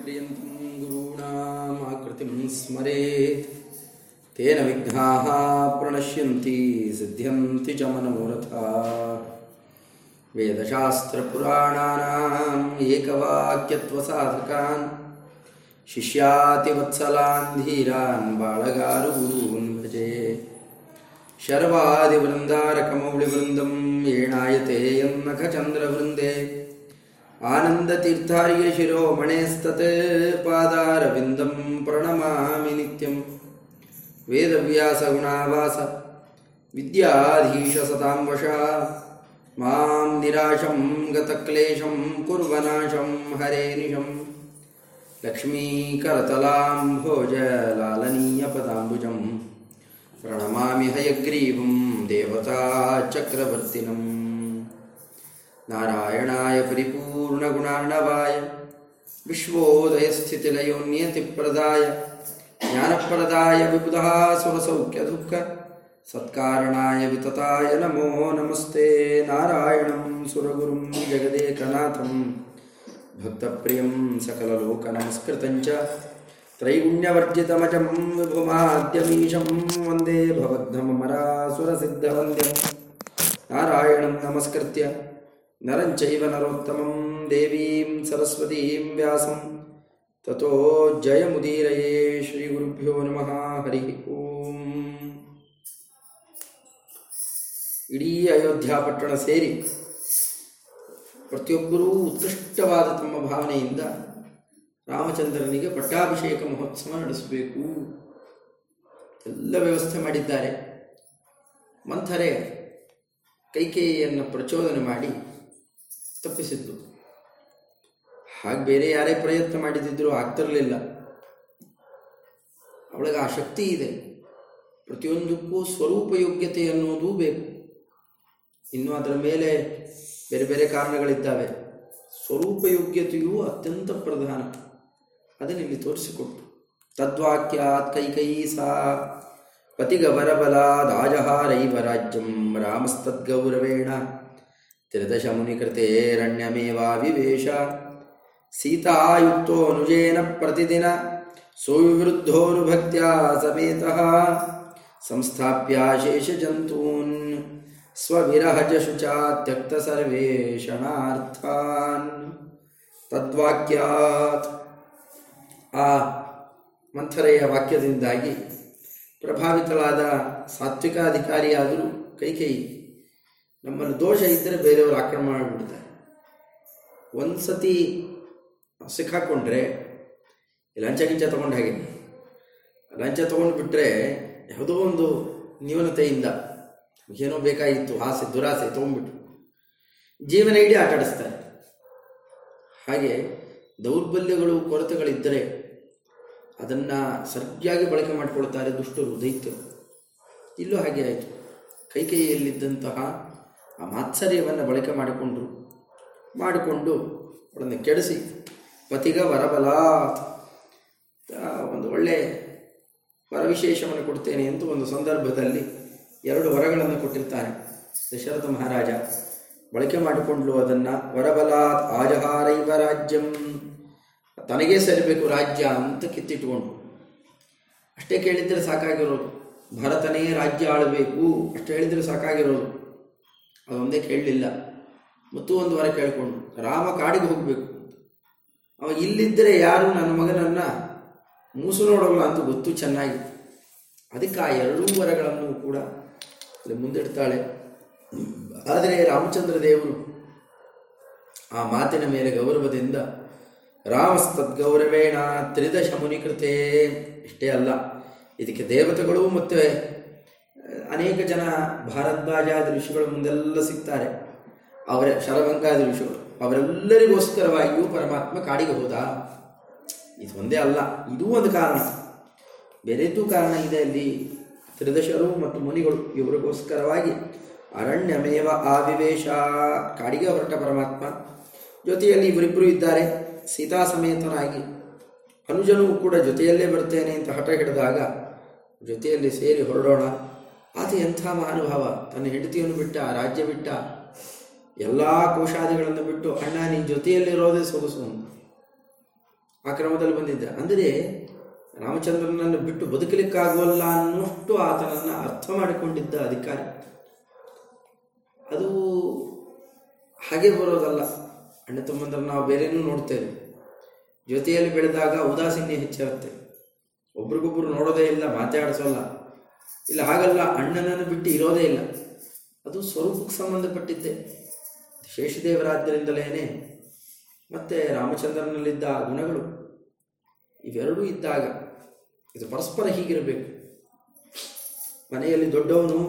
पर्यन्तं गुरूणामाकृतिं स्मरेत् तेन विघ्नाः प्रणश्यन्ति सिद्ध्यन्ति च मनोरथा वेदशास्त्रपुराणानाम् एकवाक्यत्वसाधकान् शिष्यातिवत्सलान् धीरान् बाळगारुगुरून् भजे शर्वादिवृन्दारकमौलिवृन्दं येणायते यन्नखचन्द्रवृन्दे आनन्दतीर्थार्यशिरोमणेस्तत् पादारविन्दं प्रणमामि नित्यं वेदव्यासगुणावास विद्याधीशसतां वशा मां निराशं गतक्लेशं कुर्वनाशं हरे निशं लक्ष्मीकरतलां भोजलालनीयपदाम्बुजं प्रणमामि हयग्रीवं देवताचक्रवर्तिनम् नारायणाय परिपूर्णगुणार्णवाय, विश्वोदयस्थितिलयोन्यतिप्रदाय, ज्ञानप्रदाय विबुधः सुरसौख्यदुःख सत्कारणाय वितताय नमो नमस्ते नारायणं सुरगुरुं जगदेकनाथं, भक्तप्रियं सकललोकनमस्कृतं च त्रैगुण्यवर्जितमजं विभुमाद्यमीशं वंदे भवद्धममरासुरसिद्धवन्द्यं नारायणं नमस्कृत्य। ನರಂಚೈವ ನರೋತ್ತಮಂ ದೇವೀಂ ಸರಸ್ವತೀಂ ವ್ಯಾಸಂ ತಥೋ ಜಯಮುದೀರಯೇ ಶ್ರೀ ಗುರುಭ್ಯೋ ನಮಃ ಹರಿ ಓಂ ಇಡೀ ಅಯೋಧ್ಯ ಪಟ್ಟಣ ಸೇರಿ ಪ್ರತಿಯೊಬ್ಬರೂ ಉತ್ಕೃಷ್ಟವಾದ ತಮ್ಮ ಭಾವನೆಯಿಂದ ರಾಮಚಂದ್ರನಿಗೆ ಪಟ್ಟಾಭಿಷೇಕ ಮಹೋತ್ಸವ ನಡೆಸಬೇಕು. ಎಲ್ಲ ವ್ಯವಸ್ಥೆ ಮಾಡಿದ್ದಾರೆ. ಮಂಥರೆ ಕೈಕೇಯಿಯನ್ನು ಪ್ರಚೋದನೆ ಮಾಡಿ ತಪ್ಪಿಸಿದ್ದು. ಹಾಗೆ ಬೇರೆ ಯಾರೇ ಪ್ರಯತ್ನ ಮಾಡಿದಿದ್ರೂ ಆಗ್ತಿರಲಿಲ್ಲ. ಅವಳಿಗೆ ಆ ಶಕ್ತಿ ಇದೆ. ಪ್ರತಿಯೊಂದಕ್ಕೂ ಸ್ವರೂಪ ಯೋಗ್ಯತೆ ಅನ್ನೋದು ಬೇಕು. ಇನ್ನು ಅದರ ಮೇಲೆ ಬೇರೆ ಬೇರೆ ಕಾರಣಗಳಿದ್ದಾವೆ. ಸ್ವರೂಪ ಯೋಗ್ಯತೆಯು ಅತ್ಯಂತ ಪ್ರಧಾನ. ಅದನ್ನು ಇಲ್ಲಿ ತೋರಿಸಿಕೊಟ್ಟು. ತದ್ವಾಕ್ಯಾತ್ ಕೈಕೈ ಸಾ ಪತಿಗವರಬಲಾದಾಜಹಾರೈವ ರಾಜ್ಯಂ ರಾಮಸ್ತದ್ಗೌರವೇಣ. ತ್ರಿದಶ ಸೀತಾಯುಕ್ತೋ ಅನುಜೇನ ಪ್ರತಿದಿನ ಸುವಿವೃದ್ಧೋನುಭಕ್ತ್ಯಾ ಸಮೇತಃ ಸಂಸ್ಥಾಪ್ಯಾಶೇಷಜಂತೂನ್ ಸ್ವವಿರಹಜಶುಚಾ ತ್ಯಕ್ತ ಸರ್ವೇಷಣಾರ್ಥಾನ್ ತದ್ವಾಕ್ಯಾತ್ ಆ ಮಂಥರೆಯ ವಾಕ್ಯದಿಂದಾಗಿ ಪ್ರಭಾವಿತಳಾದ ಸಾತ್ವಿಕಾಧಿಕಾರಿಯಾದರೂ ಕೈಕೇಯಿ ನಮ್ಮಲ್ಲಿ ದೋಷ ಇದ್ದರೆ ಬೇರೆಯವರು ಆಕ್ರಮಣ ಮಾಡಿಬಿಡ್ತಾರೆ. ಒಂದು ಸತಿ ಸಿಕ್ಕಾಕೊಂಡ್ರೆ ಲಂಚ ಗಿಂಚ ತೊಗೊಂಡು ಹಾಗೆ? ಲಂಚ ತೊಗೊಂಡು ಬಿಟ್ಟರೆ ಯಾವುದೋ ಒಂದು ನ್ಯೂನತೆಯಿಂದ ಏನೋ ಬೇಕಾಗಿತ್ತು, ಆಸೆ, ದುರಾಸೆ ತೊಗೊಂಡ್ಬಿಟ್ಟು ಜೀವನ ಇಡೀ ಆಟಾಡಿಸ್ತಾರೆ ಹಾಗೆ ದೌರ್ಬಲ್ಯಗಳು, ಕೊರತೆಗಳಿದ್ದರೆ ಅದನ್ನು ಸರಿಯಾಗಿ ಬಳಕೆ ಮಾಡಿಕೊಳ್ತಾರೆ ದುಷ್ಟರು, ದೈತ್ಯರು. ಇಲ್ಲೂ ಹಾಗೆ ಆಯಿತು. ಕೈಕೈಯಲ್ಲಿದ್ದಂತಹ ಆ ಮಾತ್ಸರ್ಯವನ್ನು ಬಳಕೆ ಮಾಡಿಕೊಂಡ್ರು ಮಾಡಿಕೊಂಡು ಅವಳನ್ನು ಕೆಡಿಸಿ ಪತಿಗ ವರಬಲ ಒಂದು ಒಳ್ಳೆ ವರವಿಶೇಷವನ್ನು ಕೊಡ್ತೇನೆ ಎಂದು ಒಂದು ಸಂದರ್ಭದಲ್ಲಿ ಎರಡು ವರಗಳನ್ನು ಕೊಟ್ಟಿರ್ತಾನೆ ದಶರಥ ಮಹಾರಾಜ ಬಳಕೆ ಮಾಡಿಕೊಂಡ್ಲು ಅದನ್ನು ವರಬಲಾತ್ ಆಜಹಾರೈವ ರಾಜ್ಯಂ. ತನಗೇ ಸರಿಬೇಕು ರಾಜ್ಯ ಅಂತ ಕಿತ್ತಿಟ್ಕೊಂಡು ಅಷ್ಟೇ ಕೇಳಿದರೆ ಸಾಕಾಗಿರೋದು. ಭರತನೇ ರಾಜ್ಯ ಆಳಬೇಕು. ಅಷ್ಟು ಹೇಳಿದರೆ ಸಾಕಾಗಿರೋದು. ಅದೊಂದೇ ಕೇಳಲಿಲ್ಲ. ಮತ್ತು ಒಂದು ವಾರ ಕೇಳಿಕೊಂಡು, ರಾಮ ಕಾಡಿಗೆ ಹೋಗಬೇಕು. ಅವ ಇಲ್ಲಿದ್ದರೆ ಯಾರು ನನ್ನ ಮಗನನ್ನು ಮೂಸು ನೋಡೋಲ್ಲ ಅಂತ ಗೊತ್ತು ಚೆನ್ನಾಗಿ ಅದಕ್ಕೆ ಆ ಎರಡೂ ವರಗಳನ್ನು ಕೂಡ ಮುಂದಿಡ್ತಾಳೆ. ಆದರೆ ರಾಮಚಂದ್ರ ದೇವರು ಆ ಮಾತಿನ ಮೇಲೆ ಗೌರವದಿಂದ ರಾಮಸ್ತದ್ಗೌರವೇಣ ತ್ರಿದಶ ಮುನಿಕೃತೇ. ಇಷ್ಟೇ ಅಲ್ಲ, ಇದಕ್ಕೆ ದೇವತೆಗಳು ಮತ್ತು ಅನೇಕ ಜನ ಭಾರದ್ವಾಜಾದ ಋಷಿಗಳು ಮುಂದೆಲ್ಲ ಸಿಗ್ತಾರೆ. ಅವರ ಶರಭಂಕಾದ ಋಷಿಗಳು. ಅವರೆಲ್ಲರಿಗೋಸ್ಕರವಾಗಿಯೂ ಪರಮಾತ್ಮ ಕಾಡಿಗೆ ಹೋದ. ಇದು ಒಂದೇ ಅಲ್ಲ, ಇದೂ ಒಂದು ಕಾರಣ. ಬೇರೆದೂ ಕಾರಣ ಇದೆ ಅಲ್ಲಿ. ತ್ರಿದಶರು ಮತ್ತು ಮುನಿಗಳು ಇವರಿಗೋಸ್ಕರವಾಗಿ ಅರಣ್ಯಮೇವ ಆವಿವೇಶ ಕಾಡಿಗೆ ಹೊರಟ ಪರಮಾತ್ಮ. ಜೊತೆಯಲ್ಲಿ ಇವರಿಬ್ಬರು ಇದ್ದಾರೆ. ಸೀತಾ ಸಮೇತನಾಗಿ. ಅನುಜನೂ ಕೂಡ ಜೊತೆಯಲ್ಲೇ ಬರ್ತೇನೆ ಅಂತ ಹಠ ಹಿಡಿದಾಗ ಜೊತೆಯಲ್ಲಿ ಸೇರಿ ಹೊರಡೋಣ. ಆತ ಎಂಥ ಮಹಾನುಭಾವ? ತನ್ನ ಹೆಂಡತಿಯನ್ನು ಬಿಟ್ಟ ರಾಜ್ಯ ಬಿಟ್ಟ, ಎಲ್ಲ ಕೋಶಾದಿಗಳನ್ನು ಬಿಟ್ಟು ಅಣ್ಣ ನಿನ್ನ ಜೊತೆಯಲ್ಲಿರೋದೇ ಸೊಗಸು. ಅಂತ ಆ ಕ್ರಮದಲ್ಲಿ ಬಂದಿದ್ದ. ಅಂದರೆ ರಾಮಚಂದ್ರನನ್ನು ಬಿಟ್ಟು ಬದುಕಲಿಕ್ಕಾಗುವಲ್ಲ ಅನ್ನೋಷ್ಟು ಆತನನ್ನು ಅರ್ಥ ಮಾಡಿಕೊಂಡಿದ್ದ ಅಧಿಕಾರಿ. ಅದು ಹಾಗೆ ಬರೋದಲ್ಲ. ಅಣ್ಣ ತಮ್ಮಂದ್ರೆ ನಾವು ಬೇರೆನೂ ನೋಡ್ತೇವೆ ಜೊತೆಯಲ್ಲಿ ಬೆಳೆದಾಗ ಉದಾಸೀನ್ಯ ಹೆಚ್ಚಿರುತ್ತೆ ಒಬ್ರಿಗೊಬ್ರು ನೋಡೋದೇ ಇಲ್ಲ, ಮಾತಾಡಿಸೋಲ್ಲ. ಇಲ್ಲ, ಹಾಗಲ್ಲ, ಅಣ್ಣನನ್ನು ಬಿಟ್ಟು ಇರೋದೇ ಇಲ್ಲ. ಅದು ಸ್ವರೂಪಕ್ಕೆ ಸಂಬಂಧಪಟ್ಟಿದ್ದೆ. ಶೇಷದೇವರಾದ್ದರಿಂದಲೇ ಮತ್ತೆ ರಾಮಚಂದ್ರನಲ್ಲಿದ್ದ ಗುಣಗಳು ಇವೆರಡೂ ಇದ್ದಾಗ ಇದು ಪರಸ್ಪರ ಹೀಗಿರಬೇಕು. ಮನೆಯಲ್ಲಿ ದೊಡ್ಡವನು,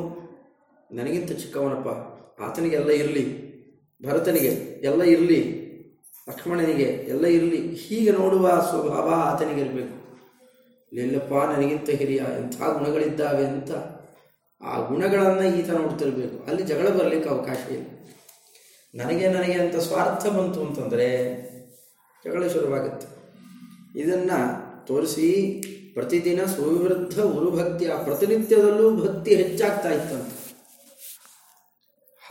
ನನಗಿಂತ ಚಿಕ್ಕವನಪ್ಪ, ಆತನಿಗೆ ಎಲ್ಲ ಇರಲಿ, ಭರತನಿಗೆ ಎಲ್ಲ ಇರಲಿ, ಲಕ್ಷ್ಮಣನಿಗೆ ಎಲ್ಲ ಇರಲಿ, ಹೀಗೆ ನೋಡುವ ಸ್ವಭಾವ ಆತನಿಗೆ ಇರಬೇಕು ಎಲ್ಲಪ್ಪ ನನಗಿಂತ ಹಿರಿಯ, ಎಂಥ ಗುಣಗಳಿದ್ದಾವೆ ಅಂತ ಆ ಗುಣಗಳನ್ನು ಈತ ನೋಡ್ತಿರಬೇಕು ಅಲ್ಲಿ ಜಗಳ ಬರಲಿಕ್ಕೆ ಅವಕಾಶ ಇಲ್ಲ. ನನಗೆ ನನಗೆ ಅಂತ ಸ್ವಾರ್ಥ ಬಂತು ಅಂತಂದರೆ ಜಗಳ ಶುರುವಾಗುತ್ತೆ. ಇದನ್ನು ತೋರಿಸಿ ಪ್ರತಿದಿನ ಸುವಿವೃದ್ಧ ಆ ಪ್ರತಿನಿತ್ಯದಲ್ಲೂ ಭಕ್ತಿ ಹೆಚ್ಚಾಗ್ತಾ ಇತ್ತಂತೆ.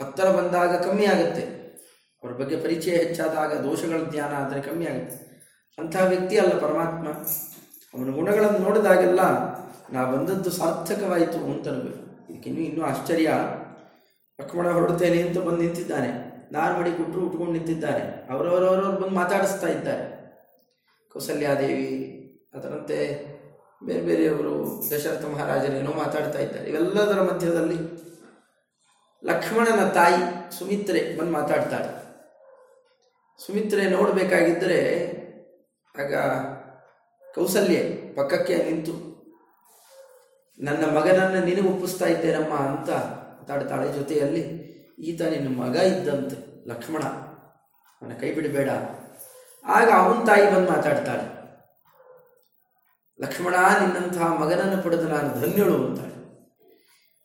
ಹತ್ತಿರ ಬಂದಾಗ ಕಮ್ಮಿ ಆಗುತ್ತೆ. ಅವ್ರ ಬಗ್ಗೆ ಪರಿಚಯ ಹೆಚ್ಚಾದಾಗ ದೋಷಗಳ ಜ್ಞಾನ ಆದರೆ ಕಮ್ಮಿ ಆಗುತ್ತೆ. ಅಂತಹ ವ್ಯಕ್ತಿ ಅಲ್ಲ ಪರಮಾತ್ಮ. ಅವನ ಗುಣಗಳನ್ನು ನೋಡಿದಾಗೆಲ್ಲ ನಾ ಬಂದದ್ದು ಸಾರ್ಥಕವಾಯಿತು ಅಂತ ಅನ್ಬೇಕು ಇದಕ್ಕಿನ್ನೂ ಇನ್ನೂ ಆಶ್ಚರ್ಯ. ಲಕ್ಷ್ಮಣ ಹೊರಡ್ತೇನೆ ಅಂತ ಬಂದು ನಿಂತಿದ್ದಾನೆ. ನಾನು ಮಡಿ ಕೊಟ್ಟರು ಉಟ್ಕೊಂಡು ನಿಂತಿದ್ದಾನೆ. ಅವರವರವರವ್ರು ಬಂದು ಮಾತಾಡಿಸ್ತಾ ಇದ್ದಾರೆ. ಕೌಸಲ್ಯಾದೇವಿ ಅದರಂತೆ ಬೇರೆ ಬೇರೆಯವರು, ದಶರಥ ಮಹಾರಾಜರೇನೋ ಮಾತಾಡ್ತಾ ಇದ್ದಾರೆ. ಇವೆಲ್ಲದರ ಮಧ್ಯದಲ್ಲಿ ಲಕ್ಷ್ಮಣನ ತಾಯಿ ಸುಮಿತ್ರೆ ಬಂದು ಮಾತಾಡ್ತಾಳೆ. ಸುಮಿತ್ರೆ ನೋಡಬೇಕಾಗಿದ್ದರೆ ಆಗ ಕೌಸಲ್ಯ, ಪಕ್ಕಕ್ಕೆ ನಿಂತು, ನನ್ನ ಮಗನನ್ನು ನೀನು ಒಪ್ಪಿಸ್ತಾ ಇದ್ದೇನಮ್ಮ ಅಂತ ಮಾತಾಡ್ತಾಳೆ. ಜೊತೆಯಲ್ಲಿ, ಈತ ನಿನ್ನ ಮಗ ಇದ್ದಂತೆ, ಲಕ್ಷ್ಮಣ, ನನ್ನ ಕೈ ಬಿಡಬೇಡ ಆಗ ಅವನ ತಾಯಿ ಬಂದು ಮಾತಾಡ್ತಾಳೆ. ಲಕ್ಷ್ಮಣ, ನಿನ್ನಂತಹ ಮಗನನ್ನು ಪಡೆದು ನಾನು ಧನ್ಯಳು ಅಂತಾಳೆ.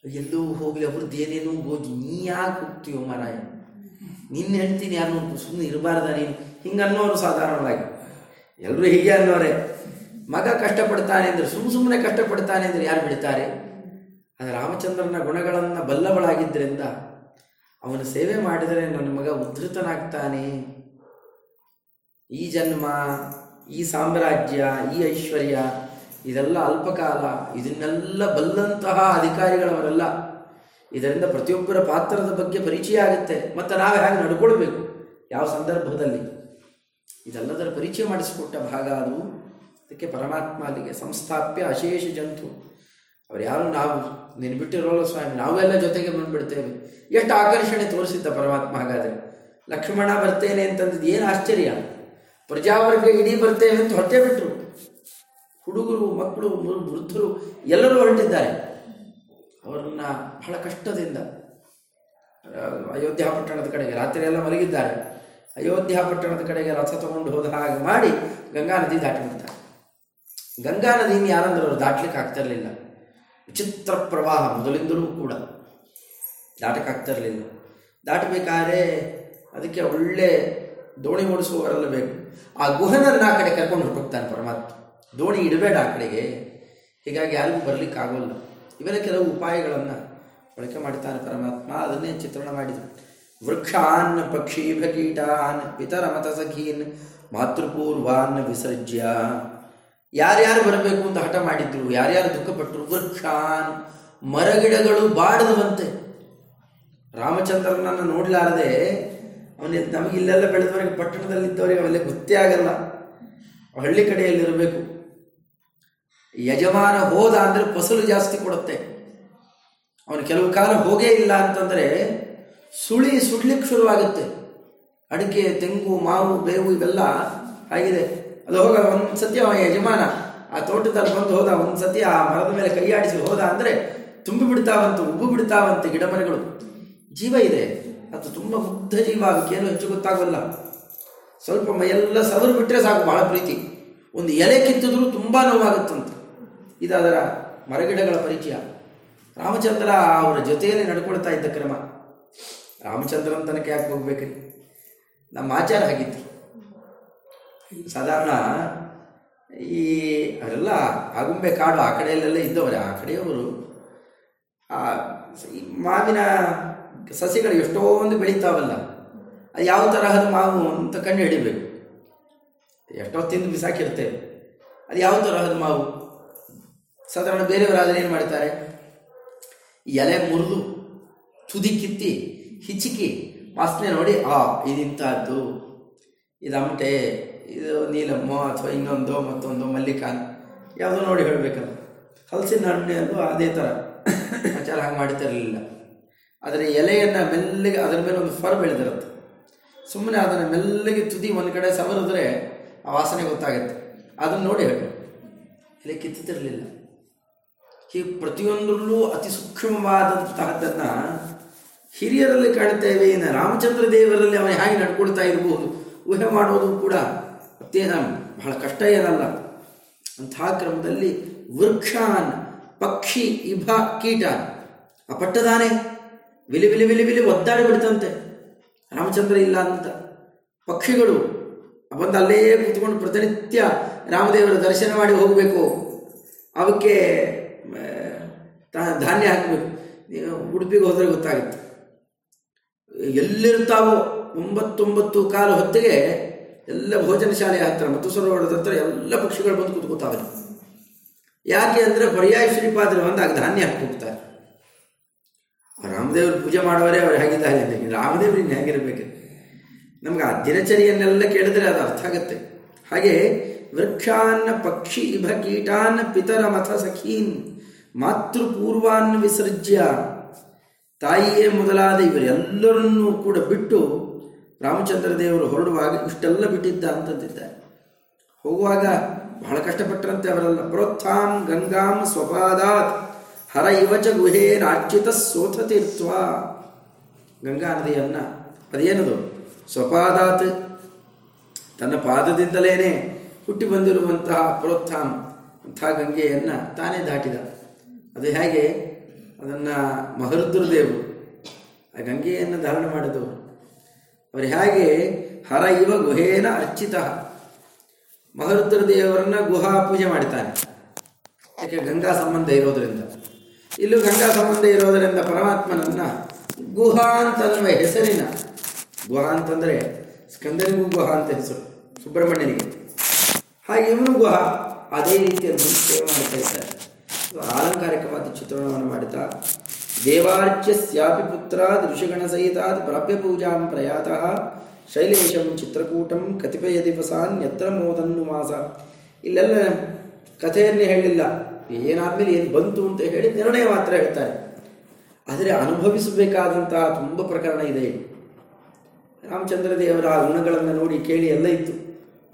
ಎಲ್ಲೂ ಹೋಗಲಿ, ಅವ್ರದ್ದು ಏನೇನೋ ಹೋಗಿ, ನೀ ಯಾಕೆ ಹೋಗ್ತೀವೋ ಮಾರಾಯ? ನಿನ್ನ ಹೇಳ್ತೀನಿ ಯಾರು ಸುಮ್ಮನೆ ಇರಬಾರ್ದ ನೀನು. ಹಿಂಗೆ ಅನ್ನೋರು ಸಾಧಾರಣವಾಗಿ ಎಲ್ಲರೂ ಹೀಗೆ ಅನ್ನೋರೆ. ಮಗ ಕಷ್ಟಪಡ್ತಾನೆ ಅಂದರೆ ಸುಮ್ಮ ಸುಮ್ಮನೆ ಕಷ್ಟಪಡ್ತಾನೆ ಅಂದರೆ ಯಾರು ಬಿಡ್ತಾರೆ ಅದು ರಾಮಚಂದ್ರನ ಗುಣಗಳನ್ನು ಬಲ್ಲವಳಾಗಿದ್ದರಿಂದ ಅವನ ಸೇವೆ ಮಾಡಿದರೆ ನನ್ನ ಮಗ ಉದ್ಧತನಾಗ್ತಾನೆ. ಈ ಜನ್ಮ, ಈ ಸಾಮ್ರಾಜ್ಯ, ಈ ಐಶ್ವರ್ಯ, ಇದೆಲ್ಲ ಅಲ್ಪಕಾಲ, ಇದನ್ನೆಲ್ಲ ಬಲ್ಲಂತಹ ಅಧಿಕಾರಿಗಳವರೆಲ್ಲ ಇದರಿಂದ ಪ್ರತಿಯೊಬ್ಬರ ಪಾತ್ರದ ಬಗ್ಗೆ ಪರಿಚಯ ಆಗುತ್ತೆ ಮತ್ತು ನಾವು ಹೇಗೆ ನಡ್ಕೊಳ್ಬೇಕು. ಯಾವ ಸಂದರ್ಭದಲ್ಲಿ ಇದೆಲ್ಲದರ ಪರಿಚಯ ಮಾಡಿಸಿಕೊಟ್ಟ ಭಾಗ ಅದು. ಅದಕ್ಕೆ ಪರಮಾತ್ಮ ಅಲ್ಲಿಗೆ ಸಂಸ್ಥಾಪ್ಯ ಅಶೇಷ ಜಂತು. ಅವ್ರು ಯಾರು ನಾವು, ನೀನು ಬಿಟ್ಟಿರೋಲ್ಲ ಸ್ವಾಮಿ, ನಾವೆಲ್ಲ ಜೊತೆಗೆ ಬಂದ್ಬಿಡ್ತೇವೆ. ಎಷ್ಟು ಆಕರ್ಷಣೆ ತೋರಿಸಿದ್ದ ಪರಮಾತ್ಮ ಹಾಗಾದರೆ. ಲಕ್ಷ್ಮಣ ಬರ್ತೇನೆ ಅಂತಂದದ್ದು ಏನು ಆಶ್ಚರ್ಯ. ಪ್ರಜಾವರ್ಗ ಇಡೀ ಬರ್ತೇವೆ ಅಂತ ಹೊಟ್ಟೆ ಬಿಟ್ಟರು ಹುಡುಗರು, ಮಕ್ಕಳು ವೃದ್ಧರು ಎಲ್ಲರೂ ಹೊರಟಿದ್ದಾರೆ. ಅವರನ್ನ ಬಹಳ ಕಷ್ಟದಿಂದ ಅಯೋಧ್ಯ ಪಟ್ಟಣದ ಕಡೆಗೆ ರಾತ್ರಿ ಎಲ್ಲ ಮಲಗಿದ್ದಾರೆ. ಅಯೋಧ್ಯ ಪಟ್ಟಣದ ಕಡೆಗೆ ರಥ ತಗೊಂಡು ಹೋದ ಹಾಗೆ ಮಾಡಿ ಗಂಗಾ ನದಿ ದಾಟಿಬಿಡ್ತಾರೆ ಗಂಗಾ ನದಿಯನ್ನು ಯಾರಂದ್ರೆ ಅವರು ದಾಟ್ಲಿಕ್ಕೆ ಆಗ್ತಿರಲಿಲ್ಲ ವಿಚಿತ್ರ ಪ್ರವಾಹ ಮೊದಲಿಂದಲೂ ಕೂಡ ದಾಟಕ್ಕೆ ಆಗ್ತಿರಲಿಲ್ಲ ದಾಟಬೇಕಾದ್ರೆ ಅದಕ್ಕೆ ಒಳ್ಳೆ ದೋಣಿ ಓಡಿಸುವವರೆಲ್ಲ ಬೇಕು. ಆ ಗುಹನನ್ನು ಆ ಕಡೆ ಕರ್ಕೊಂಡು ಹೊರಟೋಗ್ತಾನೆ ಪರಮಾತ್ಮ. ದೋಣಿ ಇಡಬೇಡ ಆ ಕಡೆಗೆ. ಹೀಗಾಗಿ ಯಾರಿಗೂ ಬರಲಿಕ್ಕೆ ಆಗೋಲ್ಲ. ಇವೆಲ್ಲ ಕೆಲವು ಉಪಾಯಗಳನ್ನು ಬಳಕೆ ಮಾಡ್ತಾನೆ ಪರಮಾತ್ಮ. ಅದನ್ನೇ ಚಿತ್ರಣ ಮಾಡಿದ ವೃಕ್ಷಾನ್ ಪಕ್ಷೀಭ ಕೀಟಾನ್ ಪಿತರ ಮತಸಖೀನ್ ಮಾತೃಪೂರ್ವಾನ್ ವಿಸರ್ಜ್ಯ. ಯಾರ್ಯಾರು ಬರಬೇಕು ಅಂತ ಹಠ ಮಾಡಿದ್ರು, ಯಾರ್ಯಾರು ದುಃಖಪಟ್ಟರು, ವೃಕ್ಷಾನ್ ಮರಗಿಡಗಳು ಬಾಡದವಂತೆ. ರಾಮಚಂದ್ರನನ್ನು ನೋಡಲಾರದೆ ಅವನಿಗೆ ನಮಗೆ ಇಲ್ಲೆಲ್ಲ ಬೆಳೆದವರಿಗೆ, ಪಟ್ಟಣದಲ್ಲಿದ್ದವರಿಗೆ ಅವೆಲ್ಲ ಗೊತ್ತೇ ಆಗಲ್ಲ. ಹಳ್ಳಿ ಕಡೆಯಲ್ಲಿರಬೇಕು. ಯಜಮಾನ ಹೋದ ಅಂದರೆ ಫಸಲು ಜಾಸ್ತಿ ಕೊಡುತ್ತೆ. ಅವನು ಕೆಲವು ಕಾಲ ಹೋಗೇ ಇಲ್ಲ ಅಂತಂದರೆ ಸುಳಿ ಸುಡ್ಲಿಕ್ಕೆ ಶುರುವಾಗುತ್ತೆ. ಅಡಿಕೆ, ತೆಂಗು, ಮಾವು, ಬೇವು ಇವೆಲ್ಲ ಆಗಿದೆ. ಅದು ಹೋಗ ಒಂದು ಸತಿ ಅವ ಯಜಮಾನ ಆ ತೋಟದಲ್ಲಿ ಬಂದು ಹೋದ, ಒಂದು ಸತಿ ಆ ಮರದ ಮೇಲೆ ಕೈಯಾಡಿಸಿ ಹೋದ ಅಂದರೆ ತುಂಬಿ ಬಿಡ್ತಾವಂತೆ, ಉಬ್ಬು ಬಿಡ್ತಾವಂತೆ ಗಿಡ ಮರಗಳು ಜೀವ ಇದೆ. ಅದು ತುಂಬ ಮುಗ್ಧ ಜೀವ ಅದಕ್ಕೇನು ಹೆಚ್ಚು ಗೊತ್ತಾಗಲ್ಲ. ಸ್ವಲ್ಪ ಎಲ್ಲ ಸದರು ಬಿಟ್ಟರೆ ಸಾಕು ಬಹಳ ಪ್ರೀತಿ. ಒಂದು ಎಲೆ ಕಿತ್ತಿದ್ರೂ ತುಂಬ ನೋವಾಗುತ್ತಂತೆ. ಇದಾದರ ಮರಗಿಡಗಳ ಪರಿಚಯ. ರಾಮಚಂದ್ರ ಅವರ ಜೊತೆಯಲ್ಲಿ ನಡ್ಕೊಳ್ತಾ ಇದ್ದ ಕ್ರಮ. ರಾಮಚಂದ್ರನ ತನಕ ಯಾಕೆ ಹೋಗ್ಬೇಕ್ರಿ? ನಮ್ಮ ಆಚಾರ ಆಗಿತ್ತು ಸಾಧಾರಣ ಈ ಅವರೆಲ್ಲ ಆಗುಂಬೆ ಕಾಡು ಆ ಕಡೆಯಲ್ಲೆಲ್ಲ ಇದ್ದವರೇ, ಆ ಕಡೆಯವರು ಈ ಮಾವಿನ ಸಸಿಗಳು ಎಷ್ಟೋ ಒಂದು ಬೆಳೀತಾವಲ್ಲ, ಅದು ಯಾವ ತರಹದ ಮಾವು ಅಂತ ಕಂಡು ಹಿಡಿಬೇಕು. ಎಷ್ಟೋ ತಿಂದು ಬಿಸಾಕಿರ್ತೇವೆ ಅದು ಯಾವ ತರಹದ ಮಾವು? ಸಾಧಾರಣ ಬೇರೆಯವರಾದರೆ ಏನು ಮಾಡ್ತಾರೆ? ಎಲೆ ಮುರಿದು ತುದಿ ಕಿತ್ತಿ ಹಿಚಿಕಿ ವಾಸನೆ ನೋಡಿ, ಆ, ಇದಿಂತಹದ್ದು ಇದು ಅಮಟೆ ಇದು ನೀಲಮ್ಮೋ ಅಥವಾ ಇನ್ನೊಂದು ಮತ್ತೊಂದು ಮಲ್ಲಿಕಾನ್ ಯಾವುದೋ ನೋಡಿ ಹೇಳಬೇಕಲ್ಲ. ಹಲಸಿನ ಹಣ್ಣು ಅದೇ ಥರ ಆಚಾರ ಹಾಗೆ ಮಾಡ್ತಿರಲಿಲ್ಲ ಅದರ ಎಲೆಯನ್ನು ಮೆಲ್ಲಗೆ ಅದರ ಮೇಲೆ ಒಂದು ಫರ್ ಬೆಳೆದಿರುತ್ತೆ. ಸುಮ್ಮನೆ ಅದನ್ನು ಮೆಲ್ಲಗೆ ತುದಿ ಒಂದು ಕಡೆ ಸವರಿದ್ರೆ ಆ ವಾಸನೆ ಗೊತ್ತಾಗುತ್ತೆ. ಅದನ್ನು ನೋಡಿ ಹೇಳಿ. ಎಲೆ ಕಿತ್ತಿರಲಿಲ್ಲ ಹೀಗೆ ಪ್ರತಿಯೊಂದರಲ್ಲೂ ಅತಿ ಸೂಕ್ಷ್ಮವಾದಂತಹದ್ದನ್ನು ಹಿರಿಯರಲ್ಲಿ ಕಾಣ್ತೇವೆ ಇನ್ನು ರಾಮಚಂದ್ರ ದೇವರಲ್ಲಿ ಅವನು ಹೇಗೆ ನಡ್ಕೊಳ್ತಾ ಇರಬಹುದು ಊಹೆ ಮಾಡೋದು ಕೂಡ ಅತ್ಯೇನ ಬಹಳ ಕಷ್ಟ ಏನಲ್ಲ. ಅಂತಹ ಕ್ರಮದಲ್ಲಿ ವೃಕ್ಷಾನ್, ಪಕ್ಷಿ, ಇಭ ಕೀಟ ಆ ಪಟ್ಟದಾನೆ. ವಿಲಿ ವಿಲಿ ವಿಲಿ ವಿಲಿ ಒದ್ದಾಡಿ ಬಿಡ್ತಂತೆ. ರಾಮಚಂದ್ರ ಇಲ್ಲ ಅಂತ. ಪಕ್ಷಿಗಳು, ಬಂದು ಅಲ್ಲೇ ಕೂತ್ಕೊಂಡು ಪ್ರತಿನಿತ್ಯ ರಾಮದೇವರ ದರ್ಶನ ಮಾಡಿ ಹೋಗಬೇಕು. ಅವಕ್ಕೆ ಧಾನ್ಯ ಹಾಕಬೇಕು. ನೀವು ಉಡುಪಿಗೆ ಹೋದರೆ ಗೊತ್ತಾಗುತ್ತೆ. ಎಲ್ಲಿರ್ತಾವೋ ಒಂಬತ್ತೊಂಬತ್ತು ಕಾಲು ಹೊತ್ತಿಗೆ ಎಲ್ಲ ಭೋಜನ ಶಾಲೆಯ ಹತ್ರ ಮತ್ತು ಸರೋವರದ ಹತ್ರ ಎಲ್ಲ ಪಕ್ಷಿಗಳು ಬಂದು ಕೂತ್ಕೋತಾವೆ. ಯಾಕೆ ಅಂದರೆ ಪರ್ಯಾಯ ಶ್ರೀಪಾದರು ಬಂದಾಗ ಧಾನ್ಯ ಹಾಕಿ ಹೋಗ್ತಾರೆ. ರಾಮದೇವರು ಪೂಜೆ ಮಾಡೋರೇ ಅವ್ರು ಹೇಗಿದ್ದಾರೆ ಅಂತ ಇನ್ನು ಹೇಗಿರಬೇಕು? ನಮ್ಗೆ ಆ ದಿನಚರಿಯನ್ನೆಲ್ಲ ಕೇಳಿದ್ರೆ ಅದು ಅರ್ಥ ಆಗುತ್ತೆ. ಹಾಗೆ ವೃಕ್ಷಾನ್ನ ಪಕ್ಷಿ ಇಭ ಕೀಟಾನ್ನ ಪಿತರ ಮಥ ಸಖೀನ್ ಮಾತೃಪೂರ್ವಾನ್ ವಿಸರ್ಜ್ಯ ತಾಯಿಯೇ ಮೊದಲಾದ ಇವರೆಲ್ಲರನ್ನೂ ಕೂಡ ಬಿಟ್ಟು ರಾಮಚಂದ್ರ ದೇವರು ಹೊರಡುವಾಗ ಇಷ್ಟೆಲ್ಲ ಬಿಟ್ಟಿದ್ದ ಅಂತಂದಿದ್ದಾರೆ. ಹೋಗುವಾಗ ಬಹಳ ಕಷ್ಟಪಟ್ಟರಂತೆ ಅವರೆಲ್ಲ, ಪ್ರೋತ್ಥಾಂ ಗಂಗಾಂ ಸ್ವಪಾದಾತ್ ಹರ ಇವಚ ಗುಹೇ ರಾಚ್ಯುತ ಸೋಥ ತೀರ್ಥ ಗಂಗಾ ನದಿಯನ್ನು, ಅದೇನದು? ಸ್ವಪಾದಾತ್ ತನ್ನ ಪಾದದಿಂದಲೇನೆ ಹುಟ್ಟಿ ಬಂದಿರುವಂತಹ ಪ್ರೋತ್ಥಾಂ ಅಂತಹ ಗಂಗೆಯನ್ನು ತಾನೇ ದಾಟಿದ. ಅದು ಹೇಗೆ? ಅದನ್ನು ಮಹರುದ್ರದೇವರು ಆ ಗಂಗೆಯನ್ನು ಧಾರಣೆ ಮಾಡಿದವರು. ಅವರು ಹೇಗೆ ಹರ ಇವ ಗುಹೇನ ಅರ್ಚಿತ. ಮಹರುದ್ರ ದೇವರನ್ನ ಗುಹಾ ಪೂಜೆ ಮಾಡ್ತಾನೆ ಯಾಕೆ ಗಂಗಾ ಸಂಬಂಧ ಇರೋದರಿಂದ. ಇಲ್ಲೂ ಗಂಗಾ ಸಂಬಂಧ ಇರೋದರಿಂದ ಪರಮಾತ್ಮನನ್ನ ಗುಹಾ ಅಂತನ್ನುವ ಹೆಸರಿನ ಗುಹಾ ಅಂತಂದ್ರೆ ಸ್ಕಂದನಿಗೂ ಗುಹಾ ಅಂತ ಹೆಸರು, ಸುಬ್ರಹ್ಮಣ್ಯನಿಗೆ. ಹಾಗೆ ಇವನು ಗುಹಾ ಅದೇ ರೀತಿಯಲ್ಲಿ ಮಾಡ್ತಾ ಇದ್ದಾರೆ ಇದು ಆಲಂಕಾರಿಕವಾದ ಚಿತ್ರಣವನ್ನು ಮಾಡುತ್ತಾ ದೇವಾರ್ಚ್ಯ ಸ್ಯಾಪಿ ಪುತ್ರಾದ್ ಋಷಿಗಣ ಪ್ರಯತಃ ಪ್ರಾಪ್ಯ ಪೂಜಾಂ ಪ್ರಯಾತಃ. ಶೈಲೇಶಂ ಚಿತ್ರಕೂಟಂ ಕತಿಪಯ ದಿವಸಾನ್ ಯತ್ರ ಮೋದನ್ನು ಮಾಸ ಇಲ್ಲೆಲ್ಲ ಕಥೆಯನ್ನೇ ಹೇಳಿಲ್ಲ. ಏನಾದ್ಮೇಲೆ ಏನು ಬಂತು ಅಂತ ಹೇಳಿ ನಿರ್ಣಯ ಮಾತ್ರ ಹೇಳ್ತಾರೆ. ಆದರೆ ಅನುಭವಿಸಬೇಕಾದಂತಹ ತುಂಬ ಪ್ರಕರಣ ಇದೆ. ರಾಮಚಂದ್ರ ದೇವರ ಗುಣಗಳನ್ನು ನೋಡಿ ಕೇಳಿ ಎಲ್ಲ ಇತ್ತು.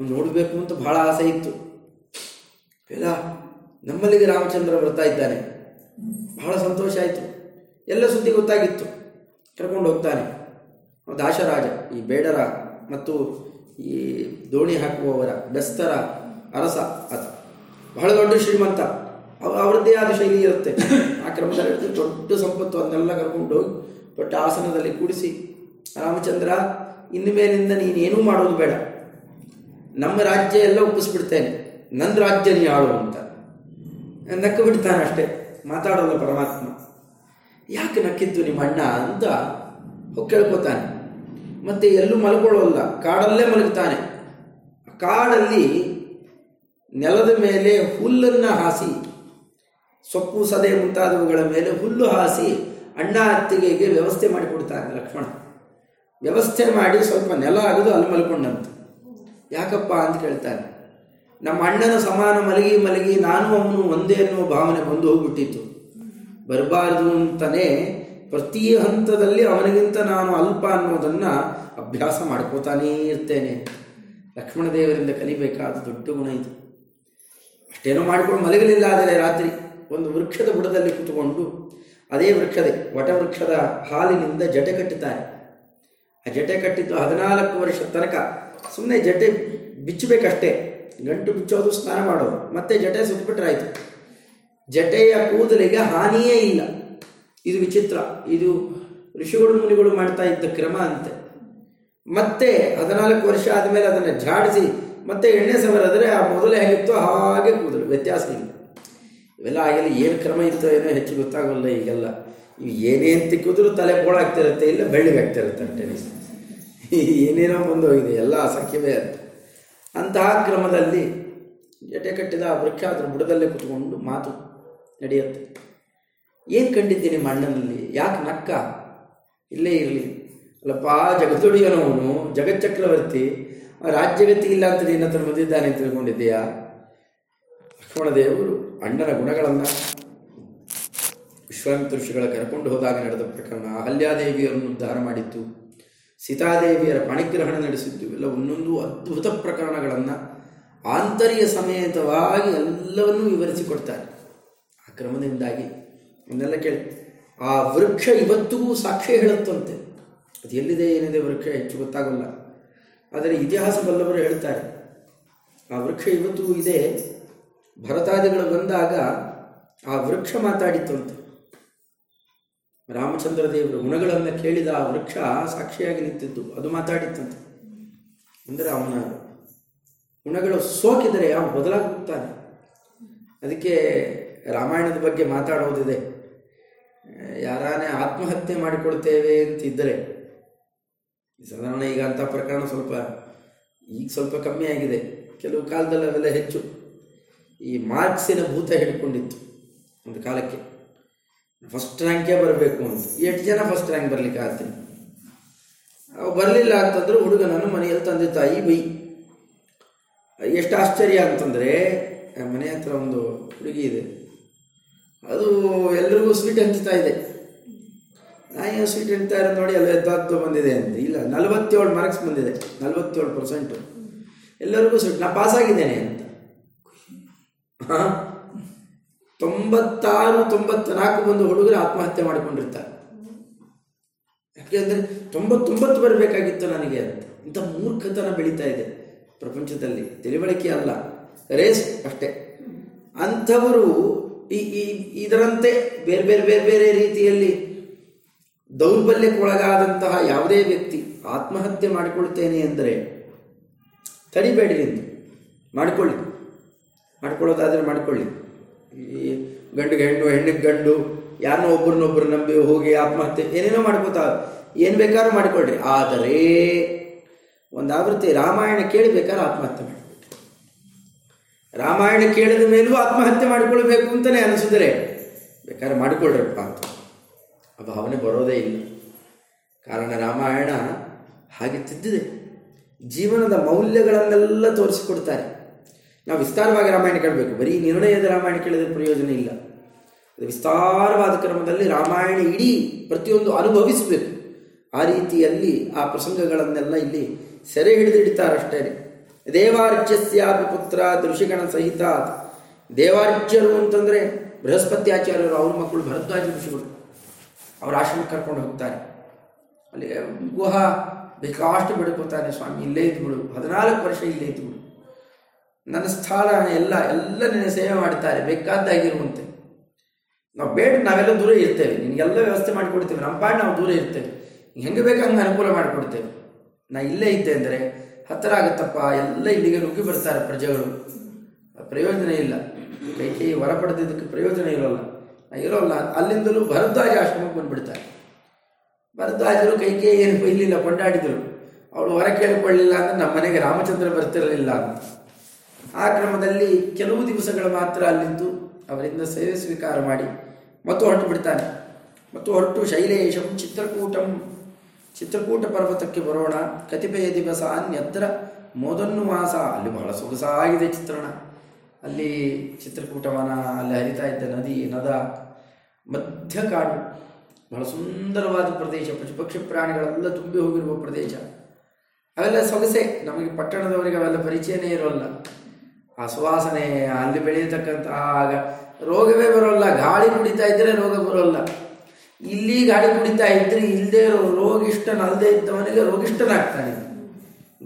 ನೋಡಬೇಕು ಅಂತ ಬಹಳ ಆಸೆ ಇತ್ತು. ಎಲ್ಲ ನಮ್ಮಲ್ಲಿಗೆ ರಾಮಚಂದ್ರ ಬರ್ತಾ ಇದ್ದಾನೆ. ಬಹಳ ಸಂತೋಷ ಆಯಿತು. ಎಲ್ಲ ಸುದ್ದಿ ಗೊತ್ತಾಗಿತ್ತು. ಕರ್ಕೊಂಡು ಹೋಗ್ತಾನೆ. ದಾಶರಾಜ ಈ ಬೇಡರ ಮತ್ತು ಈ ದೋಣಿ ಹಾಕುವವರ ಬೆಸ್ತರ ಅರಸ ಅದು. ಬಹಳ ದೊಡ್ಡ ಶ್ರೀಮಂತ. ಅವ ಅವರದ್ದೇ ಆದ ಶೈಲಿ ಇರುತ್ತೆ. ಆ ಕ್ರಮದಲ್ಲಿ. ದೊಡ್ಡ ಸಂಪತ್ತು ಅದನ್ನೆಲ್ಲ ಕರ್ಕೊಂಡು ಹೋಗಿ ದೊಡ್ಡ ಆಸನದಲ್ಲಿ ಕೂಡಿಸಿ, ರಾಮಚಂದ್ರ, ಇನ್ನು ಮೇಲಿಂದ ನೀನೇನೂ ಮಾಡೋದು ಬೇಡ. ನಮ್ಮ ರಾಜ್ಯ ಎಲ್ಲ ಒಪ್ಪಿಸ್ಬಿಡ್ತೇನೆ. ನನ್ನ ರಾಜ್ಯ ನೀ ಆಳು ಅಂತ. ನಕ್ಕ ಬಿಡ್ತಾನೆ ಅಷ್ಟೇ. ಮಾತಾಡೋಲ್ಲ ಪರಮಾತ್ಮ. ಯಾಕೆ ನಕ್ಕಿದ್ದು ನಿಮ್ಮ ಅಣ್ಣ ಅಂತ ಹೋಗಿ ಕೇಳ್ಕೊತಾನೆ. ಮತ್ತೆ ಎಲ್ಲೂ ಮಲ್ಕೊಳ್ಳೋಲ್ಲ ಕಾಡಲ್ಲೇ ಮಲಗ್ತಾನೆ. ಕಾಡಲ್ಲಿ ನೆಲದ ಮೇಲೆ ಹುಲ್ಲನ್ನು ಹಾಸಿ, ಸೊಪ್ಪು ಸದೆ ಮುಂತಾದವುಗಳ ಮೇಲೆ ಹುಲ್ಲು ಹಾಸಿ ಅಣ್ಣ ಅತ್ತಿಗೆಗೆ ವ್ಯವಸ್ಥೆ ಮಾಡಿಕೊಡ್ತಾನೆ ಲಕ್ಷ್ಮಣ. ವ್ಯವಸ್ಥೆ ಮಾಡಿ ಸ್ವಲ್ಪ ನೆಲ ಆಗೋದು ಅಲ್ಲಿ ಮಲ್ಕೊಂಡಂತ. ಯಾಕಪ್ಪ ಅಂತ ಕೇಳ್ತಾನೆ. ನಮ್ಮ ಅಣ್ಣನ ಸಮಾನ ಮಲಗಿ ಮಲಗಿ ನಾನು ಅವನು ಒಂದೇ ಅನ್ನುವ ಭಾವನೆ ಬಂದು ಹೋಗ್ಬಿಟ್ಟಿತ್ತು. ಬರಬಾರದು ಅಂತಲೇ ಪ್ರತಿ ಹಂತದಲ್ಲಿ ಅವನಿಗಿಂತ ನಾನು ಅಲ್ಪ ಅನ್ನೋದನ್ನು ಅಭ್ಯಾಸ ಮಾಡ್ಕೋತಾನೇ ಇರ್ತೇನೆ. ಲಕ್ಷ್ಮಣ ದೇವರಿಂದ ಕಲಿಬೇಕಾದ ದೊಡ್ಡ ಗುಣ ಇದು. ಅಷ್ಟೇನೋ ಮಾಡಿಕೊಂಡು ಮಲಗಲಿಲ್ಲ ಆದರೆ ರಾತ್ರಿ ಒಂದು ವೃಕ್ಷದ ಬುಡದಲ್ಲಿ ಕೂತ್ಕೊಂಡು ಅದೇ ವೃಕ್ಷದ, ವಟವೃಕ್ಷದ ಹಾಲಿನಿಂದ ಜಟೆ ಕಟ್ಟುತ್ತಾನೆ ಆ ಜಟೆ ಕಟ್ಟಿದ್ದು ಹದಿನಾಲ್ಕು ವರ್ಷ ತನಕ ಸುಮ್ಮನೆ ಜಟೆ ಬಿಚ್ಚಬೇಕಷ್ಟೇ. ಗಂಟು ಬಿಚ್ಚೋದು ಸ್ನಾನ ಮಾಡೋದು, ಮತ್ತೆ ಜಟೆ ಸುತ್ತಬಿಟ್ರಾಯ್ತು ಜಟೆಯ ಕೂದಲಿಗೆ ಹಾನಿಯೇ ಇಲ್ಲ. ಇದು ವಿಚಿತ್ರ. ಇದು ಋಷಿಗಳು ಮುನಿಗಳು ಮಾಡ್ತಾ ಇದ್ದ ಕ್ರಮ ಅಂತೆ. ಮತ್ತೆ ಹದಿನಾಲ್ಕು ವರ್ಷ ಆದಮೇಲೆ ಅದನ್ನು ಝಾಡಿಸಿ, ಮತ್ತೆ ಎಣ್ಣೆ ಸವರಾದರೆ ಆ ಮೊದಲು ಹೇಗಿತ್ತೋ ಹಾಗೆ ಕೂದಲು. ವ್ಯತ್ಯಾಸ ಇಲ್ಲ. ಇವೆಲ್ಲ ಆಗಿಲ್ಲ ಏನು ಕ್ರಮ ಇತ್ತು ಏನೋ ಹೆಚ್ಚು ಗೊತ್ತಾಗಲ್ಲ ಈಗೆಲ್ಲ. ಇವು ಏನೇನು ತಿಕ್ಕಿದ್ರು ತಲೆ ಬೋಳಾಗ್ತಿರುತ್ತೆ ಇಲ್ಲ ಬೆಳ್ಳಿಗೆ ಆಗ್ತಿರುತ್ತೆ ಟೆನಿಸ್ ಏನೇನೋ ಇದೆ ಎಲ್ಲ ಸಖ್ಯವೇ ಅಂತ. ಅಂತಹ ಕ್ರಮದಲ್ಲಿ ಜಟೆ ಕಟ್ಟಿದ ವೃಕ್ಷ ಅದರ ಬುಡದಲ್ಲೇ ಕುತ್ಕೊಂಡು ಮಾತು ನಡೆಯುತ್ತೆ. ಏನು ಕಂಡಿದ್ದೀನಿ ನಿಮ್ಮ ಅಣ್ಣನಲ್ಲಿ? ಯಾಕೆ ನಕ್ಕ? ಇಲ್ಲೇ ಇರಲಿ. ಅಲ್ಲಪ್ಪ ಜಗದೊಡೆಯನವನು ಜಗಚ್ಚಕ್ರವರ್ತಿ. ರಾಜ್ಯಗತಿ ಇಲ್ಲ ಅಂತ ನಿನ್ನ ಹತ್ರ ಬಂದಿದ್ದಾನೆ ಅಂತ ತಿಳ್ಕೊಂಡಿದ್ದೀಯಾ? ಲಕ್ಷ್ಮಣದೇವರು, ಅಣ್ಣನ ಗುಣಗಳನ್ನು ವಿಶ್ವಾಮಿತ್ರ ಋಷಿಗಳ ಕರ್ಕೊಂಡು ಹೋದಾಗ ನಡೆದ ಪ್ರಕರಣ, ಅಹಲ್ಯಾದೇವಿಯರನ್ನು ಉದ್ಧಾರ ಮಾಡಿತ್ತು. ಸೀತಾದೇವಿಯರ ಪಣಿಗ್ರಹಣ ನಡೆಸಿದ್ದು ಎಲ್ಲ ಒಂದೊಂದು ಅದ್ಭುತ ಪ್ರಕರಣಗಳನ್ನು ಆಂತರ್ಯ ಸಮೇತವಾಗಿ ಎಲ್ಲವನ್ನೂ ವಿವರಿಸಿಕೊಡ್ತಾರೆ. ಕ್ರಮದಿಂದಾಗಿ. ಒಂದೆಲ್ಲ ಕೇಳಿ. ಆ ವೃಕ್ಷ ಇವತ್ತಿಗೂ ಸಾಕ್ಷ್ಯ ಹೇಳುತ್ತಂತೆ. ಅದು ಎಲ್ಲಿದೆ, ಏನಿದೆ ವೃಕ್ಷ ಹೆಚ್ಚು ಗೊತ್ತಾಗಲ್ಲ. ಆದರೆ ಇತಿಹಾಸ ಬಲ್ಲವರು ಹೇಳ್ತಾರೆ, ಆ ವೃಕ್ಷ ಇವತ್ತಿಗೂ ಇದೆ. ಭರತಾದಿಗಳು ಬಂದಾಗ ಆ ವೃಕ್ಷ ಮಾತಾಡಿತ್ತಂತೆ. ರಾಮಚಂದ್ರ ದೇವರು ಗುಣಗಳನ್ನು ಕೇಳಿದ ಆ ವೃಕ್ಷ ಸಾಕ್ಷಿಯಾಗಿ ನಿಂತಿದ್ದು. ಅದು ಮಾತಾಡಿತ್ತಂತೆ. ಅಂದರೆ ಅವನ ಗುಣಗಳು ಸೋಕಿದರೆ ಅವನು ಬದಲಾಗುತ್ತಾನೆ ಅದಕ್ಕೆ ರಾಮಾಯಣದ ಬಗ್ಗೆ ಮಾತಾಡೋದಿದೆ. ಯಾರಾನೇ ಆತ್ಮಹತ್ಯೆ ಮಾಡಿಕೊಡ್ತೇವೆ ಅಂತಿದ್ದರೆ ಸಾಧಾರಣ ಈಗ ಅಂಥ ಪ್ರಕರಣ ಸ್ವಲ್ಪ, ಈಗ ಸ್ವಲ್ಪ ಕಮ್ಮಿ ಆಗಿದೆ. ಕೆಲವು ಕಾಲದಲ್ಲಿ ಅವೆಲ್ಲ ಹೆಚ್ಚು. ಈ ಮಾರ್ಕ್ಸಿನ ಭೂತ ಹಿಡ್ಕೊಂಡಿತ್ತು ಒಂದು ಕಾಲಕ್ಕೆ. ಫಸ್ಟ್ ರ್ಯಾಂಕೇ ಬರಬೇಕು ಅಂತ ಎಷ್ಟು ಜನ ಫಸ್ಟ್ ರ್ಯಾಂಕ್ ಬರಲಿಕ್ಕೆ ಆಗ್ತೀನಿ ಅವು ಬರಲಿಲ್ಲ ಅಂತಂದ್ರೆ ಹುಡುಗನನ್ನು ಮನೆಯಲ್ಲಿ ತಂದೆ ತಾಯಿ ಬೈ. ಎಷ್ಟು ಆಶ್ಚರ್ಯ ಅಂತಂದರೆ ಮನೆ ಹತ್ರ ಒಂದು ಹುಡುಗಿ ಇದೆ. ಅದು ಎಲ್ರಿಗೂ ಸ್ವೀಟ್ ಹಂಚ್ತಾ ಇದೆ. ನಾನು ಸ್ವೀಟ್ ಹಂಚ್ತಾ ಇರೋದು ನೋಡಿ ಅಲ್ಲಿ ಎದ್ದಾದ್ದು ಬಂದಿದೆ ಅಂತ. ಇಲ್ಲ, ನಲವತ್ತೇಳು ಮಾರ್ಕ್ಸ್ ಬಂದಿದೆ. ನಲವತ್ತೇಳು ಪರ್ಸೆಂಟು ಎಲ್ಲರಿಗೂ ಸ್ವೀಟ್ ನಾ ಪಾಸಾಗಿದ್ದೇನೆ ಅಂತ. ತೊಂಬತ್ತಾರು ತೊಂಬತ್ತ ನಾಲ್ಕು ಬಂದು ಹುಡುಗರು ಆತ್ಮಹತ್ಯೆ ಮಾಡಿಕೊಂಡಿರ್ತಾರೆ. ಯಾಕೆಂದರೆ ತೊಂಬತ್ತೊಂಬತ್ತು ಬರಬೇಕಾಗಿತ್ತು ನನಗೆ ಅಂತ. ಇಂಥ ಮೂರ್ಖತನ ಬೆಳೀತಾ ಇದೆ ಪ್ರಪಂಚದಲ್ಲಿ. ತಿಳಿವಳಿಕೆ ಅಲ್ಲ. ರೇಸ್ ಅಷ್ಟೇ. ಅಂಥವರು ಈ ಇದರಂತೆ ಬೇರೆ ಬೇರೆ ಬೇರೆ ಬೇರೆ ರೀತಿಯಲ್ಲಿ ದೌರ್ಬಲ್ಯಕ್ಕೊಳಗಾದಂತಹ ಯಾವುದೇ ವ್ಯಕ್ತಿ ಆತ್ಮಹತ್ಯೆ ಮಾಡಿಕೊಳ್ತೇನೆ ಎಂದರೆ ತಡಿಬೇಡಿ ಎಂದು ಮಾಡಿಕೊಳ್ಳಿ. ಮಾಡಿಕೊಳ್ಳೋದಾದರೆ ಮಾಡಿಕೊಳ್ಳಿ. ಈ ಗಂಡಿಗೆ ಹೆಣ್ಣು, ಹೆಣ್ಣಿಗೆ ಗಂಡು, ಯಾರನ್ನೋ ಒಬ್ಬರನ್ನೊಬ್ಬರು ನಂಬಿ ಹೋಗಿ ಆತ್ಮಹತ್ಯೆ ಏನೇನೋ ಮಾಡ್ಕೋತಾ ಏನು ಬೇಕಾದ್ರೂ ಮಾಡಿಕೊಳ್ಳ್ರಿ ಆದರೆ ಒಂದು ಆವೃತ್ತಿ ರಾಮಾಯಣ ಕೇಳಿ ಬೇಕಾದ್ರೆ ಆತ್ಮಹತ್ಯೆ ಮಾಡಿ. ರಾಮಾಯಣ ಕೇಳಿದ ಮೇಲೂ ಆತ್ಮಹತ್ಯೆ ಮಾಡಿಕೊಳ್ಬೇಕು ಅಂತಲೇ ಅನಿಸಿದರೆ ಬೇಕಾದ್ರೆ ಮಾಡಿಕೊಳ್ಳ್ರಪ್ಪ ಅಂತ. ಆ ಭಾವನೆ ಬರೋದೇ ಇಲ್ಲ. ಕಾರಣ ರಾಮಾಯಣ ಹಾಗೆ ತಿದ್ದಿದೆ. ಜೀವನದ ಮೌಲ್ಯಗಳನ್ನೆಲ್ಲ ತೋರಿಸಿಕೊಡ್ತಾರೆ. ನಾವು ವಿಸ್ತಾರವಾಗಿ ರಾಮಾಯಣ ಕೇಳಬೇಕು. ಬರೀ ನಿರ್ಣಯದ ರಾಮಾಯಣ ಕೇಳಿದ್ರೆ ಪ್ರಯೋಜನ ಇಲ್ಲ. ಅದು ವಿಸ್ತಾರವಾದ ಕ್ರಮದಲ್ಲಿ ರಾಮಾಯಣ ಇಡೀ ಪ್ರತಿಯೊಂದು ಅನುಭವಿಸಬೇಕು. ಆ ರೀತಿಯಲ್ಲಿ ಆ ಪ್ರಸಂಗಗಳನ್ನೆಲ್ಲ ಇಲ್ಲಿ ಸೆರೆ ಹಿಡಿದಿಡ್ತಾರಷ್ಟೇ. ದೇವಾರ್ಚ್ಯಸ್ಯಾಪಿ ಪುತ್ರ ಋಷಿಗಣ ಸಹಿತ ದೇವಾರ್ಚ್ಯರು ಅಂತಂದರೆ ಬೃಹಸ್ಪತ್ಯಾಚಾರ್ಯರು ಅವ್ರ ಮಕ್ಕಳು ಭರದ್ವಾಜ ಋಷಿಗಳು. ಅವರ ಆಶ್ರಮಕ್ಕೆ ಕರ್ಕೊಂಡು ಹೋಗ್ತಾರೆ. ಅಲ್ಲಿ ಗುಹ ಬೇಕಾಷ್ಟು ಬಿಡ್ಕೋತಾನೆ ಸ್ವಾಮಿ, ಇಲ್ಲೇ ಇದ್ಬಿಡು ಹದಿನಾಲ್ಕು ವರ್ಷ ಇಲ್ಲೇ ಇದ್ಬಿಡು ನನ್ನ ಸ್ಥಳ ಎಲ್ಲ ಎಲ್ಲ ನಿನ್ನ ಸೇವೆ ಮಾಡ್ತಾರೆ, ಬೇಕಾದ್ದಾಗಿರುವಂತೆ. ನಾವು ಬೇಡ, ನಾವೆಲ್ಲ ದೂರ ಇರ್ತೇವೆ. ನಿನಗೆಲ್ಲ ವ್ಯವಸ್ಥೆ ಮಾಡಿಕೊಡ್ತೇವೆ. ನಮ್ಮ ಪಾಡ್ ನಾವು ದೂರ ಇರ್ತೇವೆ. ಹೆಂಗೆ ಬೇಕು ಹಂಗೆ ಅನುಕೂಲ ಮಾಡಿಕೊಡ್ತೇವೆ. ನಾ ಇಲ್ಲೇ ಇದ್ದೆ ಅಂದರೆ ಹತ್ತಿರ ಆಗುತ್ತಪ್ಪ ಎಲ್ಲ ಇಲ್ಲಿಗೆ ನುಗ್ಗಿ ಬರ್ತಾರೆ ಪ್ರಜೆಗಳು. ಪ್ರಯೋಜನ ಇಲ್ಲ. ಕೈ ಕೈ ವರ ಪಡೆದಿದ್ದಕ್ಕೆ ಪ್ರಯೋಜನ ಇರೋಲ್ಲ. ಇರೋಲ್ಲ. ಅಲ್ಲಿಂದಲೂ ಭರದ್ವಾಜ ಆಶ್ರಮಕ್ಕೆ ಬಂದ್ಬಿಡ್ತಾರೆ. ಭರದ್ವಾಜರು ಕೈ ಕೈ ಏನು ಬೈಲಿಲ್ಲ ಕೊಂಡಾಡಿದರು. ಅವಳು ಹೊರ ಕೇಳಿಕೊಳ್ಳಿಲ್ಲ ಅಂದ್ರೆ ನಮ್ಮ ಮನೆಗೆ ರಾಮಚಂದ್ರ ಬರ್ತಿರಲಿಲ್ಲ ಆ ಕ್ರಮದಲ್ಲಿ ಕೆಲವು ದಿವಸಗಳು ಮಾತ್ರ ಅಲ್ಲಿಂದು ಅವರಿಂದ ಸೇವೆ ಸ್ವೀಕಾರ ಮಾಡಿ ಮತ್ತು ಹೊರಟು ಬಿಡ್ತಾನೆ. ಮತ್ತು ಹೊರಟು ಶೈಲೇಶಂ ಚಿತ್ರಕೂಟಂ ಚಿತ್ರಕೂಟ ಪರ್ವತಕ್ಕೆ ಬರೋಣ. ಕತಿಪೆಯ ದಿವಸ ಅನ್ಯತ್ರ ಮೋದನ್ನು ಮಾಸ ಅಲ್ಲಿ ಬಹಳ ಸೊಗಸಾಗಿದೆ ಚಿತ್ರಣ. ಅಲ್ಲಿ ಚಿತ್ರಕೂಟವನ ಅಲ್ಲಿ ಹರಿತಾ ಇದ್ದ ನದಿ, ನದ ಮಧ್ಯ ಕಾಡು ಬಹಳ ಸುಂದರವಾದ ಪ್ರದೇಶ. ಪಶುಪಕ್ಷಿ ಪ್ರಾಣಿಗಳೆಲ್ಲ ತುಂಬಿ ಹೋಗಿರುವ ಪ್ರದೇಶ. ಅವೆಲ್ಲ ಸೊಗಸೆ. ನಮಗೆ ಪಟ್ಟಣದವರಿಗೆ ಅವೆಲ್ಲ ಪರಿಚಯನೇ ಇರೋಲ್ಲ. ಆ ಸುವಾಸನೆ, ಅಲ್ಲಿ ಬೆಳೆಯತಕ್ಕಂಥ ರೋಗವೇ ಬರೋಲ್ಲ. ಗಾಳಿ ಕುಡಿತಾ ಇದ್ದರೆ ರೋಗ ಬರೋಲ್ಲ. ಇಲ್ಲಿ ಗಾಳಿ ಕುಡಿತಾ ಇದ್ರೆ ಇಲ್ಲದೆ ರೋಗಿಷ್ಟನಲ್ಲದೆ ಇದ್ದವನಿಗೆ ರೋಗಿಷ್ಟನಾಗ್ತಾನೆ.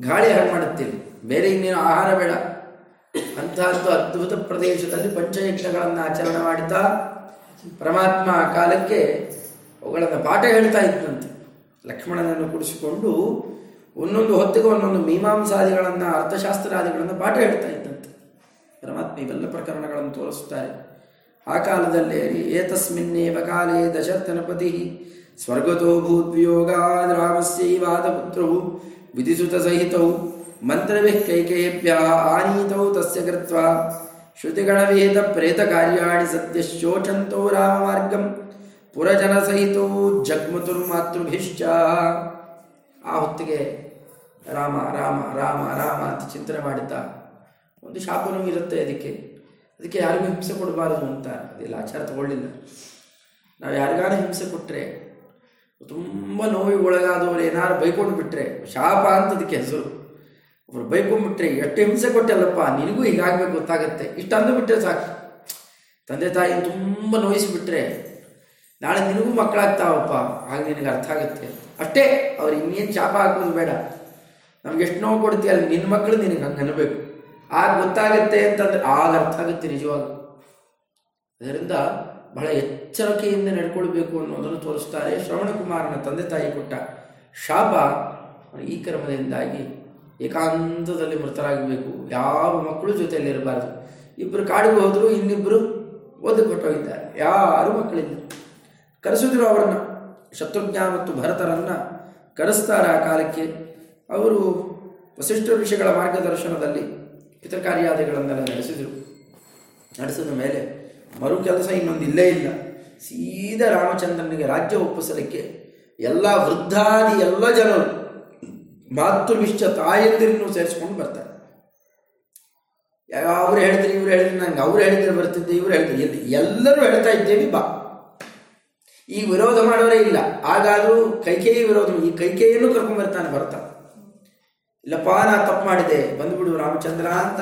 ಗಾಳಿ ಹಾಳು ಮಾಡುತ್ತಿಲ್ಲ. ಬೇರೆ ಇನ್ನೇನು ಆಹಾರ ಬೇಡ. ಅಂತಹದ್ದು ಅದ್ಭುತ ಪ್ರದೇಶದಲ್ಲಿ ಪಂಚಯಜ್ಞಗಳನ್ನು ಆಚರಣೆ ಮಾಡುತ್ತಾ ಪರಮಾತ್ಮ ಕಾಲಕ್ಕೆ ಅವುಗಳನ್ನು ಪಾಠ ಹೇಳ್ತಾ ಇದ್ದಂತೆ ಲಕ್ಷ್ಮಣನನ್ನು ಕುಡಿಸಿಕೊಂಡು ಒಂದೊಂದು ಹೊತ್ತಿಗೆ ಒಂದೊಂದು ಮೀಮಾಂಸಾದಿಗಳನ್ನು, ಅರ್ಥಶಾಸ್ತ್ರಾದಿಗಳನ್ನು ಪಾಠ ಹೇಳ್ತಾ ಇದ್ದಂತೆ ಪರಮಾತ್ಮ ಇವೆಲ್ಲ ಪ್ರಕರಣಗಳನ್ನು ತೋರಿಸುತ್ತಾರೆ ಆ ಕಾಲದಲ್ಲಿ ಏತಸ್ಮಿನ್ನೇವ ಕಾಲೇ ದಶರ್ಥನಪತಿ. ಸ್ವರ್ಗತೋ ಭೂದ್ವಿಯೋಗಾದ್ ರಾಮಸ್ಯೈವಾದ ಪುತ್ರವು ವಿಧಿಸುತ ಸಹಿತವು ಮಂತ್ರಭಿಃ ಕೈಕೇಭ್ಯ ಆನೀತೌ ತಸ್ಯ ಕೃತ್ವ. ಶ್ರುತಿಗಣವೇದ ಪ್ರೇತ ಕಾರ್ಯಾಣಿ ಸದ್ಯ ಶೋಚಂತೋ ರಾಮಮಾರ್ಗಂ ಪುರಜನಸಹಿತೋ ಜಗ್ಮತುರ್ಮಾತೃಭಿಶ್ಚ. ಆ ಹೊತ್ತಿಗೆ ರಾಮ ರಾಮ ರಾಮ ರಾಮ ಅಂತ ಚಿಂತನೆ ಮಾಡಿದ್ದ. ಒಂದು ಶಾಪನೂ ಇರುತ್ತೆ ಅದಕ್ಕೆ. ಅದಕ್ಕೆ ಯಾರಿಗೂ ಹಿಂಸೆ ಕೊಡಬಾರದು ಅಂತ. ಅದೆಲ್ಲ ಆಚಾರ ತಗೊಳ್ಳಿಲ್ಲ. ನಾವು ಯಾರಿಗಾರ ಹಿಂಸೆ ಕೊಟ್ಟರೆ ತುಂಬ ನೋವಿಗೆ ಒಳಗಾದವರು ಏನಾರು ಬೈಕೊಂಡು ಬಿಟ್ಟರೆ ಶಾಪ ಅಂತ ಅದಕ್ಕೆ ಹೆಸರು. ಒಬ್ರು ಬೈಕೊಂಡ್ಬಿಟ್ರೆ ಎಷ್ಟು ಹಿಂಸೆ ಕೊಟ್ಟಲ್ಲಪ್ಪ, ನಿನಗೂ ಹೀಗಾಗಬೇಕು ಗೊತ್ತಾಗುತ್ತೆ. ಇಷ್ಟು ಅಂದುಬಿಟ್ರೆ ಸಾಕು. ತಂದೆ ತಾಯಿ ತುಂಬ ನೋಯಿಸಿಬಿಟ್ರೆ, ನಾಳೆ ನಿನಗೂ ಮಕ್ಕಳಾಗ್ತಾವಪ್ಪ ಆಗ ನಿನಗೆ ಅರ್ಥ ಆಗುತ್ತೆ ಅಷ್ಟೇ ಅವ್ರು ಇನ್ನೇನು ಶಾಪ ಹಾಕೋದು ಬೇಡ. ನಮ್ಗೆ ಎಷ್ಟು ನೋವು ಕೊಡ್ತೀಯಲ್ಲ ನಿನ್ನ ಮಕ್ಕಳು ನಿನಗೆ ಹಂಗೆ ಅನ್ಬೇಕು ಆಗ ಗೊತ್ತಾಗತ್ತೆ ಅಂತಂದ್ರೆ ಆಗ ಅರ್ಥ ಆಗುತ್ತೆ ನಿಜವಾಗ್ಲೂ ಅದರಿಂದ ಬಹಳ ಎಚ್ಚರಿಕೆಯಿಂದ ನಡ್ಕೊಳ್ಬೇಕು ಅನ್ನೋದನ್ನು ತೋರಿಸ್ತಾರೆ ಶ್ರವಣಕುಮಾರನ ತಂದೆ ತಾಯಿ ಕೊಟ್ಟ ಶಾಪ. ಈ ಕ್ರಮದಿಂದಾಗಿ ಏಕಾಂತದಲ್ಲಿ ಮೃತರಾಗಬೇಕು. ಯಾವ ಮಕ್ಕಳು ಜೊತೆಯಲ್ಲಿ ಇರಬಾರ್ದು. ಇಬ್ಬರು ಕಾಡಿಗೆ ಹೋದ್ರು ಇನ್ನಿಬ್ಬರು ಓದಿ ಕೊಟ್ಟೋಗಿದ್ದಾರೆ. ಯಾರು ಮಕ್ಕಳಿಲ್ಲ. ಕರೆಸಿದ್ರು ಅವರನ್ನು. ಶತ್ರುಘ್ನ ಮತ್ತು ಭರತರನ್ನ ಕರೆಸ್ತಾರೆ ಆ ಕಾಲಕ್ಕೆ. ಅವರು ವಸಿಷ್ಠ ಋಷಿಗಳ ಮಾರ್ಗದರ್ಶನದಲ್ಲಿ ಪಿತೃಕಾರ್ಯಾದಿಗಳನ್ನೆಲ್ಲ ನಡೆಸಿದರು. ನಡೆಸಿದ ಮೇಲೆ ಮರು ಕೆಲಸ ಇನ್ನೊಂದು ಇಲ್ಲೇ ಇಲ್ಲ. ಸೀದಾ ರಾಮಚಂದ್ರನಿಗೆ ರಾಜ್ಯ ಒಪ್ಪಿಸಲಿಕ್ಕೆ ಎಲ್ಲ ವೃದ್ಧಾದಿ ಎಲ್ಲ ಜನರು ಮಾತೃವಿಶ್ಚ ತಾಯಂದಿರನ್ನು ಸೇರಿಸ್ಕೊಂಡು ಬರ್ತಾರೆ. ಅವ್ರು ಹೇಳಿದ್ರೆ, ಇವ್ರು ಹೇಳಿದ್ರೆ, ನಂಗೆ ಅವ್ರು ಹೇಳಿದ್ರೆ ಬರ್ತಿದ್ದೆ, ಇವ್ರು ಹೇಳ್ತಾರೆ ಎಲ್ಲಿ ಎಲ್ಲರೂ ಹೇಳ್ತಾ ಇದ್ದೇವೆ ಬಾ. ಈ ವಿರೋಧ ಮಾಡೋರೇ ಇಲ್ಲ. ಹಾಗಾದರೂ ಕೈಕೇಯಿ ವಿರೋಧ, ಈ ಕೈಕೇಯನ್ನು ಕರ್ಕೊಂಡ್ಬರ್ತಾನೆ ಬರ್ತಾನೆ ಬರ್ತಾ ಇಲ್ಲಪ್ಪ ನಾ ತಪ್ಪು ಮಾಡಿದೆ, ಬಂದ್ಬಿಡು ರಾಮಚಂದ್ರ ಅಂತ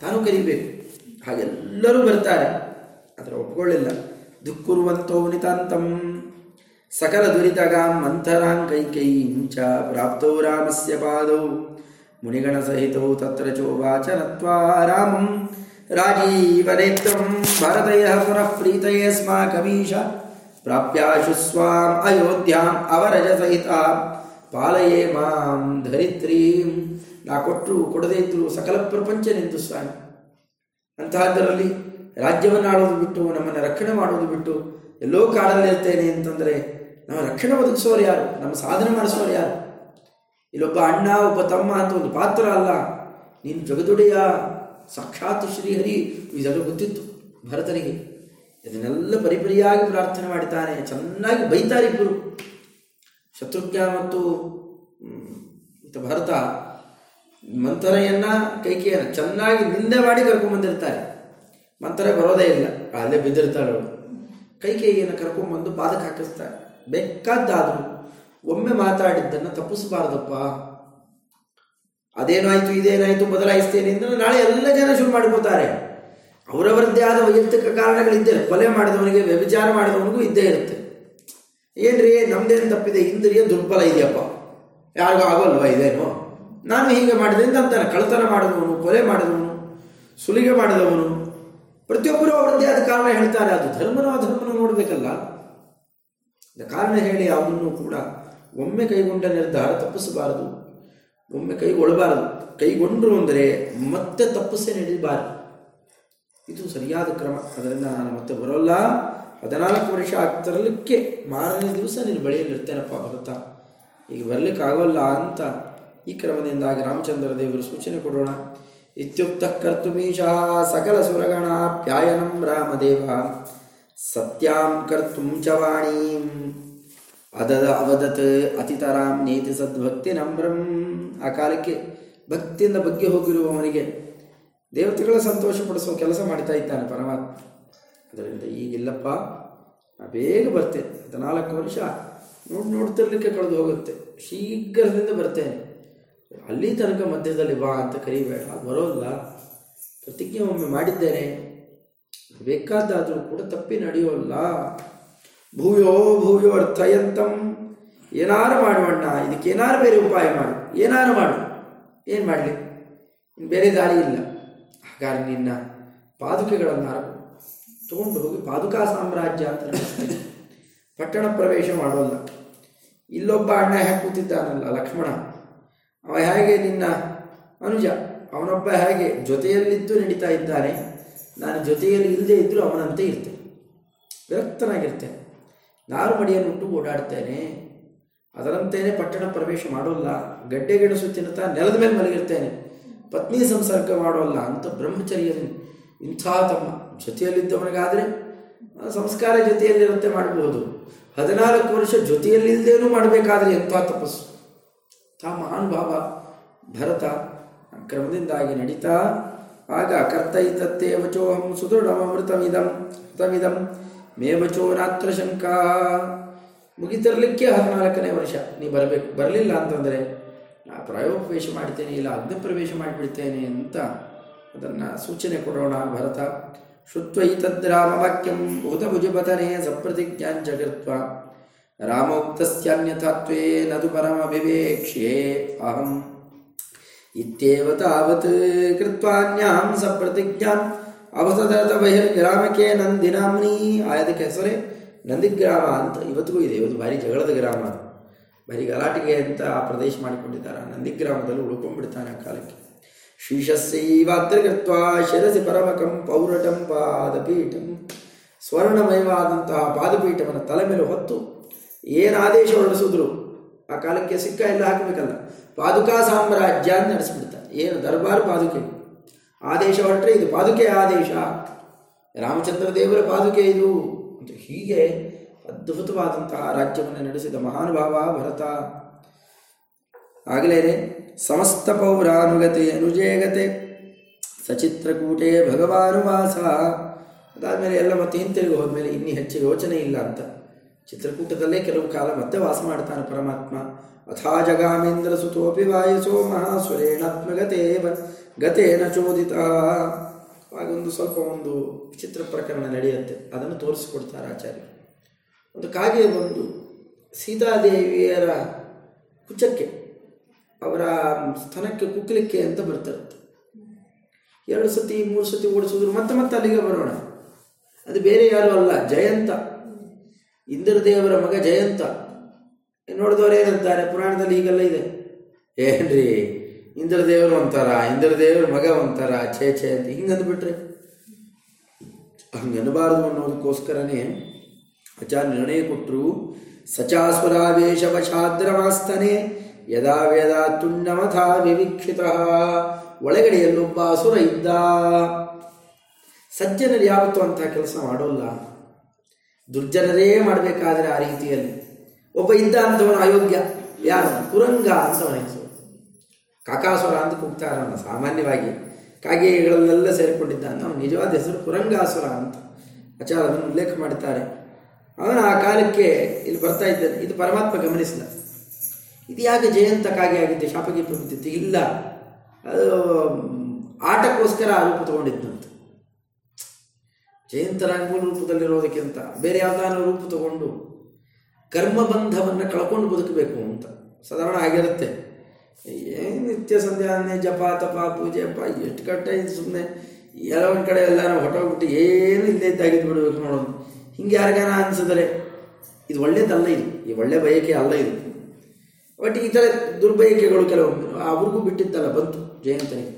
ತಾನು ಕರಿಬೇಕು. ಹಾಗೆಲ್ಲರೂ ಬರ್ತಾರೆ ಅದರ ಒಪ್ಕೊಳ್ಳಿಲ್ಲ. ದುಃಖುರುವಂತೋ ನಿತಾಂತಂ ಸಕಲ ದುರಿತಗಾಂ ಮಂಥರಾಂ ಕೈಕೈಂ ಚ ಪ್ರಾಪ್ತೌ ರಾಮಸ್ಯ ಪಾದೌ. ಮುನಿಗಣ ಸಹಿತೌ ತತ್ರ ಚೋವಾಚ ನತ್ವಾ ರಾಮಂ ರಾಜೀವನೇತ್ರಂ ಭಾರತಯ ಪುನಃ ಪ್ರೀತಯೇ ಸ್ಮಾಕಮೀಶ. ಪ್ರಾಪ್ಯಾಶು ಸ್ವಾಂ ಅಯೋಧ್ಯಾಂ ಅವರಜ ಸಹಿತ. ಪಾಲಯೇ ಮಾಂ ಧರಿತ್ರೀಂ. ನಾ ಕೊಟ್ಟರು ಕೊಡದೇ ಇದ್ರು ಸಕಲ ಪ್ರಪಂಚ ನಿಂತು ಸ್ವಾಮಿ. ಅಂತಹದ್ದರಲ್ಲಿ ರಾಜ್ಯವನ್ನು ಆಡೋದು ಬಿಟ್ಟು ನಮ್ಮನ್ನು ರಕ್ಷಣೆ ಮಾಡೋದು ಬಿಟ್ಟು ಎಲ್ಲೋ ಕಾಡಲ್ಲಿರ್ತೇನೆ ಅಂತಂದರೆ ನಾವು ರಕ್ಷಣೆ ಒದಗಿಸೋರು ಯಾರು? ನಮ್ಮ ಸಾಧನೆ ಮಾಡಿಸೋರು ಯಾರು? ಇಲ್ಲೊಬ್ಬ ಅಣ್ಣ, ಒಬ್ಬ ತಮ್ಮ ಅಂತ ಒಂದು ಪಾತ್ರ ಅಲ್ಲ. ನೀನು ಜಗದುಡೆಯ ಸಾಕ್ಷಾತ್ ಶ್ರೀಹರಿ ಇದೆಲ್ಲ ಗೊತ್ತಿತ್ತು ಭರತನಿಗೆ. ಇದನ್ನೆಲ್ಲ ಪರಿಪರಿಯಾಗಿ ಪ್ರಾರ್ಥನೆ ಮಾಡ್ತಾನೆ ಚೆನ್ನಾಗಿ ಬೈತಾರೆ ಇಬ್ಬರು ಶತ್ರುಘ್ನ ಮತ್ತು ಭರತ ಮಂಥರೆಯನ್ನ ಕೈಕೆಯನ್ನ ಚೆನ್ನಾಗಿ ನಿಂದೆ ಮಾಡಿ ಕರ್ಕೊಂಡ್ಬಂದಿರ್ತಾರೆ ಮಂಥರೆ ಬರೋದೇ ಇಲ್ಲ ಅಲ್ಲೇ ಬಿದ್ದಿರ್ತಾಳೆ ಅವಳು. ಕೈಕೇಯಿಯನ್ನು ಕರ್ಕೊಂಡ್ಬಂದು ಪಾದಕ್ಕೆ ಹಾಕಿಸ್ತಾರೆ. ಬೇಕಾದ್ದಾದ್ರು ಒಮ್ಮೆ ಮಾತಾಡಿದ್ದನ್ನು ತಪ್ಪಿಸಬಾರ್ದಪ್ಪ. ಅದೇನಾಯ್ತು ಇದೇನಾಯಿತು ಬದಲಾಯಿಸ್ತೇನೆ ಅಂದ್ರೆ ನಾಳೆ ಎಲ್ಲ ಜನ ಶುರು ಮಾಡ್ಕೋತಾರೆ. ಅವರವರದ್ದೇ ಆದ ವೈಯಕ್ತಿಕ ಕಾರಣಗಳಿದ್ದೇ ಕೊಲೆ ಮಾಡಿದವನಿಗೆ ವ್ಯಭಿಚಾರ ಮಾಡಿದವನಿಗೂ ಇದ್ದೇ ಇರುತ್ತೆ. ಏನ್ರಿ, ನಮ್ದೇನು ತಪ್ಪಿದೆ? ಇಂದ್ರಿಯ ದುರ್ಬಲ ಇದೆಯಪ್ಪ. ಯಾರಿಗೂ ಆಗೋಲ್ವಾ ಇದೇನು? ನಾನು ಹೀಗೆ ಮಾಡಿದೆ ಅಂತ ಅಂತಾನೆ ಕಳ್ತನ ಮಾಡಿದವನು, ಕೊಲೆ ಮಾಡಿದವನು, ಸುಲಿಗೆ ಮಾಡಿದವನು. ಪ್ರತಿಯೊಬ್ಬರು ಅವರದ್ದೇ ಆದ ಕಾರಣ ಹೇಳ್ತಾರೆ, ಅದು ಧರ್ಮನೋ ಅಧರ್ಮನೋ ನೋಡಬೇಕಲ್ಲ. ಕಾರಣ ಹೇಳಿ ಅವನನ್ನು ಕೂಡ ಒಮ್ಮೆ ಕೈಗೊಂಡ ನಿರ್ಧಾರ ತಪ್ಪಿಸಬಾರದು. ಒಮ್ಮೆ ಕೈಗೊಳ್ಳಬಾರದು. ಕೈಗೊಂಡ್ರು ಅಂದರೆ ಮತ್ತೆ ತಪ್ಪಸ್ಸೇ ನಡೀಬಾರದು ಇದು ಸರಿಯಾದ ಕ್ರಮ. ಅದರಿಂದ ನಾನು ಮತ್ತೆ ಬರೋಲ್ಲ. ಹದಿನಾಲ್ಕು ವರ್ಷ ಆಗ್ತಿರಲಿಕ್ಕೆ ಮಾರನೇ ದಿವಸ ನೀನು ಬಳಿಯಲ್ಲಿ ಇರ್ತೇನಪ್ಪ ಭರತ ಈಗ ಬರ್ಲಿಕ್ಕೆ ಆಗೋಲ್ಲ ಅಂತ ಈ ಕ್ರಮದಿಂದಾಗಿ ರಾಮಚಂದ್ರ ದೇವರು ಸೂಚನೆ ಕೊಡೋಣ. ಇತ್ಯುಕ್ತ ಕರ್ತುಮೀಶಃ ಸಕಲ ಸುರಗಣಾಪ್ಯಾಯನಂ ರಾಮದೇವ. ಸತ್ಯಾಂ ಕರ್ತುಂ ಚ ವಾಣೀಂ ಅದದ ಅವದತ್ ಅತಿತರಾಂ ನೀತಿ ಸದ್ಭಕ್ತಿ ನಮ್ರಂ. ಆ ಕಾಲಕ್ಕೆ ಭಕ್ತಿಯಿಂದ ಬಗ್ಗೆ ಹೋಗಿರುವವನಿಗೆ ದೇವತೆಗಳ ಸಂತೋಷಪಡಿಸುವ ಕೆಲಸ ಮಾಡ್ತಾ ಇದ್ದಾನೆ ಪರಮಾತ್ಮ. ಅದರಿಂದ ಈಗಿಲ್ಲಪ್ಪ ಬೇಗ ಬರ್ತೇನೆ. ಹದಿನಾಲ್ಕು ವರ್ಷ ನೋಡಿ ನೋಡ್ತಿರ್ಲಿಕ್ಕೆ ಕಳೆದು ಹೋಗುತ್ತೆ. ಶೀಘ್ರದಿಂದ ಬರ್ತೇನೆ. ಅಲ್ಲಿ ತನಕ ಮಧ್ಯದಲ್ಲಿ ಬಾ ಅಂತ ಕರಿಬೇಡ. ಬರೋಲ್ಲ. ಪ್ರತಿಜ್ಞೆ ಒಮ್ಮೆ ಮಾಡಿದ್ದೇನೆ. ಬೇಕಾದಾದರೂ ಕೂಡ ತಪ್ಪಿ ನಡೆಯೋಲ್ಲ. ಭೂಯೋ ಭೂಯೋ ಅರ್ಥಯಂತಂ. ಏನಾರು ಮಾಡುವಣ್ಣ ಇದಕ್ಕೆ ಏನಾರು ಬೇರೆ ಉಪಾಯ ಮಾಡು. ಏನಾರು ಮಾಡು. ಏನು ಮಾಡಲಿ? ಬೇರೆ ದಾರಿ ಇಲ್ಲ. ಹಾಗಾದ್ರೆ ನಿನ್ನ ಪಾದುಕೆಗಳನ್ನು ತಗೊಂಡು ಹೋಗಿ ಪಾದುಕಾ ಸಾಮ್ರಾಜ್ಯ ಅಂತ ಪಟ್ಟಣ ಪ್ರವೇಶ ಮಾಡೋಲ್ಲ. ಇಲ್ಲೊಬ್ಬ ಅಣ್ಣ ಹೇಗೆ ಕೂತಿದ್ದಾನಲ್ಲ, ಲಕ್ಷ್ಮಣ. ಅವ ಹೇಗೆ ನಿನ್ನ ಅನುಜ? ಅವನೊಬ್ಬ ಹೇಗೆ ಜೊತೆಯಲ್ಲಿದ್ದು ನಡೀತಾ ಇದ್ದಾನೆ? ನಾನು ಜೊತೆಯಲ್ಲಿ ಇಲ್ಲದೆ ಇದ್ದರೂ ಅವನಂತೆ ಇರ್ತೇನೆ ವಿರಕ್ತನಾಗಿರ್ತೇನೆ ನಾರು ಮಡಿಯನ್ನು ಉಂಟು ಓಡಾಡ್ತೇನೆ. ಅದರಂತೆಯೇ ಪಟ್ಟಣ ಪ್ರವೇಶ ಮಾಡೋಲ್ಲ. ಗಡ್ಡೆ ಗೆಣಸು ತಿನ್ನುತ್ತಾ ನೆಲದ ಮೇಲೆ ಮಲಗಿರ್ತೇನೆ. ಪತ್ನಿ ಸಂಸರ್ಗ ಮಾಡೋಲ್ಲ ಅಂತ ಬ್ರಹ್ಮಚರ್ಯದ ಇಂಥ ತಮ್ಮ ಜೊತೆಯಲ್ಲಿದ್ದವನಿಗಾದರೆ ಸಂಸ್ಕಾರ ಜೊತೆಯಲ್ಲಿರುತ್ತೆ ಮಾಡಬಹುದು ಹದಿನಾಲ್ಕು ವರ್ಷ ಜೊತೆಯಲ್ಲಿಲ್ಲದೇನೂ ಮಾಡಬೇಕಾದ್ರೆ ಎಂಥ ತಪಸ್ಸು? ತಾ ಮಹಾನುಭಾವ ಭರತ ಕ್ರಮದಿಂದಾಗಿ ನಡೀತಾ, ಆಗ ಕರ್ತೈತತ್ತೇ ವಚೋಹಂ ಸುದೃಢಮೃತಮಿದಂ ಅಮೃತಮಿದಂ ಮೇ ವಚೋ ನಾತ್ರ ಶಂಕಾ ಮುಗಿತಿರಲಿಕ್ಕೆ ಹದಿನಾಲ್ಕನೇ ವರ್ಷ. ನೀ ಬರಬೇಕು, ಬರಲಿಲ್ಲ ಅಂತಂದರೆ, ನಾ ಪ್ರಾಯೋಪವೇಶ ಮಾಡ್ತೇನೆ, ಇಲ್ಲ ಅಗ್ನಿ ಪ್ರವೇಶ ಮಾಡಿಬಿಡ್ತೇನೆ ಅಂತ ಅದನ್ನು ಸೂಚನೆ ಕೊಡೋಣ ಭರತ. ಶುತ್ವೈತದ್ರಾಮವಾಕ್ಯಂ ಭೂತಭುಜಪತನೆ ಸಪ್ರತಿಜ್ಞಾಂಚ ಕೃತ್ವ ರಾಮೋಕ್ತಸ್ಯಾನ್ಯಥಾತ್ವೇ ನದು ಪರಮಭಿವೇಕ್ಷ್ಯೆ ಅಹಂ ಇತ್ಯೇವ ತಾವತ್ ಕೃತ್ವಾನ್ಯಾಂ ಸಪ್ರತಿಜ್ಞಾಂ ಅವಸದತ ಬಹಿರ್ಗ್ರಾಮಕ್ಕೆ ನಂದಿನಾಮ್ನಿ ಆಯದಕ್ಕೆ ಹೆಸರೇ ನಂದಿಗ್ರಾಮ ಅಂತ ಇವತ್ತಿಗೂ ಇದೆ, ಇವತ್ತು ಭಾರಿ ಜಗಳದ ಗ್ರಾಮ ಅದು. ಭಾರಿ ಗಲಾಟೆಗೆ ಅಂತ ಆ ಪ್ರದೇಶ ಮಾಡಿಕೊಂಡಿದ್ದಾರೆ. ನಂದಿಗ್ರಾಮದಲ್ಲಿ ಉಳ್ಕೊಂಡ್ಬಿಡ್ತಾನೆ ಆ ಕಾಲಕ್ಕೆ. ಶೀಶಸ್ಸೈವಾದ್ರಗತ್ವ ಶಿರಸಿ ಪರಮಕಂ ಪೌರಟಂ ಪಾದಪೀಠಂ. ಸ್ವರ್ಣಮಯವಾದಂತಹ ಪಾದಪೀಠವನ್ನು ತಲೆ ಮೇಲೆ ಹೊತ್ತು ಏನು ಆದೇಶ ಹೊರಡಿಸಿದ್ರು? ಆ ಕಾಲಕ್ಕೆ ಸಿಕ್ಕ ಎಲ್ಲ ಹಾಕಬೇಕಲ್ಲ. ಪಾದುಕಾ ಸಾಮ್ರಾಜ್ಯ ಅಂತ ನಡೆಸಿಬಿಡ್ತಾರೆ ಏನು ದರ್ಬಾರ್ ಪಾದುಕೆ? ಆದೇಶ ಹೊರಟ್ರೆ ಇದು ಪಾದುಕೆ ಆದೇಶ. ರಾಮಚಂದ್ರ ದೇವರ ಪಾದುಕೆ ಇದು. ಅಂತ ಹೀಗೆ ಅದ್ಭುತವಾದಂತಹ ರಾಜ್ಯವನ್ನು ನಡೆಸಿದ ಮಹಾನುಭಾವ ಭರತ. ಆಗಲೇ ಸಮಸ್ತ ಪೌರಾನುಗತೆ ಅನುಜೇಗತೆ ಸಚಿತ್ರಕೂಟೆ ಭಗವಾನುವಾಸ ಅದಾದಮೇಲೆ ಎಲ್ಲ ಮತ್ತೆ ಹಿಂತಿರುಗಿ ಹೋದ್ಮೇಲೆ ಇನ್ನೂ ಹೆಚ್ಚು ಯೋಚನೆ ಇಲ್ಲ ಅಂತ. ಚಿತ್ರಕೂಟದಲ್ಲೇ ಕೆಲವು ಕಾಲ ಮತ್ತೆ ವಾಸ ಮಾಡ್ತಾನೆ ಪರಮಾತ್ಮ. ಅಥಾ ಜಗಾಮೇಂದ್ರ ಸುತೋಪಿ ವಾಯಸೋ ಮಹಾಸ್ವರೇಣಾತ್ಮಗತೆ ಗತೇನ ಚೋದಿತ. ಹಾಗೊಂದು ಸ್ವಲ್ಪ ಒಂದು ವಿಚಿತ್ರ ಪ್ರಕರಣ ನಡೆಯುತ್ತೆ. ಅದನ್ನು ತೋರಿಸಿಕೊಡ್ತಾರೆ ಆಚಾರ್ಯರು ಒಂದು ಕಾಗೆ ಒಂದು ಸೀತಾದೇವಿಯರ ಕುಚಕ್ಕೆ. ಅವರ ಸ್ಥಾನಕ್ಕೆ ಕುಕ್ಕಲಿಕ್ಕೆ ಅಂತ ಬರ್ತಿರುತ್ತೆ ಎರಡು ಸತಿ, ಮೂರು ಸತಿ ಓಡಿಸಿದ್ರು ಮತ್ತೆ ಮತ್ತೆ ಅಲ್ಲಿಗೆ ಬರೋಣ. ಅದು ಬೇರೆ ಯಾರು ಅಲ್ಲ, ಜಯಂತ. ಇಂದ್ರದೇವರ ಮಗ ಜಯಂತ. ನೋಡಿದವರು ಏನಂತಾರೆ? ಪುರಾಣದಲ್ಲಿ ಈಗೆಲ್ಲ ಇದೆ. ಏನ್ರಿ? ಇಂದ್ರದೇವರು ಒಂಥರ, ಇಂದ್ರದೇವರ ಮಗ ಅಂತಾರ ಛೇ ಛೇ ಅಂತ ಹಿಂಗಂದ್ಬಿಟ್ರೆ. ಹಂಗನ್ನಬಾರದು ಅನ್ನೋದಕ್ಕೋಸ್ಕರನೇ ಆಚಾರ್ಯ ನಿರ್ಣಯ ಕೊಟ್ಟರು ಸಚಾಸುರಾವೇಶವಶಾದ್ರಮಾಸ್ತನೆ ಯದಾ ವೇದ ತುಂಡಮಥ ವಿವೀಕ್ಷಿತ ಒಳಗಡೆ ಎಲ್ಲೊಬ್ಬ ಅಸುರ ಇದ್ದ. ಸಜ್ಜನರು ಯಾವತ್ತೂ ಅಂತಹ ಕೆಲಸ ಮಾಡೋಲ್ಲ. ದುರ್ಜನರೇ ಮಾಡಬೇಕಾದ್ರೆ ಆ ರೀತಿಯಲ್ಲಿ. ಒಬ್ಬ ಇದ್ದ ಅಂತವನು ಅಯೋಗ್ಯ. ಯಾರು? ಕುರಂಗ ಅಂತವನ ಹೆಸರು ಕಾಕಾಸುರ ಅಂತ ಕೂಗ್ತಾರನ್ನ ಸಾಮಾನ್ಯವಾಗಿ. ಕಾಗೆಗಳಲ್ಲೆಲ್ಲ ಸೇರಿಕೊಂಡಿದ್ದ. ಅವನ ನಿಜವಾದ ಹೆಸರು ಕುರಂಗಾಸುರ ಅಂತ ಆಚಾರ ಉಲ್ಲೇಖ ಮಾಡುತ್ತಾರೆ ಅವನು ಆ ಕಾಲಕ್ಕೆ ಇಲ್ಲಿ ಬರ್ತಾ ಇದ್ದಾನೆ. ಇದು ಪರಮಾತ್ಮ ಗಮನಿಸಿದ. ಇದು ಯಾಕೆ ಜಯಂತಕ್ಕಾಗಿ ಕಾಗೆ ಆಗಿದ್ದೆ ಶಾಪಗೀಪ ಬಿದ್ದಿತ್ತು ಇಲ್ಲ. ಅದು, ಆಟಕ್ಕೋಸ್ಕರ ಆ ರೂಪ ತಗೊಂಡಿದ್ದಂತ ಜಯಂತರಾಗಿ ಮೂಲ ರೂಪದಲ್ಲಿರೋದಕ್ಕಿಂತ. ಬೇರೆ ಯಾವುದಾದ್ರು ರೂಪ ತಗೊಂಡು ಕರ್ಮಬಂಧವನ್ನು ಕಳ್ಕೊಂಡು ಬದುಕಬೇಕು ಅಂತ. ಸಾಧಾರಣ ಆಗಿರುತ್ತೆ. ಏನು ನಿತ್ಯ ಸಂಧ್ಯಾನೆ ಜಪ, ತಪ, ಪೂಜೆ, ಅಪ್ಪ, ಎಷ್ಟು ಕಟ್ಟ ಇದು ಸುಮ್ಮನೆ ಎಲ್ಲ ಒಂದು ಕಡೆ ಎಲ್ಲ ಹೊಟ್ಟೋಗ್ಬಿಟ್ಟು ಏನು ಇಲ್ಲೇ ಇದ್ದಾಗಿದ್ದು ಬಿಡಬೇಕು ನೋಡೋದು. ಹಿಂಗೆ ಯಾರಿಗಾನ ಅನಿಸಿದರೆ, ಇದು ಒಳ್ಳೇದಲ್ಲ ಇದು. ಈ ಒಳ್ಳೆ ಬಯಕೆ ಅಲ್ಲ ಇದು. ಬಟ್ ಈ ಥರ ದುರ್ಬಯಕೆಗಳು ಕೆಲವೊಮ್ಮೆ ಅವ್ರಿಗೂ ಬಿಟ್ಟಿತ್ತಲ್ಲ, ಬಂತು ಜಯಂತನಿಗೆ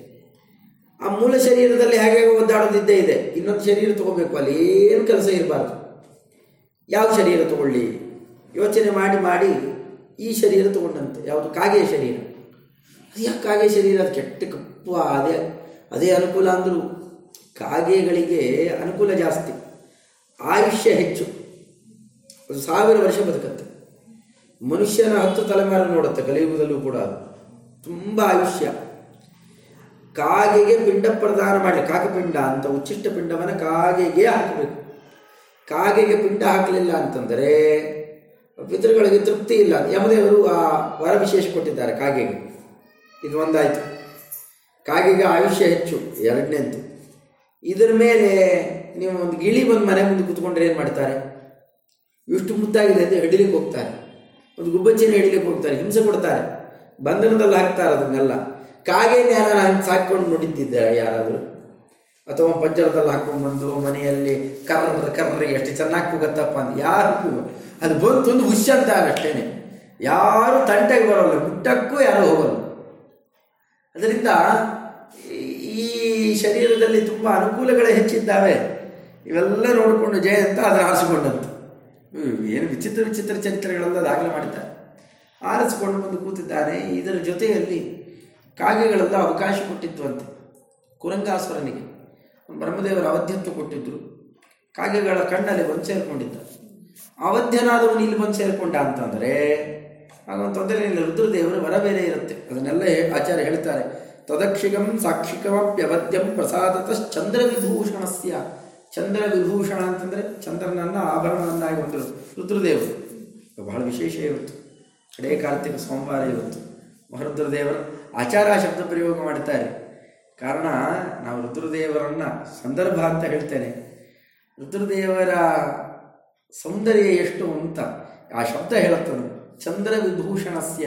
ಆ ಮೂಲ ಶರೀರದಲ್ಲಿ ಹೇಗೆ ಒದ್ದಾಡೋದಿದ್ದೇ ಇದೆ. ಇನ್ನೊಂದು ಶರೀರ ತಗೋಬೇಕು, ಅಲ್ಲಿ ಏನು ಕೆಲಸ ಇರಬಾರ್ದು. ಯಾವ ಶರೀರ ತಗೊಳ್ಳಿ? ಯೋಚನೆ ಮಾಡಿ ಮಾಡಿ ಈ ಶರೀರ ತಗೊಂಡಂತೆ. ಯಾವುದು? ಕಾಗೆಯ ಶರೀರ. ಅದು ಯಾಕೆ ಕಾಗೆ ಶರೀರ, ಅದು ಕೆಟ್ಟ ಕಪ್ಪು, ಅದೇ ಅದೇ ಅನುಕೂಲ ಅಂದರೂ ಕಾಗೆಗಳಿಗೆ ಅನುಕೂಲ ಜಾಸ್ತಿ. ಆಯುಷ್ಯ ಹೆಚ್ಚು. ಅದು ಸಾವಿರ ವರ್ಷ ಬದುಕತ್ತೆ. ಮನುಷ್ಯನ ಹತ್ತು ತಲೆಮಾರು ನೋಡುತ್ತೆ, ಕಲಿಯುಗದಲ್ಲೂ ಕೂಡ ಅದು. ತುಂಬ ಆಯುಷ್ಯ. ಕಾಗೆಗೆ ಪಿಂಡ ಪ್ರದಾನ ಮಾಡಿ ಕಾಕಪಿಂಡ ಅಂತ ಉಚ್ಚಿಷ್ಟ ಪಿಂಡವನ್ನು ಕಾಗೆಗೆ ಹಾಕಬೇಕು. ಕಾಗೆಗೆ ಪಿಂಡ ಹಾಕಲಿಲ್ಲ ಅಂತಂದರೆ ಪಿತೃಗಳಿಗೆ ತೃಪ್ತಿ ಇಲ್ಲ. ಯಮದೇವರು ಆ ವರ ವಿಶೇಷ ಕೊಟ್ಟಿದ್ದಾರೆ ಕಾಗೆಗೆ. ಇದು ಒಂದಾಯಿತು. ಕಾಗೆಗೆ ಆಯುಷ್ಯ ಹೆಚ್ಚು ಎರಡನೇಂತು ಇದರ ಮೇಲೆ ನೀವು ಒಂದು ಗಿಳಿ ಬಂದು ಮನೆ ಮುಂದೆ ಕೂತ್ಕೊಂಡ್ರೆ ಏನು ಮಾಡ್ತಾರೆ? ಇಷ್ಟು ಮುದ್ದಾಗಿದೆ ಅಂತ ಹಿಡಿಲಿಕ್ಕೆ ಹೋಗ್ತಾರೆ. ಒಂದು ಗುಬ್ಬಚ್ಚಿನ ಹಿಡಿಲಿಕ್ಕೆ ಹೋಗ್ತಾರೆ, ಹಿಂಸೆ ಕೊಡ್ತಾರೆ. ಬಂಧನದಲ್ಲಿ ಹಾಕ್ತಾರೆ ಅದನ್ನೆಲ್ಲ. ಕಾಗೆನ ಯಾರು ಹಿಂಸೆ ಸಾಕೊಂಡು ನೋಡಿದ್ದಿದ್ದಾರೆ ಯಾರಾದರೂ? ಅಥವಾ ಪಂಜರದಲ್ಲಿ ಹಾಕೊಂಡು ಬಂದು ಮನೆಯಲ್ಲಿ ಕರ್ರ ಕರ್ರ ಎಷ್ಟು ಚೆನ್ನಾಗಿ ಕೂಗತ್ತಪ್ಪ ಅಂತ ಯಾರಿಗೂ ಅದು ಬಂತು ಒಂದು ಹುಷ ಅಂತ ಯಾರು ತಂಟೆಗೆ ಬರೋಲ್ಲ, ಮುಟ್ಟಕ್ಕೂ ಯಾರು ಹೋಗಲ್ಲ. ಅದರಿಂದ ಈ ಶರೀರದಲ್ಲಿ ತುಂಬ ಅನುಕೂಲಗಳೇ ಹೆಚ್ಚಿದ್ದಾವೆ. ಇವೆಲ್ಲ ನೋಡಿಕೊಂಡು ಜಯ ಅಂತ ಅದನ್ನು ಆರಿಸಿಕೊಂಡಂತ. ಏನು ವಿಚಿತ್ರ ವಿಚಿತ್ರ ಚರಿತ್ರೆಗಳೆಲ್ಲ ದಾಖಲೆ ಮಾಡಿದ್ದಾರೆ. ಆರಿಸಿಕೊಂಡು ಬಂದು ಕೂತಿದ್ದಾನೆ, ಇದರ ಜೊತೆಯಲ್ಲಿ ಕಾಗೆಗಳೆಲ್ಲ ಅವಕಾಶ ಕೊಟ್ಟಿದ್ವಂತೆ ಕುರಂಗಾಸುರನಿಗೆ ಬ್ರಹ್ಮದೇವರ ಅವಧ್ಯತ್ವ ಕೊಟ್ಟಿದ್ರು, ಕಾಗೆಗಳ ಕಣ್ಣಲ್ಲಿ ಬಂದು ಸೇರಿಕೊಂಡಿದ್ದ. ಅವಧ್ಯನಾದವನು ಇಲ್ಲಿ ಬಂದು ಸೇರಿಕೊಂಡ ಅಂತಂದರೆ, ಆಗ ಒಂದು ತೊಂದರೆ ಇಲ್ಲ, ರುದ್ರದೇವರು ವರ ಬೇರೆ ಇರುತ್ತೆ. ಅದನ್ನೆಲ್ಲ ಆಚಾರ್ಯ ಹೇಳ್ತಾರೆ. ಸಾಕ್ಷಿಕಮಪ್ಯವದ್ಯಂ ಪ್ರಸಾದತ ಚಂದ್ರ ವಿಭೂಷಣ ಅಂತಂದರೆ ಚಂದ್ರನನ್ನ ಆಭರಣವನ್ನಾಗಿ ಹೊಂದಿರು ರುದ್ರದೇವರು. ಬಹಳ ವಿಶೇಷ ಇವತ್ತು ಕಡೇ ಕಾರ್ತಿಕ ಸೋಮವಾರ ಇವತ್ತು ಮಹರುದ್ರದೇವರ ಆಚಾರ ಶಬ್ದ ಪ್ರಯೋಗ ಮಾಡ್ತಾರೆ ಕಾರಣ ನಾವು ರುದ್ರದೇವರನ್ನ ಸಂದರ್ಭ ಅಂತ ಹೇಳ್ತೇನೆ. ರುದ್ರದೇವರ ಸೌಂದರ್ಯ ಎಷ್ಟು ಅಂತ ಆ ಶಬ್ದ ಹೇಳುತ್ತದೆ ಚಂದ್ರ ವಿಭೂಷಣಸ್ಯ.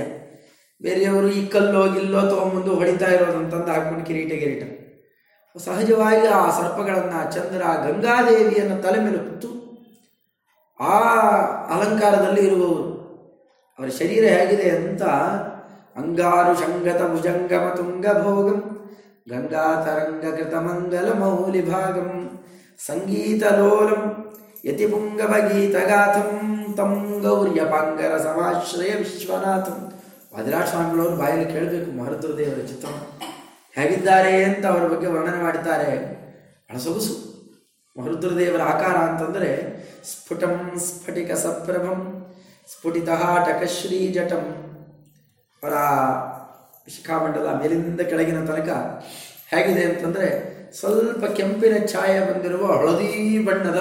ಬೇರೆಯವರು ಈ ಕಲ್ಲೋ ಗಿಲ್ಲೋ ತೊಗೊಂಬಂದು ಹೊಡಿತಾ ಇರೋದಂತಂದು ಹಾಕೊಂಡು ಕಿರೀಟ ಕಿರೀಟ ಸಹಜವಾಗಿ ಆ ಸರ್ಪಗಳನ್ನು ಚಂದ್ರ ಗಂಗಾದೇವಿಯನ್ನು ತಲೆ ಮೇಲೆ ಆ ಅಲಂಕಾರದಲ್ಲಿ ಇರುವವರು. ಅವರ ಶರೀರ ಹೇಗಿದೆ ಅಂತ ಅಂಗಾರು ಶಂಗತ ಭುಜಂಗಮ ತುಂಗ ಭೋಗಂ, ಗಂಗಾ ತರಂಗ ಕೃತ ಮಂಗಲ ಮೌಲಿ ಭಾಗಂ, ಸಂಗೀತ ಲೋಲಂ ಯತಿ ಪುಂಗವ ಗೀತಗಾಥಂ ತಂ ಗೌರ್ಯಪಾಂಗರ ಸಮಾಶ್ರಯ ವಿಶ್ವನಾಥಂ. ವಾದಿರಾಜ ಸ್ವಾಮಿಗಳವರು ಬಾಯಲ್ಲಿ ಕೇಳಬೇಕು ಮಹರುದ್ರದೇವರ ಚಿತ್ರ ಹೇಗಿದ್ದಾರೆ ಅಂತ ಅವರ ಬಗ್ಗೆ ವರ್ಣನೆ ಮಾಡಿದ್ದಾರೆ. ಬಹಳ ಸೊಗಸು. ಮಹರುದ್ರದೇವರ ಆಕಾರ ಅಂತಂದರೆ ಸ್ಫುಟಂ ಸ್ಫಟಿಕ ಸಪ್ರಭಂ ಸ್ಫುಟಿತ ಟಕಶ್ರೀ ಜಟಂ ಅವರ ಶಿಖಾಮಂಡಲ ಮೇಲಿಂದ ಕೆಳಗಿನ ತನಕ ಹೇಗಿದೆ ಅಂತಂದರೆ ಸ್ವಲ್ಪ ಕೆಂಪಿನ ಛಾಯೆ ಬಂದಿರುವ ಹಳದಿ ಬಣ್ಣದ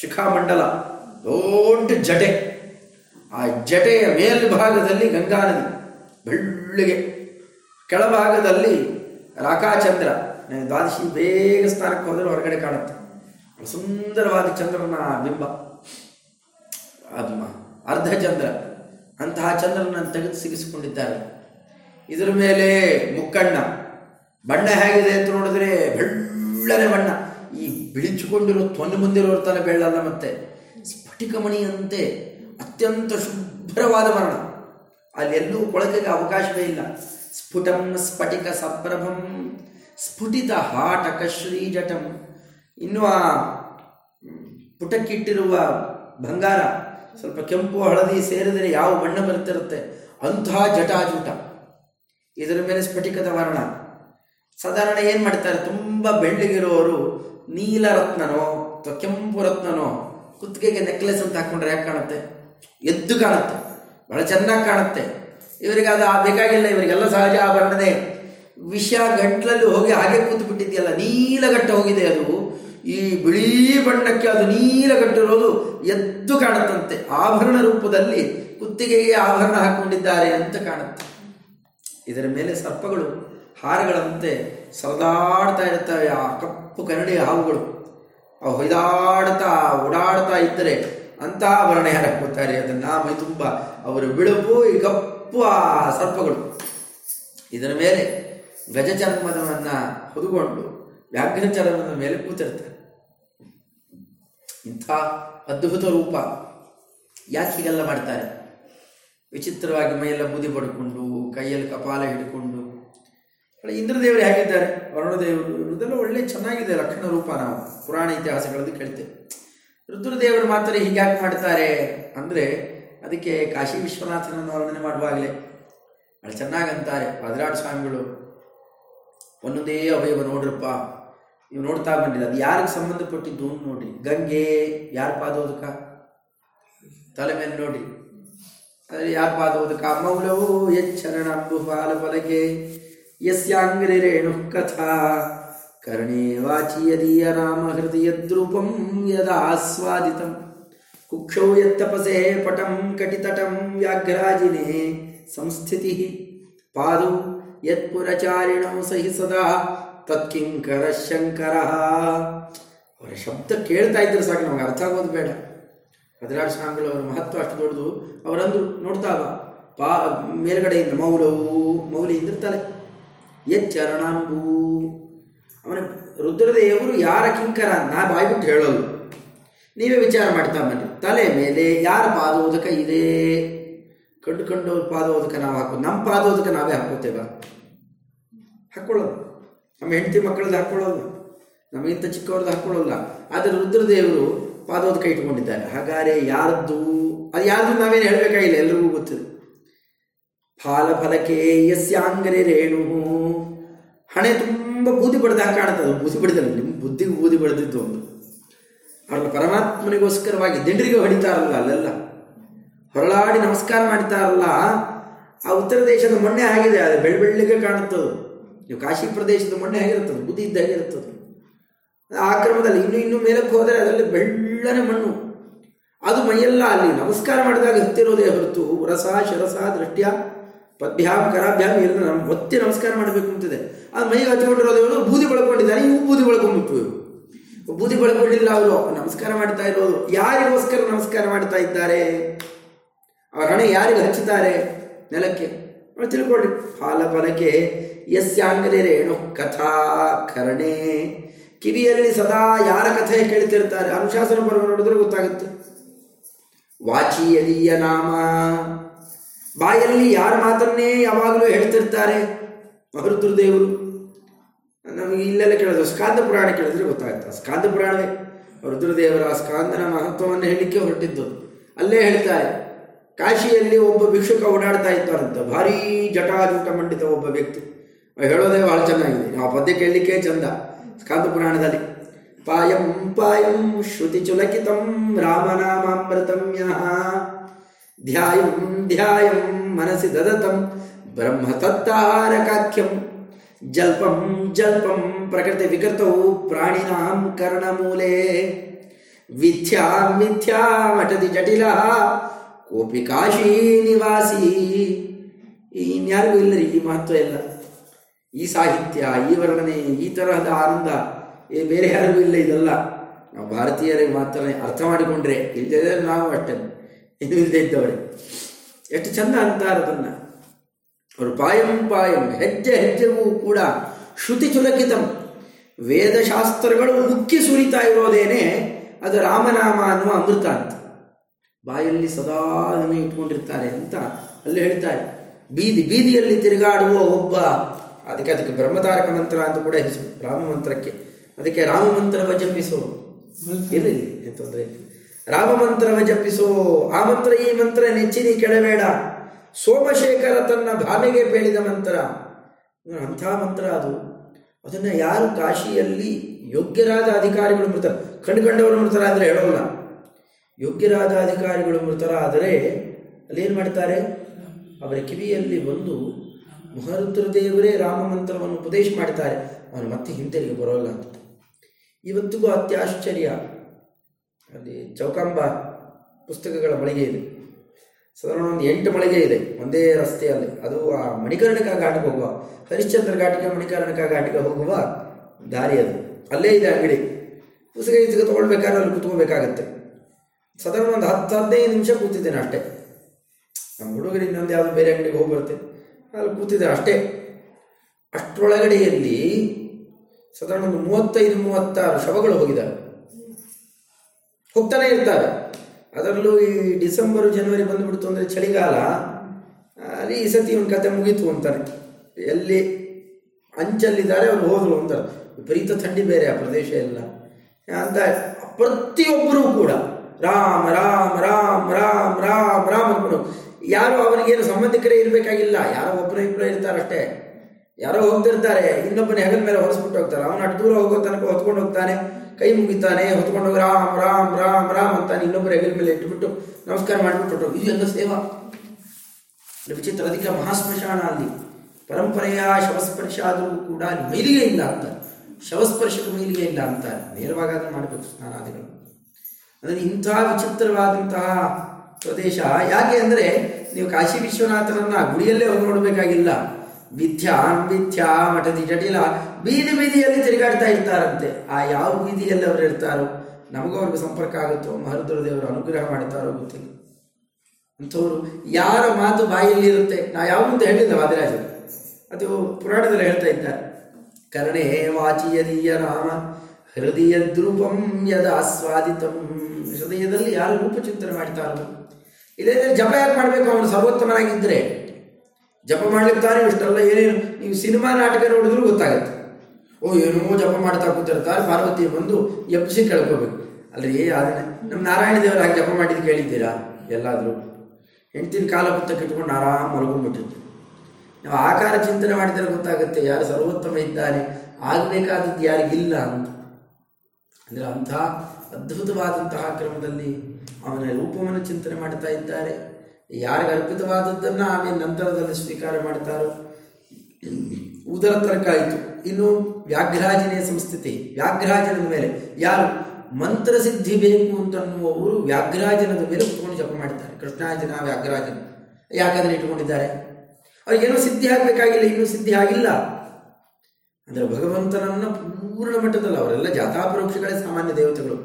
ಶಿಖಾಮಂಡಲ, ದೊಡ್ಡ ಜಟೆ. ಆ ಜಟೆಯ ಮೇಲ್ಭಾಗದಲ್ಲಿ ಗಂಗಾ ನದಿ ಬೆಳ್ಳಿಗೆ ಕೆಳಭಾಗದಲ್ಲಿ ರಾಕಾಚಂದ್ರ ದ್ವಾದಶಿ ಬೇಗ ಸ್ಥಾನಕ್ಕೆ ಹೋದರೆ ಹೊರಗಡೆ ಕಾಣುತ್ತೆ. ಸುಂದರವಾದ ಚಂದ್ರನ ಬಿಂಬ. ಅರ್ಧ ಚಂದ್ರ. ಅಂತಹ ಚಂದ್ರನನ್ನು ತೆಗೆದು ಸಿಗಿಸಿಕೊಂಡಿದ್ದಾರೆ. ಇದರ ಮೇಲೆ ಮುಕ್ಕಣ್ಣ. ಬಣ್ಣ ಹೇಗಿದೆ ಅಂತ ನೋಡಿದ್ರೆ ಬೆಳ್ಳನೆ ಬಣ್ಣ. ಈ ಬಿಳಿಚಿಕೊಂಡಿರೋ ತೊಂದು ಮುಂದಿರೋ ತಲೆ ಬೆಳ್ಳಲ್ಲ ಮತ್ತೆ. ಸ್ಫಟಿಕಮಣಿಯಂತೆ ಅತ್ಯಂತ ಶುಭ್ರವಾದ ವರ್ಣ. ಅಲ್ಲಿ ಎಲ್ಲೂ ಕೊಳಕೆಗೆ ಅವಕಾಶವೇ ಇಲ್ಲ. ಸ್ಫುಟಂ ಸ್ಫಟಿಕ ಸಪ್ರಭಂ ಸ್ಫುಟಿತ ಹಾಟಕ ಶ್ರೀಜಟಂ. ಇನ್ನು ಆ ಪುಟಕ್ಕಿಟ್ಟಿರುವ ಬಂಗಾರ, ಸ್ವಲ್ಪ ಕೆಂಪು ಹಳದಿ ಸೇರಿದರೆ ಯಾವ ಬಣ್ಣ ಬರುತ್ತಿರುತ್ತೆ ಅಂತಹ ಜಟಾಜೂಟ. ಇದರ ಮೇಲೆ ಸ್ಫಟಿಕದ ವರ್ಣ. ಸಾಧಾರಣ ಏನು ಮಾಡ್ತಾರೆ? ತುಂಬ ಬೆಳ್ಳಿಗಿರೋರು ನೀಲರತ್ನನೋ ಅಥವಾ ಕೆಂಪು ರತ್ನನೋ ಕುತ್ತಿಗೆಗೆ ನೆಕ್ಲೆಸ್ ಅಂತ ಹಾಕೊಂಡ್ರೆ ಯಾಕೆ ಕಾಣುತ್ತೆ? ಎದ್ದು ಕಾಣುತ್ತೆ. ಬಹಳ ಚೆನ್ನಾಗಿ ಕಾಣುತ್ತೆ. ಇವರಿಗೆ ಅದು ಬೇಕಾಗಿಲ್ಲ, ಇವರಿಗೆಲ್ಲ ಸಹಜ ಆಭರಣನೇ. ವಿಷ ಗಂಟ್ಲಲ್ಲಿ ಹೋಗಿ ಹಾಗೆ ಕೂತು ಬಿಟ್ಟಿದೆಯಲ್ಲ ನೀಲಗಟ್ಟ ಹೋಗಿದೆ ಅದು. ಈ ಬಿಳಿ ಬಣ್ಣಕ್ಕೆ ಅದು ನೀಲಗಟ್ಟಿರೋದು ಎದ್ದು ಕಾಣುತ್ತಂತೆ. ಆಭರಣ ರೂಪದಲ್ಲಿ ಕುತ್ತಿಗೆಗೆ ಆಭರಣ ಹಾಕೊಂಡಿದ್ದಾರೆ ಅಂತ ಕಾಣುತ್ತೆ. ಇದರ ಮೇಲೆ ಸರ್ಪಗಳು ಹಾರಗಳಂತೆ ಸರದಾಡ್ತಾ ಇರ್ತವೆ ಆ ಕಪ್ಪು ಕನ್ನಡಿ ಹಾವುಗಳು. ಅವು ಹೊಯ್ದಾಡ್ತಾ, ಓಡಾಡ್ತಾ ಇದ್ದರೆ ಅಂತಹ ಆಭರಣ ಹಾಕ್ಕೊತಾರೆ ಅದನ್ನ ಮೈ ತುಂಬ ಅವರು ಬಿಳುಪು ಈ ಕಪ್ಪು ಆ ಸರ್ಪಗಳು. ಇದರ ಮೇಲೆ ಗಜಚರ್ಮದವನ್ನ ಹೊದುಕೊಂಡು ವ್ಯಾಘ್ರ ಚರ್ಮದ ಮೇಲೆ ಕೂತಿರ್ತಾರೆ. ಇಂಥ ಅದ್ಭುತ ರೂಪ ಯಾಕೆ ಮಾಡ್ತಾರೆ. ವಿಚಿತ್ರವಾಗಿ ಮೈಯೆಲ್ಲ ಬೂದಿ ಪಡ್ಕೊಂಡು, ಕೈಯಲ್ಲಿ ಕಪಾಲ ಹಿಡ್ಕೊಂಡು. ಇಂದ್ರದೇವರು ಹೇಗಿದ್ದಾರೆ? ವರುಣದೇವರು ಇವರದೆಲ್ಲ ಒಳ್ಳೆ ಚೆನ್ನಾಗಿದೆ, ಲಕ್ಷಣ ರೂಪ ನಾವು. ಪುರಾಣ ಇತಿಹಾಸಗಳಲ್ಲಿ ಕೇಳ್ತೇವೆ. ರುದ್ರದೇವರು ಮಾತ್ರ ಹೀಗ್ಯಾಕೆ ಮಾಡ್ತಾರೆ ಅಂದರೆ ಅದಕ್ಕೆ ಕಾಶಿ ವಿಶ್ವನಾಥನನ್ನು ವರ್ಣನೆ ಮಾಡುವಾಗಲೇ ಭಾಳ ಚೆನ್ನಾಗಂತಾರೆ ಭದ್ರಾಟ ಸ್ವಾಮಿಗಳು. ಒಂದೊಂದೇ ಅವಯವ ನೋಡ್ರಪ್ಪ. ನೀವು ನೋಡ್ತಾ ಬಂದಿಲ್ಲ ಅದು ಯಾರಿಗೆ ಸಂಬಂಧಪಟ್ಟಿದ್ದು ಅಂತ ನೋಡ್ರಿ ಗಂಗೆ, ಯಾರ ಪಾದೋದಕ? ತಲೆ ಮೇಲೆ ನೋಡಿ. ಅದ್ರಲ್ಲಿ ಯಾರ ಪಾದೋದಕ? ಮೌಲವು ಎಚ್ಚರಣ ಪಾಲ ಪಲಗೆ ಯಸ್ಯಾಂಗ್ರಿ ರೇಣು ಕಥಾ. ಕರ್ಣೇ ವಾಚಿ ಯದೀಯ ರಾಮ ಹೃದಯ ದ್ರೂಪಂ ಯದಾಸ್ವಾದಿತಂ. ಕುಕ್ಷೌ ಯತ್ತಪಸೆ ಪಟಂ ಕಟಿತಟಂ ವ್ಯಾಘ್ರಾಜಿನೇ ಸಂಸ್ಥಿತಿ ಪಾದು ಯತ್ಪುರಚಾರಿಣ ಸಹಿ ಸದಾ ತತ್ಕಿಂಕರ ಶಂಕರ ಅವರ ಶಬ್ದ ಕೇಳ್ತಾ ಇದ್ರೆ ಸಾಕು, ನಮಗೆ ಅರ್ಥ ಆಗೋದು ಬೇಡ. ಭದ್ರಾಜ ಸ್ವಾಮಿಗಳು ಅವರ ಮಹತ್ವ ಅಷ್ಟು ದೊಡ್ಡದು. ಅವರಂದು ನೋಡ್ತಾ ಪಾ, ಮೇಲ್ಗಡೆಯಿಂದ ಮೌಲವು ಮೌಲಿ ಇಂದಿರ್ತಾರೆ ತಲೆ. ಎಚ್ಚರಣಾಂಬು. ಅವನ ರುದ್ರದೇವರು ಯಾರ ಕಿಂಕರ? ನಾ ಬಾಯ್ಬಿಟ್ಟು ಹೇಳೋದು. ನೀವೇ ವಿಚಾರ ಮಾಡ್ತಾ ಬನ್ನಿ. ತಲೆ ಮೇಲೆ ಯಾರ ಪಾದೋದಕ ಇದೆ? ಕಂಡು ಕಂಡು ಪಾದೋದಕ ನಾವು ಹಾಕೋದು ನಮ್ಮ ಪಾದೋದಕ ನಾವೇ ಹಾಕೋತೇವ? ಹಾಕೊಳ್ಳೋದು. ನಮ್ಮ ಹೆಂಡತಿ ಮಕ್ಕಳದ್ದು ಹಾಕೊಳ್ಳೋದು. ನಮಗಿಂತ ಚಿಕ್ಕವ್ರದ್ದು ಹಾಕ್ಕೊಳ್ಳೋಲ್ಲ ಆದರೆ ರುದ್ರದೇವರು ಪಾದೋದಕ ಇಟ್ಕೊಂಡಿದ್ದಾರೆ. ಹಾಗಾದ್ರೆ ಯಾರದ್ದು ಅದು ಯಾರ್ದು ನಾವೇನು ಹೇಳಬೇಕಾಗಿಲ್ಲ, ಎಲ್ರಿಗೂ ಗೊತ್ತಿದೆ. ಫಾಲ ಫಲಕೆ ಯಸ್ಯಾಂಗರೆ ರೇಣು. ಹಣೆ ತುಂಬ ಬೂದಿ ಬಡ್ದಾಗ ಅದು. ಬೂದಿ ಬಡಿದಲ್ಲ ನಿಮ್ಮ ಬುದ್ಧಿಗೆ ಬೂದಿ ಬಡ್ದಿದ್ದು ಒಂದು. ಅವ್ರನ್ನ ಪರಮಾತ್ಮನಿಗೋಸ್ಕರವಾಗಿ ದಿಂಡ್ರಿಗೆ ಹೊಡಿತಾರಲ್ಲ ಅಲ್ಲೆಲ್ಲ? ಹೊರಳಾಡಿ ನಮಸ್ಕಾರ ಮಾಡ್ತಾರಲ್ಲ? ಆ ಉತ್ತರ ದೇಶದ ಮೊನ್ನೆ ಆಗಿದೆ, ಅದು ಬೆಳ್ ಬೆಳ್ಳಿಗೆ ಕಾಣುತ್ತದೆ. ನೀವು ಕಾಶಿ ಪ್ರದೇಶದ ಮೊನ್ನೆ ಆಗಿರುತ್ತದೆ, ಬುದ್ಧಿ ಇದ್ದ ಹೇಗಿರುತ್ತದೆ ಆ ಕ್ರಮದಲ್ಲಿ ಇನ್ನು ಇನ್ನು ಮೇಲಕ್ಕೆ ಹೋದರೆ ಅದರಲ್ಲಿ ಬೆಳ್ಳನೆ ಮಣ್ಣು. ಅದು ಮೈಯೆಲ್ಲ ಅಲ್ಲಿ ನಮಸ್ಕಾರ ಮಾಡಿದಾಗ ಹತ್ತಿರೋದೇ ಹೊರತು ರಸ, ಶರಸ, ದೃಷ್ಟ್ಯ ಪದ್ಭ್ಯಾಮ್ ಕರಾಭ್ಯಾಮ್ ಎಲ್ಲ ನಮ್ಮ ಒತ್ತಿ ನಮಸ್ಕಾರ ಮಾಡಬೇಕು ಅಂತಿದೆ. ಆ ಮೈಗೆ ಹಚ್ಕೊಂಡಿರೋದು ಬೂದಿ ಬಳಕೊಂಡಿದ್ದಾರೆ, ಇವು ಬೂದಿ ಬಳಕೊಂಡ್ಬಿಟ್ಟು ಇವು ಬೂದಿ ಬಳಕೊಳ್ಳಿಲ್ಲ ಅವರು. ನಮಸ್ಕಾರ ಮಾಡ್ತಾ ಇರೋದು. ಯಾರಿಗೋಸ್ಕರ ನಮಸ್ಕಾರ ಮಾಡ್ತಾ ಇದ್ದಾರೆ? ಅವರ ಹಣ ಯಾರಿಗೆ ಹಚ್ಚುತ್ತಾರೆ ನೆಲಕ್ಕೆ. ತಿಳ್ಕೊಳ್ಳಿ. ಫಾಲ ಫಲಕ್ಕೆ ಯಸ್ಯಾಂಗರೆ ರೇಣು ಕಥಾ ಕರಣೆ ಕಿವಿಯಲ್ಲಿ ಸದಾ ಯಾರ ಕಥೆ ಕೇಳ್ತಿರ್ತಾರೆ. ಅನುಶಾಸನ ಪರ್ವ ನೋಡಿದ್ರೆ ಗೊತ್ತಾಗುತ್ತೆ. ವಾಚಿಯಲಿಯ ನಾಮ. ಬಾಯಲ್ಲಿ ಯಾರ ಮಾತನ್ನೇ ಯಾವಾಗಲೂ ಹೇಳ್ತಿರ್ತಾರೆ. ಮಹರುದ್ರದೇವರು. ನಮಗೆ ಇಲ್ಲೆಲ್ಲ ಕೇಳೋದು ಸ್ಕಾಂದ ಪುರಾಣ ಕೇಳಿದ್ರೆ ಗೊತ್ತಾಯ್ತು. ಸ್ಕಾಂದ ಪುರಾಣವೇ, ರುದ್ರದೇವರ ಸ್ಕಾಂದನ ಮಹತ್ವವನ್ನು ಹೇಳಲಿಕ್ಕೆ ಹೊರಟಿದ್ದು. ಅಲ್ಲೇ ಹೇಳ್ತಾರೆ, ಕಾಶಿಯಲ್ಲಿ ಒಬ್ಬ ಭಿಕ್ಷುಕ ಓಡಾಡ್ತಾ ಇದ್ದಾರಂತ. ಭಾರೀ ಜಟಾಜೂಟ ಮಂಡಿತ ಒಬ್ಬ ವ್ಯಕ್ತಿ. ಹೇಳೋದೇ ಬಹಳ ಚೆನ್ನಾಗಿದೆ. ನಾವು ಪದ್ಯ ಕೇಳಲಿಕ್ಕೆ ಚಂದ. ಸ್ಕಾಂದ ಪುರಾಣದಲ್ಲಿ, ಪಾಯಂ ಪಾಯಂ ಶ್ರುತಿ ಚುಲಕಿತಂ ರಾಮನಾಮಾಮೃತಂ ಧ್ಯಾಯಂ ಧ್ಯಾಯಂ ಮನಸ್ಸಿ ದದತಂ ಬ್ರಹ್ಮ ತತ್ತಾರಕಾಖ್ಯಂ ಜಲ್ಪಂ ಜಲ್ಪಂ ಪ್ರಕೃತಿ ವಿಕೃತೌ ಪ್ರಾಣಿನಾಂ ಕರ್ಣಮೂಲೆ. ವಿಥ್ಯಾ ಮಿಥ್ಯಾ ಮಠದಿ ಜಟಿಲ, ಕೋಪಿ ಕಾಶಿ ನಿವಾಸಿ. ಇನ್ಯಾರಿಗೂ ಇಲ್ಲ ಈ ಮಹತ್ವ ಇಲ್ಲ ಈ ಸಾಹಿತ್ಯ, ಈ ವರ್ಣನೆ, ಈ ತರಹದ ಆನಂದ, ಏ ಬೇರೆ ಯಾರಿಗೂ ಇಲ್ಲ ಇದೆಲ್ಲ. ನಾವು ಭಾರತೀಯರಿಗೆ ಮಾತ್ರ ಅರ್ಥ ಮಾಡಿಕೊಂಡ್ರೆ ಇಲ್ಲದೆ ನಾವು ಅಷ್ಟೇ ಇದು ಇಲ್ಲದೆ ಇದ್ದವರೇ. ಎಷ್ಟು ಚಂದ ಅಂತಾರೆ ಅದನ್ನ ಅವರು ಪಾಯಂ ಪಾಯಂ ಹೆಜ್ಜೆ ಹೆಜ್ಜೆಗೂ ಕೂಡ ಶ್ರುತಿ ಚುಲಕಿತಂ ವೇದಶಾಸ್ತ್ರಗಳು ಉಕ್ಕಿ ಸುರಿತಾ ಇರೋದೇನೆ ಅದು ರಾಮನಾಮ ಅನ್ನುವ ಅಮೃತ ಅಂತ ಬಾಯಲ್ಲಿ ಸದಾ ನಮಗೆ ಇಟ್ಕೊಂಡಿರ್ತಾರೆ ಅಂತ ಅಲ್ಲಿ ಹೇಳ್ತಾರೆ ಬೀದಿ ಬೀದಿಯಲ್ಲಿ ತಿರುಗಾಡುವ ಒಬ್ಬ ಅದಕ್ಕೆ ಅದಕ್ಕೆ ಬ್ರಹ್ಮತಾರಕ ಮಂತ್ರ ಅಂತ ಕೂಡ ಹೆಸರು ರಾಮ ಮಂತ್ರಕ್ಕೆ ಅದಕ್ಕೆ ರಾಮ ಮಂತ್ರವ ಜಪಿಸೋ ಇರಲಿ ಅಂತಂದ್ರೆ ರಾಮ ಮಂತ್ರವ ಜಪಿಸೋ ಆ ಮಂತ್ರ ಈ ಮಂತ್ರ ನೆಚ್ಚಿನಿ ಕೆಡಬೇಡ ಸೋಮಶೇಖರ ತನ್ನ ಭಾಮೆಗೆ ಬೇಳಿದ ಮಂತ್ರ ಅಂಥ ಮಂತ್ರ ಅದು. ಅದನ್ನು ಯಾರು ಕಾಶಿಯಲ್ಲಿ ಯೋಗ್ಯರಾದ ಅಧಿಕಾರಿಗಳು ಮೃತ ಕಂಡುಕೊಂಡವರು ಮೃತರಾದರೆ ಹೇಳೋಲ್ಲ. ಯೋಗ್ಯರಾದ ಅಧಿಕಾರಿಗಳು ಮೃತರಾದರೆ ಅಲ್ಲೇನು ಮಾಡ್ತಾರೆ? ಅವರ ಕಿವಿಯಲ್ಲಿ ಬಂದು ಮಹರುದ್ರದೇವರೇ ರಾಮ ಮಂತ್ರವನ್ನು ಉಪದೇಶ ಮಾಡ್ತಾರೆ. ಅವನು ಮತ್ತೆ ಹಿಂತಿರುಗಿ ಬರೋಲ್ಲ ಅಂತ. ಇವತ್ತಿಗೂ ಅತ್ಯಾಶ್ಚರ್ಯ. ಅಲ್ಲಿ ಚೌಕಾಂಬ ಪುಸ್ತಕಗಳ ಮಳಿಗೆ ಸಾಧಾರಣ ಒಂದು ಎಂಟು ಮಳಿಗೆ ಇದೆ, ಒಂದೇ ರಸ್ತೆಯಲ್ಲಿ. ಅದು ಆ ಮಣಿಕರ್ಣಿಕಾ ಘಾಟಿಗೆ ಹೋಗುವ. ಹರಿಶ್ಚಂದ್ರ ಘಾಟಿಗೆ, ಮಣಿಕರ್ಣಿಕಾ ಘಾಟಿಗೆ ಹೋಗುವ ದಾರಿ ಅದು. ಅಲ್ಲೇ ಇದೆ ಅಂಗಡಿ. ಪುಸ್ತಕ ಇಸ್ಕ ತೊಗೊಳ್ಬೇಕಾದ್ರೆ ಅಲ್ಲಿ ಕೂತ್ಕೋಬೇಕಾಗತ್ತೆ ಸಾಧಾರಣ ಒಂದು ಹತ್ತು, ಹದಿನೈದು ನಿಮಿಷ ಕೂತಿದ್ದೇನೆ ಅಷ್ಟೇ. ನಮ್ಮ ಹುಡುಗರು ಇನ್ನೊಂದು ಯಾವುದೋ ಬೇರೆ ಅಂಗಡಿಗೆ ಹೋಗಿ ಬರುತ್ತೆ. ಅಲ್ಲಿ ಕೂತಿದ್ದೆ ಅಷ್ಟೇ. ಅಷ್ಟರೊಳಗಡೆಯಲ್ಲಿ ಸಾಧಾರಣ ಒಂದು ಮೂವತ್ತೈದು, ಮೂವತ್ತಾರು ಶವಗಳು ಹೋಗಿದ್ದಾರೆ ಹೋಗ್ತಾನೆ ಇರ್ತಾರೆ. ಅದರಲ್ಲೂ ಈ ಡಿಸೆಂಬರ್, ಜನವರಿ ಬಂದುಬಿಡ್ತು ಅಂದರೆ ಚಳಿಗಾಲ ಅಲ್ಲಿ ಈ ಸತಿ ಒಂದು ಕತೆ ಮುಗೀತು ಅಂತಾರೆ. ಎಲ್ಲಿ ಅಂಚಲ್ಲಿದ್ದಾರೆ ಅವ್ರು ಹೋದ್ರು ಅಂತಾರೆ. ವಿಪರೀತ ಥಂಡಿ ಬೇರೆ ಆ ಪ್ರದೇಶ ಎಲ್ಲ. ಅಂತ ಪ್ರತಿಯೊಬ್ಬರೂ ಕೂಡ ರಾಮ ರಾಮ ರಾಮ ರಾಮ ರಾಮ ರಾಮ ಅಂದ್ಬಿಟ್ಟು ಯಾರು ಅವರಿಗೇನು ಸಂಬಂಧಿಕರೇ ಇರಬೇಕಾಗಿಲ್ಲ. ಯಾರೋ ಒಬ್ಬರು ಇಬ್ಬರು ಇರ್ತಾರಷ್ಟೇ. ಯಾರೋ ಹೋಗ್ತಿರ್ತಾರೆ, ಇನ್ನೊಬ್ಬನ ಹೆಗಲ ಮೇಲೆ ಹೊರಸ್ಬಿಟ್ಟು ಹೋಗ್ತಾರೆ. ಅವನು ಅಷ್ಟು ದೂರ ಹೋಗೋ ತನಕ ಹೊತ್ಕೊಂಡು ಹೋಗ್ತಾನೆ, ಕೈ ಮುಗಿತಾನೆ, ಹೊತ್ಕೊಂಡು ಹೋಗಿ ರಾಮ್ ರಾಮ್ ರಾಮ್ ರಾಮ್ ಅಂತಾನೆ ಇನ್ನೊಬ್ಬರ ಹೆಗಲ ಮೇಲೆ ಇಟ್ಬಿಟ್ಟು ನಮಸ್ಕಾರ ಮಾಡಿಬಿಟ್ಟು ಇದು ಎಲ್ಲ ಸೇವಾ? ವಿಚಿತ್ರ ಅದಕ್ಕೆ ಮಹಾಸ್ಮಶಾನ ಅಲ್ಲಿ ಪರಂಪರೆಯ ಶವಸ್ಪರ್ಶ ಆದರೂ ಕೂಡ ಮೈಲಿಗೆ ಇಲ್ಲ ಅಂತ. ಶವಸ್ಪರ್ಶಕ್ಕೆ ಮೈಲಿಗೆ ಇಲ್ಲ ಅಂತ. ನೇರವಾಗಿ ಅದನ್ನು ಮಾಡಬೇಕು ಸ್ನಾನಾದಿಗಳು. ಅಂದರೆ ಇಂಥ ವಿಚಿತ್ರವಾದಂತಹ ಪ್ರದೇಶ ಯಾಕೆ ಅಂದರೆ, ನೀವು ಕಾಶಿ ವಿಶ್ವನಾಥನನ್ನ ಗುಡಿಯಲ್ಲೇ ಹೋಗಿ ನೋಡಬೇಕಾಗಿಲ್ಲ. ವಿದ್ಯಾ ವಿಥ್ಯಾ ಮಠದಿ ಜಟಿಲ ಬೀದಿ ಬೀದಿಯಲ್ಲಿ ತಿರುಗಾಡ್ತಾ ಇರ್ತಾರಂತೆ. ಆ ಯಾವ ಬೀದಿಯಲ್ಲಿ ಅವರು ಇರ್ತಾರೋ ನಮಗೂ ಅವ್ರಿಗೆ ಸಂಪರ್ಕ ಆಗುತ್ತೋ ಮಹರುದ್ರ ದೇವರು ಅನುಗ್ರಹ ಮಾಡ್ತಾರೋ ಗೊತ್ತಿಲ್ಲ ಅಂಥವ್ರು ಯಾರ ಮಾತು ಬಾಯಲ್ಲಿ ಇರುತ್ತೆ, ನಾ ಯಾವಂತ ಹೇಳಿಲ್ಲ ವಾದಿರಾಜರು. ಅದು ಪುರಾಣದಲ್ಲಿ ಹೇಳ್ತಾ ಇದ್ದಾರೆ. ಕರ್ಣೇ ವಾಚಿಯದೀಯ ರಾಮ, ಹೃದಯ ದ್ರೂಪಂ ಯದ ಆಸ್ವಾದಿತಂ. ಹೃದಯದಲ್ಲಿ ಯಾರು ರೂಪಚಿಂತನೆ ಮಾಡ್ತಾರೋ. ಇದೇ ಜಪ ಯಾಕೆ ಮಾಡಬೇಕು? ಅವನು ಸರ್ವೋತ್ತಮನಾಗಿದ್ದರೆ ಜಪ ಮಾಡ್ಲಿಕ್ಕೆ ತಾನೇ ಇಷ್ಟಲ್ಲ, ಏನೇನು? ನೀವು ಸಿನಿಮಾ ನಾಟಕ ನೋಡಿದ್ರು ಗೊತ್ತಾಗುತ್ತೆ. ಓ, ಏನೋ ಜಪ ಮಾಡ್ತಾ ಕೂತಿರ್ತಾರೆ, ಪಾರ್ವತಿ ಬಂದು ಎಪ್ಸಿ ಕೇಳ್ಕೋಬೇಕು. ಅಲ್ರಿ ಅದನ್ನ ನಮ್ಮ ನಾರಾಯಣ ದೇವರು ಹಾಗೆ ಜಪ ಮಾಡಿದ್ದು ಕೇಳಿದ್ದೀರಾ? ಎಲ್ಲಾದರೂ. ಹೆಂಡ್ತಿನ ಕಾಲ ಪುಸ್ತಕ ಇಟ್ಕೊಂಡು ಆರಾಮ್ ಮಲ್ಕೊಂಡ್ಬಿಟ್ಟಿರ್ತೀವಿ ನಾವು ಆಕಾರ ಚಿಂತನೆ ಮಾಡಿದರೆ ಗೊತ್ತಾಗುತ್ತೆ, ಯಾರು ಸರ್ವೋತ್ತಮ ಇದ್ದಾನೆ ಆಗಬೇಕಾದದ್ದು ಯಾರಿಗಿಲ್ಲ ಅಂತ. ಅಂದರೆ ಅಂಥ ಅದ್ಭುತವಾದಂತಹ ಕ್ರಮದಲ್ಲಿ ಅವನ ರೂಪವನ್ನು ಚಿಂತನೆ ಮಾಡ್ತಾ ಇದ್ದಾರೆ. ಯಾರಿಗೆ ಅರ್ಪಿತವಾದದ್ದನ್ನು ಆಮೇಲೆ ನಂತರದಲ್ಲಿ ಸ್ವೀಕಾರ ಮಾಡ್ತಾರೋ? ಉದರ ತರಕಾಯಿತು ಇನ್ನು ವ್ಯಾಘ್ರಾಜನೆಯ ಸಂಸ್ಥಿತಿ, ವ್ಯಾಘ್ರಾಜನದ ಮೇಲೆ ಯಾರು ಮಂತ್ರಸಿದ್ಧಿ ಬೇಕು ಅಂತನ್ನುವವರು ವ್ಯಾಘ್ರಾಜನದ ಮೇಲೆ ಕುತ್ಕೊಂಡು ಜಪ ಮಾಡ್ತಾರೆ ಕೃಷ್ಣಾಜನ ವ್ಯಾಘ್ರಾಜನ. ಯಾಕಂದರೆ ಇಟ್ಕೊಂಡಿದ್ದಾರೆ ಅವ್ರಿಗೇನೋ ಸಿದ್ಧಿ ಆಗಬೇಕಾಗಿಲ್ಲ, ಇನ್ನೂ ಸಿದ್ಧಿ ಆಗಿಲ್ಲ. ಅಂದರೆ ಭಗವಂತನನ್ನ ಪೂರ್ಣ ಮಟ್ಟದಲ್ಲಿ ಅವರೆಲ್ಲ ಜಾತಾಪರೋಕ್ಷಗಳೇ ಸಾಮಾನ್ಯ ದೇವತೆಗಳು.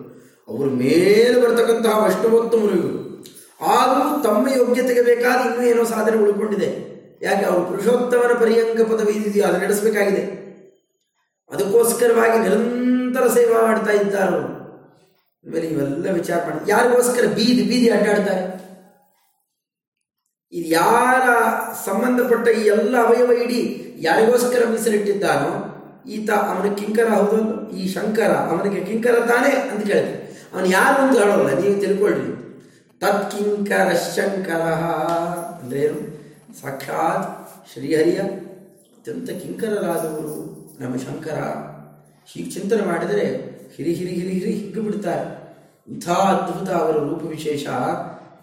ಅವರು ಮೇಲೆ ಬರ್ತಕ್ಕಂತಹ ಅಷ್ಟಮೋತ್ತಮರು ಇವರು ಆದರೂ ತಮ್ಮ ಯೋಗ್ಯತೆಗೆ ಬೇಕಾದ ಇನ್ನೂ ಏನೋ ಸಾಧನೆ ಉಳ್ಕೊಂಡಿದೆ. ಯಾಕೆ? ಅವರು ಪುರುಷೋತ್ತಮನ ಪರ್ಯಂಕ ಪದವಿ ಇದೆಯೋ ಅದು ನಡೆಸಬೇಕಾಗಿದೆ? ಅದಕ್ಕೋಸ್ಕರವಾಗಿ ನಿರಂತರ ಸೇವಾ ಮಾಡ್ತಾ ಇದ್ದಾರೆ. ಆಮೇಲೆ ಇವೆಲ್ಲ ವಿಚಾರ ಮಾಡಿ. ಯಾರಿಗೋಸ್ಕರ ಬೀದಿ ಬೀದಿ ಅಡ್ಡಾಡ್ತಾರೆ ಇದು ಯಾರ ಸಂಬಂಧಪಟ್ಟ ಈ ಎಲ್ಲ ಅವಯವ ಇಡೀ ಯಾರಿಗೋಸ್ಕರ ಮೀಸಲಿಟ್ಟಿದ್ದಾನೋ, ಈತ ಅವನ ಕಿಂಕರ ಹೌದು, ಈ ಶಂಕರ ಅವನಿಗೆ ಕಿಂಕರ ತಾನೇ ಅಂತ ಕೇಳ್ತಾರೆ ಅವನು ಯಾರು ಅಂತ ಹೇಳೋಲ್ಲ, ನೀವು ತಿಳ್ಕೊಳ್ರಿ. ತತ್ಕಿಂಕರ ಶಂಕರ ಅಂದ್ರೆ ಏನು? ಸಾಕ್ಷಾತ್ ಶ್ರೀಹರಿಯ ಅತ್ಯಂತ ಕಿಂಕರರಾದವರು ನಮ್ಮ ಶಂಕರ ಹೀಗೆ ಚಿಂತನೆ ಮಾಡಿದರೆ ಹಿರಿ ಹಿರಿ ಹಿರಿ ಹಿರಿ ಹಿಗ್ಗು ಬಿಡ್ತಾರೆ. ಇಂಥ ಅದ್ಭುತ ಅವರ ರೂಪ ವಿಶೇಷ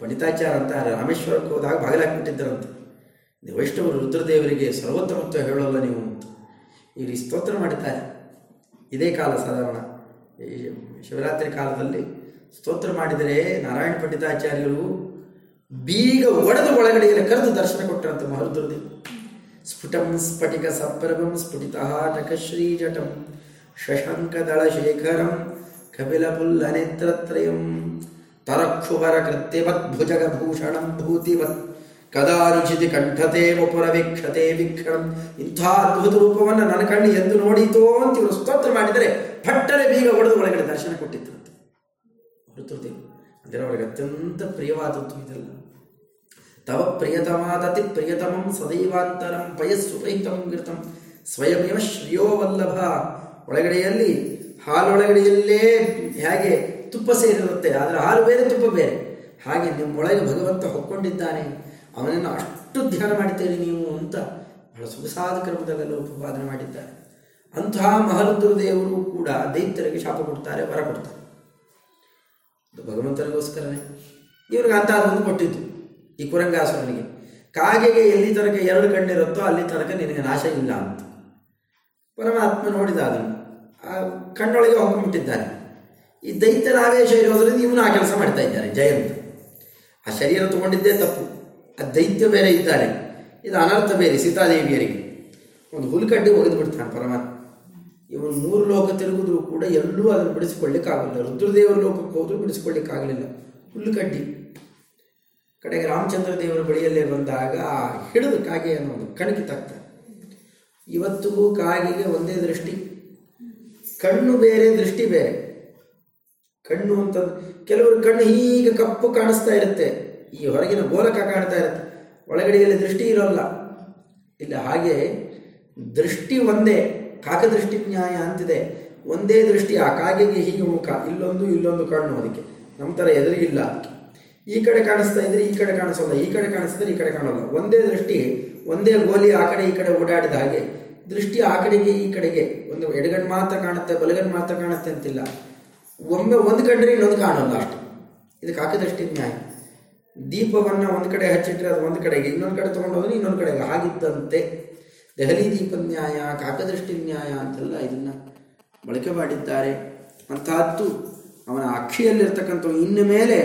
ಪಂಡಿತಾಚಾರ ಅಂತಾರೆ. ರಾಮೇಶ್ವರಕ್ಕೆ ಹೋದಾಗ ಬಾಗಿಲಾಕ್ಬಿಟ್ಟಿದ್ದರಂತೆ. ವೈಷ್ಣವರು ರುದ್ರದೇವರಿಗೆ ಸರ್ವೋತ್ತಮತ್ವ ಹೇಳೋಲ್ಲ ನೀವು ಅಂತ. ಇಲ್ಲಿ ಸ್ತೋತ್ರ ಮಾಡುತ್ತಾರೆ ಇದೇ ಕಾಲ ಸಾಧಾರಣ ಶಿವರಾತ್ರಿ ಕಾಲದಲ್ಲಿ ಸ್ತೋತ್ರ ಮಾಡಿದರೆ ನಾರಾಯಣ ಪಂಡಿತಾಚಾರ್ಯರು ಬೀಗ ಒಡೆದು ಒಳಗಡೆಯಲ್ಲಿ ಕರೆದು ದರ್ಶನ ಕೊಟ್ಟರಂತೆ ಮಹರುದ್ರದೇವ್ ಸ್ಫುಟಂ ಸ್ಫಟಿಕ ಸಪ್ರಭಂ ಸ್ಫುಟಿತಃ ನಖಶ್ರೀಜಟಂ ಶಶಂಕದಳ ಶೇಖರಂ ಕಪಿಲಪುಲ್ಲ ನೇತ್ರತ್ರಯಂ ತರಕ್ಷುವರ ಕೃತ್ಯವತ್ ಭುಜಗಭೂಷಣಂ ಭೂತಿವತ್ ಕದಾನುಚಿತಿ ಕಂಠತೆ ವಪುರವೀಕ್ಷತೆ ಇಂಥ ಅದ್ಭುತ ರೂಪವನ್ನು ನನ್ನ ಕಣ್ಣು ಎಂದು ನೋಡಿತೋ ಅಂತ ಇವರು ಸ್ತೋತ್ರ ಮಾಡಿದರೆ ಪಟ್ಟನೆ ಬೀಗ ಒಡೆದು ಒಳಗಡೆ ದರ್ಶನ ಕೊಟ್ಟಿದ್ರಂತೆ ಋತುದೇವ್ ಅಂದರೆ ಅವರಿಗೆ ಅತ್ಯಂತ ಪ್ರಿಯವಾದದ್ದು ಇದೆಲ್ಲ. ತವ ಪ್ರಿಯತಮಾದತಿ ಪ್ರಿಯತಮಂ ಸದೈವಾಂತರಂ ಪಯಸ್ಸುಪಹಿತಂ ಘೃತಂ ಸ್ವಯಮೇವ ಶ್ರೇಯೋ ವಲ್ಲಭ. ಒಳಗಡೆಯಲ್ಲಿ, ಹಾಲೊಳಗಡೆಯಲ್ಲೇ ಹೇಗೆ ತುಪ್ಪ ಸೇರಿರುತ್ತೆ, ಆದರೆ ಹಾಲು ಬೇರೆ ತುಪ್ಪ ಬೇರೆ. ಹಾಗೆ ನಿಮ್ಮೊಳಗೆ ಭಗವಂತ ಹೊಕ್ಕೊಂಡಿದ್ದಾನೆ. ಅವನನ್ನು ಅಷ್ಟು ಧ್ಯಾನ ಮಾಡ್ತೀರಿ ನೀವು ಅಂತ ಬಹಳ ಸೊಗಸಾದ ಕ್ರಮದಲ್ಲೆಲ್ಲ ಉಪಪಾದನೆ ಮಾಡಿದ್ದಾರೆ. ಅಂತಹ ಮಹರುದ್ರ ದೇವರು ಕೂಡ ದೈತ್ಯರಿಗೆ ಶಾಪ ಕೊಡ್ತಾರೆ, ವರ ಕೊಡ್ತಾರೆ. ಭಗವಂತನಿಗೋಸ್ಕರನೇ. ಇವ್ರಿಗೆ ಅಂತ ಕೊಟ್ಟಿದ್ದು ಈ ಕುರಂಗಾಸುರನಿಗೆ. ಕಾಗೆಗೆ ಎಲ್ಲಿ ತನಕ ಎರಡು ಕಣ್ಣಿರುತ್ತೋ ಅಲ್ಲಿ ತನಕ ನಿನಗೆ ನಾಶ ಇಲ್ಲ ಅಂತ. ಪರಮಾತ್ಮ ನೋಡಿದ ಅದನ್ನು. ಆ ಕಣ್ಣೊಳಗೆ ಬಿಟ್ಟಿದ್ದಾರೆ ಈ ದೈತ್ಯನ ಆವೇಶ ಇರೋದ್ರಿಂದ ಇವನು ಆ ಕೆಲಸ ಮಾಡ್ತಾ ಇದ್ದಾರೆ ಜಯಂತ. ಆ ಶರೀರ ತಗೊಂಡಿದ್ದೇ ತಪ್ಪು. ಆ ದೈತ್ಯ ಬೇರೆ ಇದ್ದಾರೆ. ಇದು ಅನರ್ಥ ಬೇರೆ ಸೀತಾದೇವಿಯರಿಗೆ. ಒಂದು ಹುಲ್ಕಡ್ಡಿ ಒಗೆದು ಬಿಡ್ತಾನೆ ಪರಮಾತ್ಮ. ಇವನು ಮೂರು ಲೋಕ ತಿರುಗಿದ್ರು ಕೂಡ ಎಲ್ಲೂ ಅದನ್ನು ಬಿಡಿಸಿಕೊಳ್ಳಿಕ್ಕಾಗಲಿಲ್ಲ ರುದ್ರದೇವರ ಲೋಕಕ್ಕೆ ಹೋದರೂ ಬಿಡಿಸಿಕೊಳ್ಳಿಕ್ಕಾಗಲಿಲ್ಲ. ಹುಲ್ಲುಕಡ್ಡಿ. ಕಡೆಗೆ ರಾಮಚಂದ್ರ ದೇವರ ಬಳಿಯಲ್ಲೇ ಬಂದಾಗ ಹಿಡಿದು ಕಾಗೆ ಅನ್ನೋದು ಕಣಕಿ ತಕ್ಕ ಇವತ್ತಿಗೂ ಕಾಗೆಗೆ ಒಂದೇ ದೃಷ್ಟಿ. ಕಣ್ಣು ಬೇರೆ, ದೃಷ್ಟಿ ಬೇರೆ. ಕಣ್ಣು ಅಂತ ಕೆಲವರು ಕಣ್ಣು ಹೀಗೆ ಕಪ್ಪು ಕಾಣಿಸ್ತಾ ಇರುತ್ತೆ. ಈ ಹೊರಗಿನ ಗೋಲಕ ಕಾಣ್ತಾ ಇರುತ್ತೆ. ಒಳಗಡೆಯಲ್ಲಿ ದೃಷ್ಟಿ ಇರೋಲ್ಲ. ಇಲ್ಲ, ಹಾಗೆ ದೃಷ್ಟಿ ಒಂದೇ. ಕಾಕದೃಷ್ಟಿ ನ್ಯಾಯ ಅಂತಿದೆ. ಒಂದೇ ದೃಷ್ಟಿ ಆ ಕಾಗೆಗೆ ಹೀಗೆ ಮುಖ, ಇಲ್ಲೊಂದು ಇಲ್ಲೊಂದು ಕಣ್ಣು ಅದಕ್ಕೆ. ನಮ್ಮ ಥರ ಎದುರಿಗಿಲ್ಲ ಈ ಕಡೆ ಕಾಣಿಸ್ತಾ ಇದ್ರೆ ಈ ಕಡೆ ಕಾಣಿಸೋಲ್ಲ, ಈ ಕಡೆ ಕಾಣಿಸಿದ್ರೆ ಈ ಕಡೆ ಕಾಣೋಲ್ಲ. ಒಂದೇ ದೃಷ್ಟಿ, ಒಂದೇ ಗೋಲಿ ಆ ಕಡೆ ಈ ಕಡೆ ಓಡಾಡಿದ ಹಾಗೆ. ದೃಷ್ಟಿ ಆ ಕಡೆಗೆ, ಈ ಕಡೆಗೆ. ಒಂದು ಎಡಗಣ್ಣು ಮಾತ್ರ ಕಾಣುತ್ತೆ, ಬಲಗಣ್ಣು ಮಾತ್ರ ಕಾಣುತ್ತೆ ಅಂತಿಲ್ಲ. ಒಮ್ಮೆ ಒಂದು ಕಂಡ್ರೆ ಇನ್ನೊಂದು ಕಾಣೋಲ್ಲ ಅಷ್ಟು. ಇದು ಕಾಕದೃಷ್ಟಿ ನ್ಯಾಯ ದೀಪವನ್ನು ಒಂದು ಕಡೆ ಹಚ್ಚಿಟ್ರೆ ಅದು ಒಂದು ಕಡೆಗೆ, ಇನ್ನೊಂದು ಕಡೆ ತೊಗೊಂಡೋದ್ರೆ ಇನ್ನೊಂದು ಕಡೆಗೆ. ಹಾಗಿದ್ದಂತೆ ದೆಹಲಿ ದೀಪನ್ಯಾಯ ಕಾಕದೃಷ್ಟಿ ನ್ಯಾಯ ಅಂತೆಲ್ಲ ಇದನ್ನು ಬಳಕೆ ಮಾಡಿದ್ದಾರೆ. ಅಂತಹದ್ದು ಅವನ ಅಕ್ಷಿಯಲ್ಲಿರ್ತಕ್ಕಂಥ ಇನ್ನು ಮೇಲೆ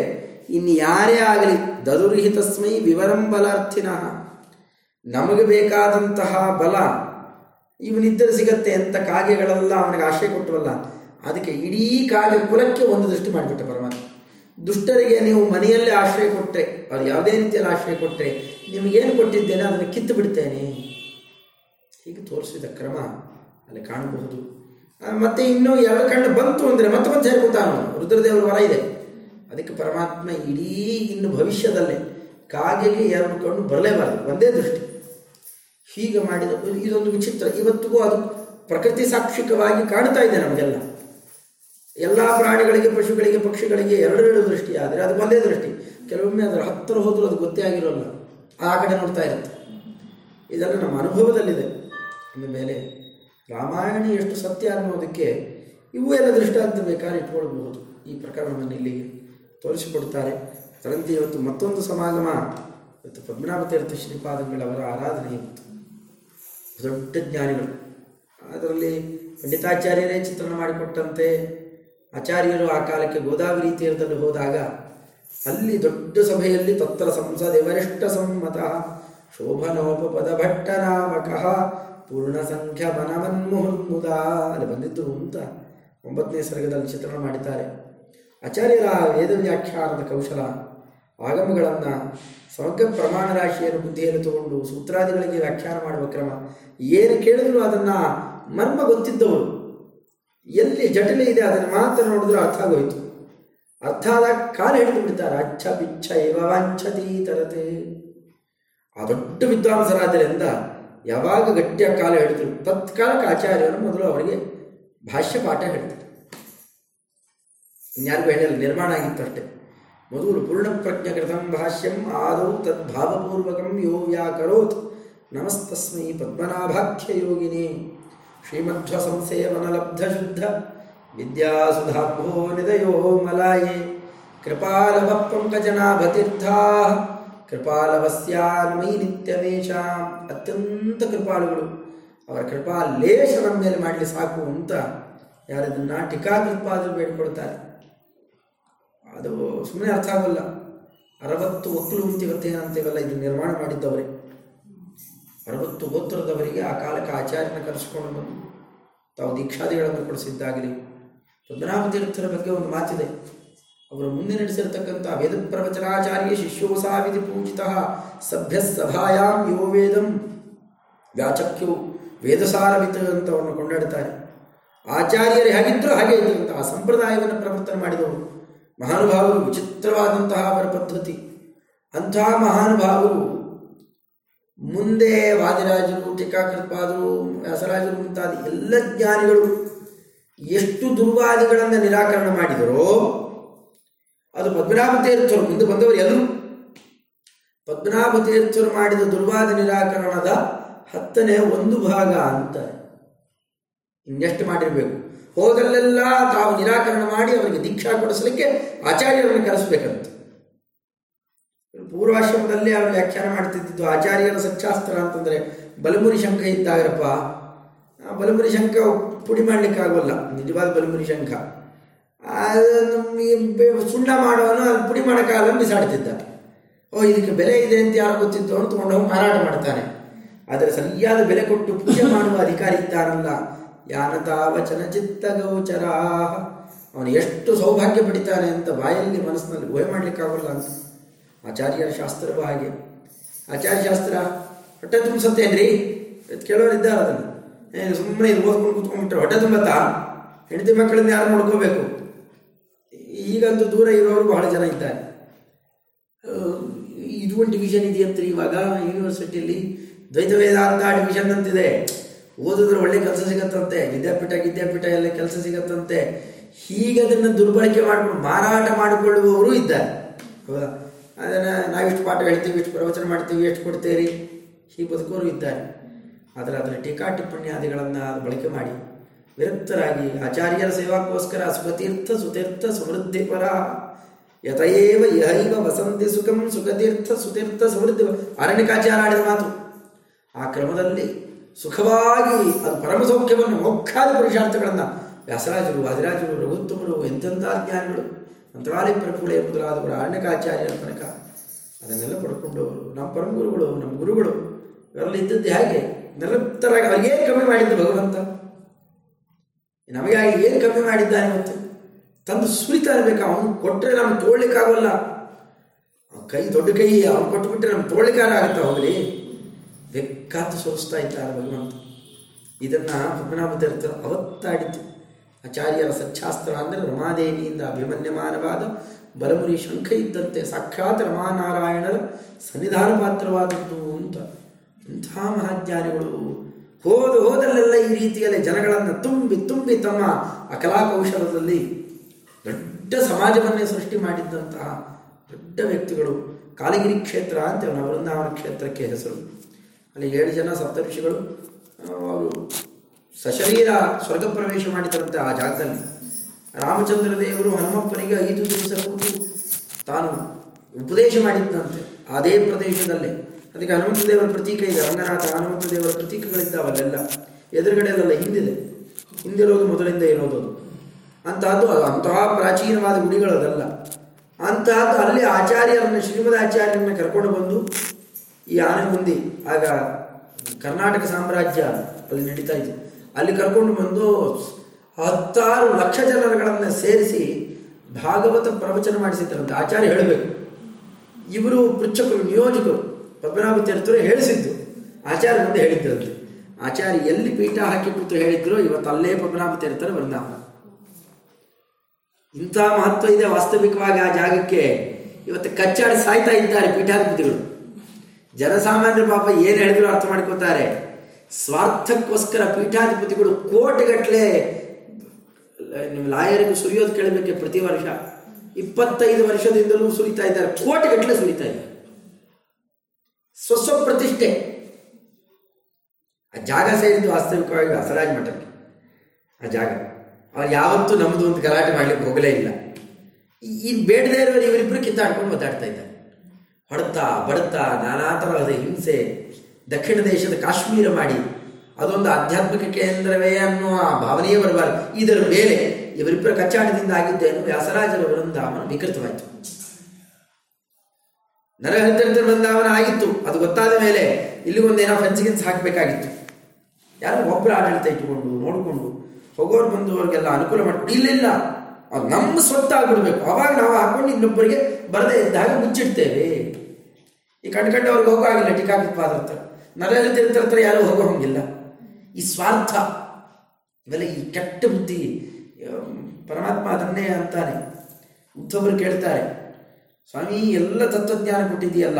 ಇನ್ನು ಯಾರೇ ಆಗಲಿ ದದುರ್ಹಿತಸ್ಮೈ ವಿವರಂಬಲಾರ್ಥಿನಃ ನಮಗೆ ಬೇಕಾದಂತಹ ಬಲ ಇವನಿದ್ದರೆ ಸಿಗತ್ತೆ ಅಂತ ಕಾಗೆಗಳೆಲ್ಲ ಅವನಿಗೆ ಆಶ್ರಯ ಕೊಟ್ಟವಲ್ಲ, ಅದಕ್ಕೆ ಇಡೀ ಕಾಗೆ ಕುಲಕ್ಕೆ ಒಂದು ದೃಷ್ಟಿ ಮಾಡಿಬಿಟ್ಟೆ ಪರಮಾತ್ಮ. ದುಷ್ಟರಿಗೆ ನೀವು ಮನೆಯಲ್ಲೇ ಆಶ್ರಯ ಕೊಟ್ಟರೆ ಅವ್ರು ಯಾವುದೇ ರೀತಿಯಲ್ಲಿ ಆಶ್ರಯ ಕೊಟ್ಟರೆ ನಿಮಗೇನು ಕೊಟ್ಟಿದ್ದೇನೆ ಅದನ್ನು ಕಿತ್ತು ಬಿಡ್ತೇನೆ. ಹೀಗೆ ತೋರಿಸಿದ ಕ್ರಮ ಅಲ್ಲಿ ಕಾಣಬಹುದು. ಮತ್ತೆ ಇನ್ನೂ ಎರಡು ಕಣ್ಣು ಬಂತು ಅಂದರೆ ಮತ್ತೆ ಮತ್ತೆ ಸೇರ್ಕೊತಾನು ರುದ್ರದೇವರ ವರ ಇದೆ. ಅದಕ್ಕೆ ಪರಮಾತ್ಮ ಇಡೀ ಇನ್ನು ಭವಿಷ್ಯದಲ್ಲೇ ಕಾಗೆಗೆ ಎರಡು ಕಣ್ಣು ಬರಲೇಬಾರದು, ಒಂದೇ ದೃಷ್ಟಿ. ಹೀಗೆ ಮಾಡಿದ ಇದೊಂದು ವಿಚಿತ್ರ, ಇವತ್ತಿಗೂ ಅದು ಪ್ರಕೃತಿ ಸಾಕ್ಷಿಕವಾಗಿ ಕಾಣ್ತಾ ಇದೆ ನಮಗೆಲ್ಲ. ಎಲ್ಲ ಪ್ರಾಣಿಗಳಿಗೆ, ಪಶುಗಳಿಗೆ, ಪಕ್ಷಿಗಳಿಗೆ ಎರಡೆರಡು ದೃಷ್ಟಿ ಆದರೆ ಅದು ಒಂದೇ ದೃಷ್ಟಿ. ಕೆಲವೊಮ್ಮೆ ಅದರ ಹತ್ತಿರ ಹೋದರೂ ಅದು ಗೊತ್ತೇ ಆಗಿರೋಲ್ಲ. ಆ ಕಡೆ ನೋಡ್ತಾ ಇರುತ್ತೆ. ಇದೆಲ್ಲ ನಮ್ಮ ಅನುಭವದಲ್ಲಿದೆ. ಅಂದ ಮೇಲೆ ರಾಮಾಯಣ ಎಷ್ಟು ಸತ್ಯ ಅನ್ನೋದಕ್ಕೆ ಇವು ಎಲ್ಲ ದೃಷ್ಟಾಂತ ಬೇಕಾದ್ರೆ ಇಟ್ಕೊಳ್ಬಹುದು ಈ ಪ್ರಕರಣವನ್ನು ಇಲ್ಲಿಗೆ ತೋರಿಸಿಕೊಡ್ತಾರೆ ಅದರಂತೆ ಇವತ್ತು ಮತ್ತೊಂದು ಸಮಾಗಮ. ಇವತ್ತು ಪದ್ಮನಾಭ ತೀರ್ಥ ಶ್ರೀಪಾದಗಳವರ ಆರಾಧನೆ ಇತ್ತು. ದೊಡ್ಡ ಜ್ಞಾನಿಗಳು. ಅದರಲ್ಲಿ ಪಂಡಿತಾಚಾರ್ಯರೇ ಚಿತ್ರಣ ಮಾಡಿಕೊಟ್ಟಂತೆ. ಆಚಾರ್ಯರು ಆ ಕಾಲಕ್ಕೆ ಗೋದಾವರಿ ತೀರದಲ್ಲಿ ಹೋದಾಗ ಅಲ್ಲಿ ದೊಡ್ಡ ಸಭೆಯಲ್ಲಿ ತತ್ರ ಸಂಸದ ವರಿಷ್ಠ ಸಮ್ಮತ ಶೋಭನೋಪಪದ ಭಟ್ಟ ಪೂರ್ಣ ಸಂಖ್ಯ ಮನಮನ್ಮುಹುರ್ಮುದ ಅಲ್ಲಿ ಬಂದಿದ್ದು ಅಂತ ಒಂಬತ್ತನೇ ಸರ್ಗದಲ್ಲಿ ಚಿತ್ರಣ ಮಾಡಿದ್ದಾರೆ. ಆಚಾರ್ಯರ ವೇದ ವ್ಯಾಖ್ಯಾನದ ಕೌಶಲ, ಆಗಮಗಳನ್ನು ಸಮಗ್ರ ಪ್ರಮಾಣ ರಾಶಿಯನ್ನು ಬುದ್ಧಿಯನ್ನು ತಗೊಂಡು ಸೂತ್ರಾದಿಗಳಿಗೆ ವ್ಯಾಖ್ಯಾನ ಮಾಡುವ ಕ್ರಮ, ಏನು ಕೇಳಿದ್ರು ಅದನ್ನು ಮರ್ಮ ಗೊತ್ತಿದ್ದವರು ಎಲ್ಲಿ ಜಟಿಲ ಇದೆ ಅದನ್ನು ಮಾತ್ರ ನೋಡಿದ್ರೆ ಅರ್ಥ ಆಗೋಯ್ತು. ಅರ್ಥ ಆದಾಗ ಕಾಲ ಹಿಡಿದು ಬಿಡ್ತಾರೆ ಅಚ್ಚ ಪಿಚ್ಚ ಇವ ವಾಂಛತಿ ತರತೆ. ಆ ದೊಡ್ಡ ವಿದ್ವಾಂಸರಾದ್ದರಿಂದ ಯಾವಾಗ ಗಟ್ಟಿಯಾಗಿ ಕಾಲ ಹೇಳ್ತಿದ್ರು, ತತ್ಕಾಲಕ್ಕೆ ಆಚಾರ್ಯರು ಮೊದಲು ಅವರಿಗೆ ಭಾಷ್ಯ ಪಾಠ ಹೇಳ್ತಾರೆ ಇನ್ಯಾರಿಗೂ ಹೇಳಿಲ್ಲ, ನಿರ್ಮಾಣ ಆಗಿತ್ತು ಅಷ್ಟೇ. ಮೊದಲು ಪೂರ್ಣಪ್ರಜ್ಞಕೃತಂ ಭಾಷ್ಯಂ ಆದೌ ತದ್ಭಾವಪೂರ್ವಕಂ ಯೋ ವ್ಯಾಕರೋತ್. ನಮಸ್ತಸ್ಮೈ ಪದ್ಮನಾಭಾಖ್ಯ ಯೋಗಿನಿ. ಶ್ರೀಮಧ್ವ ಸಂಸೇವನಲಬ್ಧ ಶುದ್ಧ. ವಿದ್ಯಾಸುಧಾಭೋ ನಿಧಯೋ ಮಲಾಯೇ. ಕೃಪಾಲಭ ಪಂಕಜನಾಭತೀರ್ಥಾ ಕೃಪಾಲವಸ್ಯಾನ್ಮೈ ನಿತ್ಯವೇಷ ಅತ್ಯಂತ ಕೃಪಾಳುಗಳು. ಅವರ ಕೃಪಾ ಲೇಷ ನಮ್ಮ ಮೇಲೆ ಮಾಡಲಿ ಸಾಕು ಅಂತ ಯಾರದನ್ನ ಟೀಕಾಕೃಪಾದರು ಬೇಡ್ಕೊಳ್ತಾರೆ. ಅದು ಸುಮ್ಮನೆ ಅರ್ಥ ಆಗೋಲ್ಲ. ಅರವತ್ತು ಒಕ್ಕಲು ಅಂತೀವತ್ತೇನು ಅಂತೀವಲ್ಲ ಇದು ನಿರ್ಮಾಣ ಮಾಡಿದ್ದವರೇ. ಅರವತ್ತು ಗೋತ್ರದವರಿಗೆ ಆ ಕಾಲಕ್ಕೆ ಆಚಾರ್ಯನ ಕರೆಸಿಕೊಂಡು ತಾವು ದೀಕ್ಷಾದಿಗಳನ್ನು ಕೊಡಿಸಿದ್ದಾಗಲಿ. ಪದ್ಮನಾಭ ತೀರ್ಥರ ಬಗ್ಗೆ ಒಂದು ಮಾತಿದೆ. ಅವರು ಮುಂದೆ ನಡೆಸಿರ್ತಕ್ಕಂಥ ವೇದ ಪ್ರವಚನಾಚಾರ್ಯ ಶಿಷ್ಯೋಸಾವಿಧಿ ಪೂಜಿತ ಸಭ್ಯ ಸಭಾಯಾಂ ಯೋ ವೇದಂ. ವ್ಯಾಚಕ್ಯವು ವೇದಸಾರವಿತ ಅಂತ ಅವರನ್ನು ಕೊಂಡಾಡ್ತಾರೆ ಆಚಾರ್ಯರು ಹೇಗಿದ್ದರೂ ಹಾಗೆ ಇದ್ರು ಅಂತ ಆ ಸಂಪ್ರದಾಯವನ್ನು ಪ್ರವರ್ತನೆ ಮಾಡಿದವರು. ಮಹಾನುಭಾವರು ವಿಚಿತ್ರವಾದಂತಹ ಅವರ ಪದ್ಧತಿ. ಅಂತಹ ಮಹಾನುಭಾವರು ಮುಂದೆ ವಾದಿರಾಜರು, ಟೀಕಾಕೃತ್ಪಾದರು, ವ್ಯಾಸರಾಜರು ಮುಂತಾದ ಎಲ್ಲ ಜ್ಞಾನಿಗಳು ಎಷ್ಟು ದುರ್ವಾದಿಗಳನ್ನು ನಿರಾಕರಣೆ ಮಾಡಿದರೋ ಅದು ಪದ್ಮನಾಭ ತೀರ್ಥರು ಮುಂದೆ ಬಂದವರು ಎಲ್ಲರೂ ಪದ್ಮನಾಭ ತೀರ್ಥರು ಮಾಡಿದ ದುರ್ವಾದ ನಿರಾಕರಣದ ಹತ್ತನೇ ಒಂದು ಭಾಗ ಅಂತ. ಇನ್ನೆಷ್ಟು ಮಾಡಿರಬೇಕು? ಹೋದಲ್ಲೆಲ್ಲ ತಾವು ನಿರಾಕರಣ ಮಾಡಿ ಅವರಿಗೆ ದೀಕ್ಷಾ ಕೊಡಿಸಲಿಕ್ಕೆ ಆಚಾರ್ಯರನ್ನು ಕರೆಸಬೇಕಂತ. ಪೂರ್ವಾಶ್ರಮದಲ್ಲಿ ಅವರು ವ್ಯಾಖ್ಯಾನ ಮಾಡ್ತಿದ್ದು ಆಚಾರ್ಯರ ಸತ್ಯಾಸ್ತ್ರ ಅಂತಂದರೆ ಬಲಮುರಿ ಶಂಖ ಇದ್ದಾಗರಪ್ಪ. ಬಲಮುರಿ ಶಂಖ ಪುಡಿ ಮಾಡಲಿಕ್ಕಾಗೋಲ್ಲ, ನಿಜವಾದ ಬಲಮುರಿ ಶಂಖ. ಅದನ್ನು ನಮಗೆ ಸುಣ್ಣ ಮಾಡೋನು ಅದು ಪುಡಿ ಮಾಡೋಕ್ಕಾಗಲ್ಲ ಬಿಸಾಡ್ತಿದ್ದ. ಓ, ಇದಕ್ಕೆ ಬೆಲೆ ಇದೆ ಅಂತ ಯಾರು ಗೊತ್ತಿತ್ತು ಅಂತ ತಗೊಂಡು ಹೋಗಿ ಮಾರಾಟ ಮಾಡ್ತಾನೆ. ಆದರೆ ಸರಿಯಾದ ಬೆಲೆ ಕೊಟ್ಟು ಪೂಜೆ ಮಾಡುವ ಅಧಿಕಾರಿ ಇದ್ದಾರಲ್ಲ ಯಾನತಾವಚನ ಚಿತ್ತ ಗೋಚರ ಅವನು ಎಷ್ಟು ಸೌಭಾಗ್ಯ ಪಡಿತಾನೆ ಅಂತ ಬಾಯಲ್ಲಿ ಮನಸ್ಸಿನಲ್ಲಿ ಊಹೆ ಮಾಡ್ಲಿಕ್ಕಾಗಲ್ಲ ಅಂತ. ಆಚಾರ್ಯರ ಶಾಸ್ತ್ರವೂ ಹಾಗೆ. ಆಚಾರ್ಯ ಶಾಸ್ತ್ರ ಹೊಟ್ಟೆ ತುಂಬಿಸತ್ತೇನ್ರಿ ಕೇಳೋರು ಇದ್ದಾರೆ ಅದನ್ನು. ಸುಮ್ಮನೆ ಓದ್ಕೊಂಡು ಕೂತ್ಕೊಂಡ್ಬಿಟ್ರೆ ಹೊಟ್ಟೆ ತುಂಬತ್ತಾ ಹೆಂಡತಿ ಮಕ್ಕಳನ್ನ ಯಾರು ನೋಡ್ಕೋಬೇಕು? ಈಗಂತೂ ದೂರ ಇರೋರು ಬಹಳ ಜನ ಇದ್ದಾರೆ. ಇದು ಒಂದು ಡಿವಿಷನ್ ಇದೆಯಂತ್ರಿ ಇವಾಗ ಯೂನಿವರ್ಸಿಟಿಯಲ್ಲಿ ದ್ವೈತ ವೇದಾಂತ ಡಿವಿಷನ್ ಅಂತಿದೆ. ಓದಿದ್ರೆ ಒಳ್ಳೆ ಕೆಲಸ ಸಿಗತ್ತಂತೆ, ವಿದ್ಯಾಪೀಠ ವಿದ್ಯಾಪೀಠ ಎಲ್ಲ ಕೆಲಸ ಸಿಗತ್ತಂತೆ. ಹೀಗೆ ಅದನ್ನು ದುರ್ಬಳಕೆ ಮಾಡಿಕೊಂಡು ಮಾರಾಟ ಮಾಡಿಕೊಳ್ಳುವವರು ಇದ್ದಾರೆ. ಹೌದಾ ಅದನ್ನು ನಾವಿಷ್ಟು ಪಾಠ ಹೇಳ್ತೀವಿ, ಇಷ್ಟು ಪ್ರವಚನ ಮಾಡ್ತೀವಿ, ಎಷ್ಟು ಕೊಡ್ತೇರಿ? ಹೀಗೆ ಬದುಕೋರು ಇದ್ದಾರೆ. ಆದರೆ ಅದರ ಟೀಕಾ ಟಿಪ್ಪಣಿ ಆದಿಗಳನ್ನು ಬಳಕೆ ಮಾಡಿ ವಿರಕ್ತರಾಗಿ ಆಚಾರ್ಯರ ಸೇವಾಕ್ಕೋಸ್ಕರ ಸುಖತೀರ್ಥ ಸುತೀರ್ಥ ಸಮೃದ್ಧಿ ಪರ ಯತಯೇವ ಯಹೈವ ವಸಂತಿ ಸುಖಂ ಸುಖತೀರ್ಥ ಸುತೀರ್ಥ ಸಮೃದ್ಧಿ ಅರಣ್ಯಕಾಚಾರ ಆಡಿದ ಮಾತು. ಆ ಕ್ರಮದಲ್ಲಿ ಸುಖವಾಗಿ ಅದು ಪರಮ ಸೌಖ್ಯವನ್ನು ಮೋಕ್ಷಾದ ಪುರುಷಾರ್ಥಗಳನ್ನು ವ್ಯಾಸರಾಜರು, ವಾದಿರಾಜರು, ರಘುತ್ತಮರು, ಎಂತೆಂಥ ಜ್ಞಾನಿಗಳು ಮಂತ್ರಾಲಯ ಪ್ರಫುಳೆ ಮೊದಲಾದವರು ಅರಣ್ಯಕಾಚಾರ್ಯರ ತನಕ ಅದನ್ನೆಲ್ಲ ಪಡ್ಕೊಂಡವರು. ನಮ್ಮ ಪರಮ ಗುರುಗಳು ನಮ್ಮ ಗುರುಗಳು ಇವರೆಲ್ಲ ಇದ್ದದ್ದು ಹೇಗೆ? ನಿರಂತರಾಗಿ ಅವ್ರಿಗೇನು ಕಮ್ಮಿ ಮಾಡಿದ್ದು ಭಗವಂತ? ನಮಗಾಗಿ ಏನು ಕಮ್ಮಿ ಮಾಡಿದ್ದಾನೆ ಮತ್ತು? ತಂದು ಸುರಿತಾ ಇರಬೇಕು ಅವನು ಕೊಟ್ಟರೆ ನಮ್ಗೆ ತೋಳ್ಲಿಕ್ಕಾಗೋಲ್ಲ ಅವ್ನ್ ಕೈ, ದೊಡ್ಡ ಕೈ, ಅವ್ನು ಕೊಟ್ಟುಬಿಟ್ರೆ ನಮ್ಗೆ ತೋಳ್ಲಿಕ್ಕಾರ ಆಗುತ್ತಾ ಹೋಗಲಿ. ಬೆಕ್ಕಾತು ಸೋಸ್ತಾ ಇದ್ದಾರೆ ಭಗವಂತ. ಇದನ್ನು ಪದ್ಮನಾಭ ತೀರ್ಥ ಅವತ್ತಾಡಿತು. ಆಚಾರ್ಯರ ಸಚ್ಚಾಸ್ತ್ರ ಅಂದರೆ ರಮಾದೇವಿಯಿಂದ ಅಭಿಮನ್ಯಮಾನವಾದ ಬಲಮುರಿ ಶಂಖ ಇದ್ದಂತೆ ಸಾಕ್ಷಾತ್ ರಮಾನಾರಾಯಣರ ಸನ್ನಿಧಾನ ಪಾತ್ರವಾದದ್ದು ಅಂತ. ಇಂಥ ಮಹಾಜ್ಞಾನಿಗಳು ಹೋದ ಹೋದಲ್ಲೆಲ್ಲ ಈ ರೀತಿಯಲ್ಲಿ ಜನಗಳನ್ನು ತುಂಬಿ ತುಂಬಿ ತಮ್ಮ ಆ ಕಲಾಕೌಶಲದಲ್ಲಿ ದೊಡ್ಡ ಸಮಾಜವನ್ನೇ ಸೃಷ್ಟಿ ಮಾಡಿದ್ದಂತಹ ದೊಡ್ಡ ವ್ಯಕ್ತಿಗಳು ಕಾಲಗಿರಿ ಕ್ಷೇತ್ರ ಅಂತ ನವೃಂದಾವನ ಕ್ಷೇತ್ರಕ್ಕೆ ಹೆಸರು. ಅಲ್ಲಿ ಏಳು ಜನ ಸಪ್ತಋಷಿಗಳು ಅವರು ಸಶರೀರ ಸ್ವರ್ಗ ಪ್ರವೇಶ ಮಾಡಿದರಂತೆ ಆ ಜಾಗದಲ್ಲಿ. ರಾಮಚಂದ್ರ ದೇವರು ಹನುಮಪ್ಪನಿಗೆ ಐದು ದಿವಸ ಕೂತು ತಾನು ಉಪದೇಶ ಮಾಡಿದ್ದಂತೆ ಅದೇ ಪ್ರದೇಶದಲ್ಲೇ ಅದಕ್ಕೆ ಹನುಮಂತ ದೇವರ ಪ್ರತೀಕ ಇದೆ ರಂಗನಾಥ ಹನುಮಂತ ದೇವರ ಪ್ರತೀಕಗಳಿದ್ದಾವಲ್ಲೆಲ್ಲ. ಎದುರುಗಡೆಯಲ್ಲ ಹಿಂದಿದೆ. ಹಿಂದಿರೋದು ಮೊದಲಿಂದ ಇರೋದು ಅದು. ಅಂತಹದ್ದು ಅದು ಅಂತಹ ಪ್ರಾಚೀನವಾದ ಗುಡಿಗಳು ಅದಲ್ಲ. ಅಂತಹದ್ದು ಅಲ್ಲಿ ಆಚಾರ್ಯರನ್ನು, ಶ್ರೀಮದ್ ಆಚಾರ್ಯರನ್ನ ಕರ್ಕೊಂಡು ಬಂದು ಈ ಆನೆಗುಂದಿ, ಆಗ ಕರ್ನಾಟಕ ಸಾಮ್ರಾಜ್ಯ ಅಲ್ಲಿ ನಡೀತಾ ಇದೆ ಅಲ್ಲಿ ಕರ್ಕೊಂಡು ಬಂದು ಹತ್ತಾರು ಲಕ್ಷ ಜನರುಗಳನ್ನು ಸೇರಿಸಿ ಭಾಗವತ ಪ್ರವಚನ ಮಾಡಿಸಿದ್ದಾರಂತೆ ಆಚಾರ್ಯ ಹೇಳಬೇಕು. ಇವರು ಪೃಚ್ಛಕರು, ನಿಯೋಜಕರು. ಪದ್ಮನಾಭ ತೀರ್ಥರು ಹೇಳಿಸಿದ್ದು. ಆಚಾರ್ಯ ಮುಂದೆ ಹೇಳಿದ್ರಂತೆ ಆಚಾರ್ಯ ಎಲ್ಲಿ ಪೀಠ ಹಾಕಿ ಕೂತು ಹೇಳಿದ್ರು ಇವತ್ತು ಅಲ್ಲೇ ಪದ್ಮನಾಭ ತೀರ್ಥರ ವೃಂದಾವನ. ಇಂಥ ಮಹತ್ವ ಇದೆ ವಾಸ್ತವಿಕವಾಗಿ ಆ ಜಾಗಕ್ಕೆ. ಇವತ್ತು ಕಚ್ಚಾಡಿ ಸಾಯ್ತಾ ಇದ್ದಾರೆ ಪೀಠಾಧಿಪತಿಗಳು. ಜನಸಾಮಾನ್ಯರು ಪಾಪ ಏನು ಹೇಳಿದ್ರು ಅರ್ಥ ಮಾಡ್ಕೋತಾರೆ. ಸ್ವಾರ್ಥಕ್ಕೋಸ್ಕರ ಪೀಠಾಧಿಪತಿಗಳು ಕೋಟಿಗಟ್ಟಲೆ ನಿಮ್ಮ ಲಾಯರಿಗೆ ಸುರಿಯೋದು ಕೇಳಬೇಕೆ ಪ್ರತಿ ವರ್ಷ. ಇಪ್ಪತ್ತೈದು ವರ್ಷದಿಂದಲೂ ಸುರಿತಾ ಇದ್ದಾರೆ. ಕೋಟಿಗಟ್ಟಲೆ ಸುರಿತಾ ಇದ್ದಾರೆ. ಸ್ವಸ್ವ ಪ್ರತಿಷ್ಠೆ ಆ ಜಾಗ ಸೇರಿದ್ದು ವಾಸ್ತವಿಕವಾಗಿ ಅಸರಾಜ್ ಮಠಕ್ಕೆ. ಆ ಜಾಗ. ಅವ್ರು ಯಾವತ್ತೂ ನಮ್ಮದು ಒಂದು ಗಲಾಟೆ ಮಾಡ್ಲಿಕ್ಕೆ ಹೋಗಲೇ ಇಲ್ಲ. ಈ ಬೇಡದೇ ಇರೋರು ಇವರಿಬ್ಬರು ಕಿತ್ತಾಡ್ಕೊಂಡು ಮಾತಾಡ್ತಾ ಇದ್ದಾರೆ. ಹೊಡ್ತಾ, ಬಡತ, ನಾನಾ ಹಿಂಸೆ, ದಕ್ಷಿಣ ದೇಶದ ಕಾಶ್ಮೀರ ಮಾಡಿ, ಅದೊಂದು ಆಧ್ಯಾತ್ಮಿಕ ಕೇಂದ್ರವೇ ಅನ್ನುವ ಭಾವನೆಯೇ ಬರಬಾರದು. ಇದರ ಮೇಲೆ ಇವರಿಬ್ಬರ ಕಚ್ಚಾಟದಿಂದ ಆಗಿದ್ದೇನು ವ್ಯಾಸರಾಜರ ವೃಂದಾವನ ವಿಕೃತವಾಯಿತು. ನರಹರಿದ್ರ ವೃಂದಾವನ ಆಗಿತ್ತು. ಅದು ಗೊತ್ತಾದ ಮೇಲೆ ಇಲ್ಲಿ ಒಂದೇನೋ ಫೆನ್ಸಿಗೆನ್ಸ್ ಹಾಕಬೇಕಾಗಿತ್ತು. ಯಾರೋ ಒಬ್ಬರ ಆಡಳಿತ ಇಟ್ಟುಕೊಂಡು ನೋಡಿಕೊಂಡು ಹೋಗೋರು ಬಂದವರಿಗೆಲ್ಲ ಅನುಕೂಲ ಮಾಡಿ ಇಲ್ಲಿಲ್ಲ. ಅದು ನಮ್ಮ ಸ್ವತ್ತಾಗ್ಬಿಡ್ಬೇಕು. ಅವಾಗ ನಾವು ಹಾಕೊಂಡು ಇನ್ನೊಬ್ಬರಿಗೆ ಬರದೇ ಇದ್ದಾಗ ಮುಚ್ಚಿಡ್ತೇವೆ. ಈ ಕಣ್ಕಂಡು ಅವ್ರಿಗೆ ಹೋಗೋಗಿಲ್ಲ ಟೀಕಾಕೃತ್ಪಾದ ಹತ್ರ. ನರಹರಿದ್ರ ಹತ್ರ ಯಾರು ಹೋಗೋ ಹಂಗಿಲ್ಲ. ಈ ಸ್ವಾರ್ಥ, ಇವೆಲ್ಲ ಈ ಕೆಟ್ಟ ಬುದ್ಧಿ ಪರಮಾತ್ಮ ಅದನ್ನೇ ಅಂತಾನೆ. ಉತ್ತವರು ಕೇಳ್ತಾರೆ ಸ್ವಾಮಿ, ಎಲ್ಲ ತತ್ವಜ್ಞಾನ ಕೊಟ್ಟಿದೆಯಲ್ಲ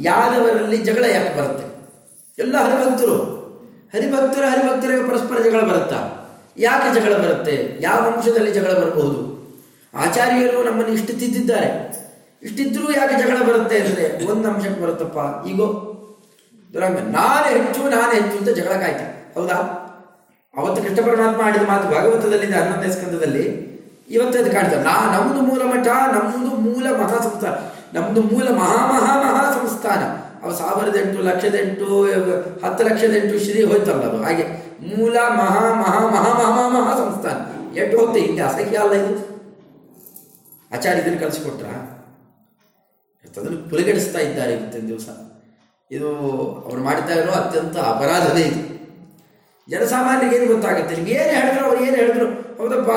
ಯಾದವರಲ್ಲಿ ಜಗಳ ಯಾಕೆ ಬರುತ್ತೆ? ಎಲ್ಲ ಹರಿಭಕ್ತರು. ಹರಿಭಕ್ತರು, ಹರಿಭಕ್ತರಿಗೆ ಪರಸ್ಪರ ಜಗಳ ಬರುತ್ತಾ? ಯಾಕೆ ಜಗಳ ಬರುತ್ತೆ? ಯಾವ ವಂಶದಲ್ಲಿ ಜಗಳ ಬರಬಹುದು? ಆಚಾರ್ಯರು ನಮ್ಮನ್ನು ಇಷ್ಟು ತಿದ್ದಿದ್ದಾರೆ ಇಷ್ಟಿದ್ರೂ ಯಾಕೆ ಜಗಳ ಬರುತ್ತೆ ಅಂದರೆ, ಒಂದು ಅಂಶಕ್ಕೆ ಬರುತ್ತಪ್ಪ, ಈಗೋ. ನಾನೇ ಹೆಚ್ಚು, ನಾನು ಹೆಚ್ಚು ಅಂತ ಜಗಳ ಕಾಯ್ತಾ. ಹೌದಾ? ಅವತ್ತು ಕೃಷ್ಣ ಪರಮಾತ್ಮ ಆಡಿದ ಮಾತು ಭಾಗವತದಲ್ಲಿ ಹನ್ನೊಂದನೇ ಸ್ಕಂದದಲ್ಲಿ. ಇವತ್ತು ಅದು ಕಾಣ್ತದೆ. ನಾ ನಮ್ಮದು ಮೂಲ ಮಠ ನಮ್ಮದು ಮೂಲ ಮಹಾ ಸಂಸ್ಥಾನ ನಮ್ಮದು ಮೂಲ ಮಹಾ ಮಹಾ ಮಹಾ ಸಂಸ್ಥಾನ ಅವ ಸಾವಿರದ ಎಂಟು ಲಕ್ಷದ ಎಂಟು ಹತ್ತು ಲಕ್ಷದ ಎಂಟು ಶ್ರೀ ಹೋಯ್ತಲ್ಲ ಅದು. ಹಾಗೆ ಮೂಲ ಮಹಾ ಮಹಾ ಮಹಾ ಮಹಾ ಮಹಾ ಸಂಸ್ಥಾನ ಎಟ್ಟು ಹೋಗ್ತೆ? ಇಲ್ಲಿ ಅಸಹ್ಯ ಅಲ್ಲ ಇದು. ಆಚಾರ್ಯ ಇದನ್ನು ಕಲಿಸ್ಕೊಟ್ರ ಅದನ್ನು ಪುಲಿಗಡಿಸ್ತಾ ಇದ್ದಾರೆ ಇವತ್ತಿನ ದಿವಸ. ಇದು ಅವ್ರು ಮಾಡ್ತಾ ಇರೋ ಅತ್ಯಂತ ಅಪರಾಧನೇ ಇದು. ಜನಸಾಮಾನ್ಯರಿಗೆ ಏನು ಗೊತ್ತಾಗುತ್ತೆ? ಏನು ಹೇಳಿದ್ರು? ಅವ್ರು ಏನು ಹೇಳಿದ್ರು? ಹೌದಪ್ಪ.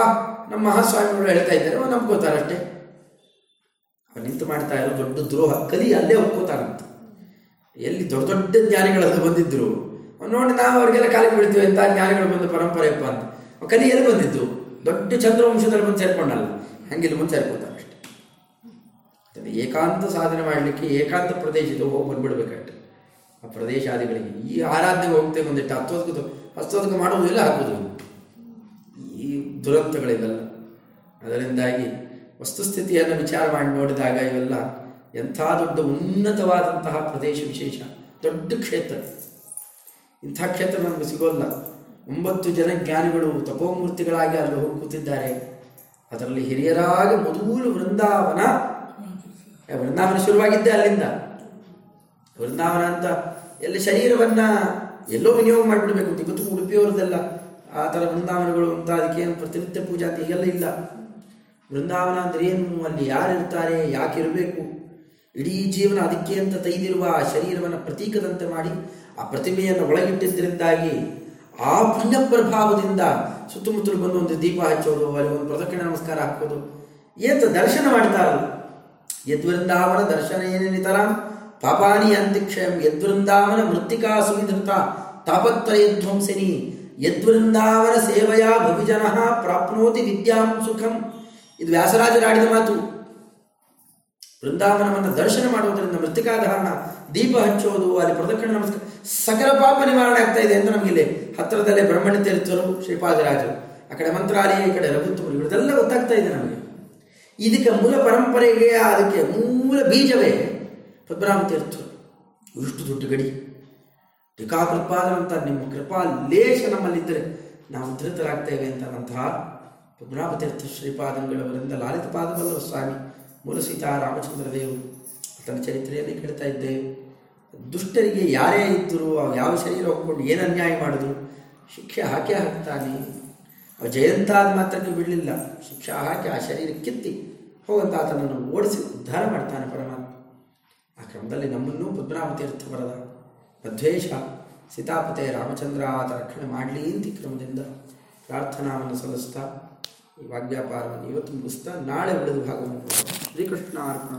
ನಮ್ಮ ಮಹಾಸ್ವಾಮಿಗಳು ಹೇಳ್ತಾ ಇದ್ದಾರೆ ನಂಬ್ಕೋತಾರಷ್ಟೇ ಅವ್ರು ನಿಂತು ಮಾಡ್ತಾ ಇರೋ ದೊಡ್ಡ ದ್ರೋಹ, ಕಲಿ ಅಲ್ಲೇ ಒಪ್ಕೋತಾರಂತ ಎಲ್ಲಿ ದೊಡ್ಡ ದೊಡ್ಡ ಜ್ಞಾನಿಗಳೆಲ್ಲ ಬಂದಿದ್ರು. ನೋಡಿ ನಾವು ಅವ್ರಿಗೆಲ್ಲ ಕಾಲಿಗೆ ಬೀಳ್ತೀವಿ ಅಂತ ಜ್ಞಾನಿಗಳು ಬಂದು ಪರಂಪರೆಯಪ್ಪ ಅಂತ. ಕಲಿ ಎಲ್ಲಿ ಬಂದಿದ್ದು? ದೊಡ್ಡ ಚಂದ್ರವಂಶದಲ್ಲಿ ಬಂದು ಸೇರ್ಕೊಂಡಲ್ಲ. ಹಂಗಿಲ್ಲಿ ಮುಂದೆ ಸೇರ್ಕೋತಾರೆ ಅಷ್ಟೇ. ಏಕಾಂತ ಸಾಧನೆ ಮಾಡಲಿಕ್ಕೆ ಏಕಾಂತ ಪ್ರದೇಶದ ಹೋಗಿ ಬಂದ್ಬಿಡ್ಬೇಕಷ್ಟೆ ಆ ಪ್ರದೇಶಾದಿಗಳಿಗೆ ಈ ಆರಾಧನೆಗೆ ಹೋಗ್ತೇವೆ ಒಂದಿಟ್ಟು ಹತ್ತೋದಕ್ಕೆ ಮಾಡೋದು ಮಾಡೋದಿಲ್ಲ ಹಾಕೋದು ದುರಂತಗಳಿವೆಲ್ಲ. ಅದರಿಂದಾಗಿ ವಸ್ತುಸ್ಥಿತಿಯನ್ನು ವಿಚಾರ ಮಾಡಿ ನೋಡಿದಾಗ ಇವೆಲ್ಲ ಎಂಥ ದೊಡ್ಡ ಉನ್ನತವಾದಂತಹ ಪ್ರದೇಶ ವಿಶೇಷ, ದೊಡ್ಡ ಕ್ಷೇತ್ರ. ಇಂಥ ಕ್ಷೇತ್ರ ನಮಗೆ ಸಿಗೋಲ್ಲ. ಒಂಬತ್ತು ಜನ ಜ್ಞಾನಿಗಳು, ತಪೋಮೂರ್ತಿಗಳಾಗಿ ಅಲ್ಲಿ ಹೋಗಿ ಕೂತಿದ್ದಾರೆ. ಅದರಲ್ಲಿ ಹಿರಿಯರಾಗಿ ಮೊದಲು ವೃಂದಾವನ ವೃಂದಾವನ ಶುರುವಾಗಿದ್ದೆ ಅಲ್ಲಿಂದ. ವೃಂದಾವನ ಅಂತ ಎಲ್ಲ ಶರೀರವನ್ನ ಎಲ್ಲೋ ವಿನಿಯೋಗ ಮಾಡಿಬಿಡ್ಬೇಕು ಅಂತ ಆ ಥರ ವೃಂದಾವನಗಳು ಅಂತ ಅದಕ್ಕೇನು ಪ್ರತಿನಿತ್ಯ ಪೂಜಾ ಅಂತ ಇಲ್ಲ. ವೃಂದಾವನ ಅಂದ್ರೆ ಏನು? ಅಲ್ಲಿ ಯಾರು ಇರ್ತಾರೆ ಯಾಕೆ ಇರಬೇಕು ಇಡೀ ಜೀವನ ಅದಕ್ಕೆ ಅಂತ ತೈದಿರುವ ಆ ಶರೀರವನ್ನು ಪ್ರತೀಕದಂತೆ ಮಾಡಿ ಆ ಪ್ರತಿಮೆಯನ್ನು ಒಳಗಿಟ್ಟಿದ್ದರಿಂದಾಗಿ ಆ ಪುಣ್ಯ ಪ್ರಭಾವದಿಂದ ಸುತ್ತಮುತ್ತಲು ಬಂದು ಒಂದು ದೀಪ ಹಚ್ಚೋದು, ಅಲ್ಲಿ ಒಂದು ಪ್ರದಕ್ಷಿಣೆ ನಮಸ್ಕಾರ ಹಾಕೋದು, ಏತ ದರ್ಶನ ಮಾಡ್ತಾರಲ್ಲ. ಯದ್ವೃಂದಾವನ ದರ್ಶನ ಏನೇನಿತರ ಪಾಪಾನಿ ಅಂತಿಕ್ಷಯಂ ಯದ್ವೃಂದಾವನ ಮೃತ್ತಿಕಾ ಸುವಿಧೃತ. ತಾಪತ್ರಯ ಧ್ವಂಸಿನಿ ಯದ್ವೃಂದಾವನ ಸೇವೆಯ ಭವಿಜನ ಪ್ರಾಪ್ನೋತಿ ವಿದ್ಯಾಂ ಸುಖಂ. ಇದು ವ್ಯಾಸರಾಜರಾಡಿದ ಮಾತು. ವೃಂದಾವನವನ್ನು ದರ್ಶನ ಮಾಡುವುದರಿಂದ ಮೃತಿಕಾಧಾರಣ ದೀಪ ಹಚ್ಚೋದು ಅಲ್ಲಿ ಪ್ರದಕ್ಷಿಣ ನಮಸ್ಕಾರ, ಸಕಲ ಪಾಪ ನಿವಾರಣೆ ಆಗ್ತಾ ಇದೆ ಅಂತ ನಮಗಿಲ್ಲಿ ಹತ್ತಿರದಲ್ಲೇ ಬ್ರಹ್ಮಣ್ಯ ತೀರ್ಥರು, ಶ್ರೀಪಾದರಾಜರು, ಆ ಕಡೆ ಮಂತ್ರಾಲಯ, ಈ ಕಡೆ ರಘುತ್ವರು ಇವರದೆಲ್ಲ ಗೊತ್ತಾಗ್ತಾ ಇದೆ ನಮಗೆ. ಇದಕ್ಕೆ ಮೂಲ ಪರಂಪರೆಗೆ ಅದಕ್ಕೆ ಮೂಲ ಬೀಜವೇ ಪದ್ಮನಾಭ ತೀರ್ಥರು. ಇಷ್ಟು ದೊಡ್ಡ ಗಡಿ. ಟೀಕಾಕೃತ್ಪಾದಂತ ನಿಮ್ಮ ಕೃಪಾ ಲೇಷ ನಮ್ಮಲ್ಲಿದ್ದರೆ ನಾವು ಧೃತರಾಗ್ತೇವೆ ಅಂತಂತಹ ಪದ್ಮನಾಭತೀರ್ಥ ಶ್ರೀಪಾದಂಗಳವರಿಂದ ಲಾಲಿತ ಪಾದವಲ್ಲವ ಸ್ವಾಮಿ, ಮೂಲ ಸೀತಾ ರಾಮಚಂದ್ರ ದೇವರು. ತನ್ನ ಚರಿತ್ರೆಯಲ್ಲಿ ಕೇಳ್ತಾ ಇದ್ದೇವೆ ದುಷ್ಟರಿಗೆ ಯಾರೇ ಇದ್ದರೂ ಅವ ಯಾವ ಶರೀರ ಹೋಗ್ಕೊಂಡು ಏನು ಅನ್ಯಾಯ ಮಾಡಿದ್ರು ಶಿಕ್ಷೆ ಹಾಕೇ ಹಾಕ್ತಾನೆ. ಅವ ಜಯಂತ ಆದ ಮಾತ್ರಕ್ಕೆ ಬಿಡಲಿಲ್ಲ. ಶಿಕ್ಷೆ ಹಾಕಿ ಆ ಶರೀರ ಕಿತ್ತಿ ಹೋಗಂತ ಆತನನ್ನು ಓಡಿಸಿ ಉದ್ಧಾರ ಮಾಡ್ತಾನೆ ಪರಮಾತ್ಮ. ಆ ಕ್ರಮದಲ್ಲಿ ನಮ್ಮನ್ನು ಪದ್ಮನಾಭ ಬರದ ಮಧ್ವೇಶ ಸೀತಾಪತೆ ರಾಮಚಂದ್ರ ಆತ ರಕ್ಷಣೆ ಮಾಡಲಿ ಅಂತ ಕ್ರಮದಿಂದ ಪ್ರಾರ್ಥನಾವನ್ನು ಸಲ್ಲಿಸ್ತಾ ಈ ಇವತ್ತು ಮುಗಿಸ್ತಾ ನಾಳೆ ಉಳಿದ ಭಾಗವನ್ನು ಶ್ರೀಕೃಷ್ಣ ಅರ್ಪಣ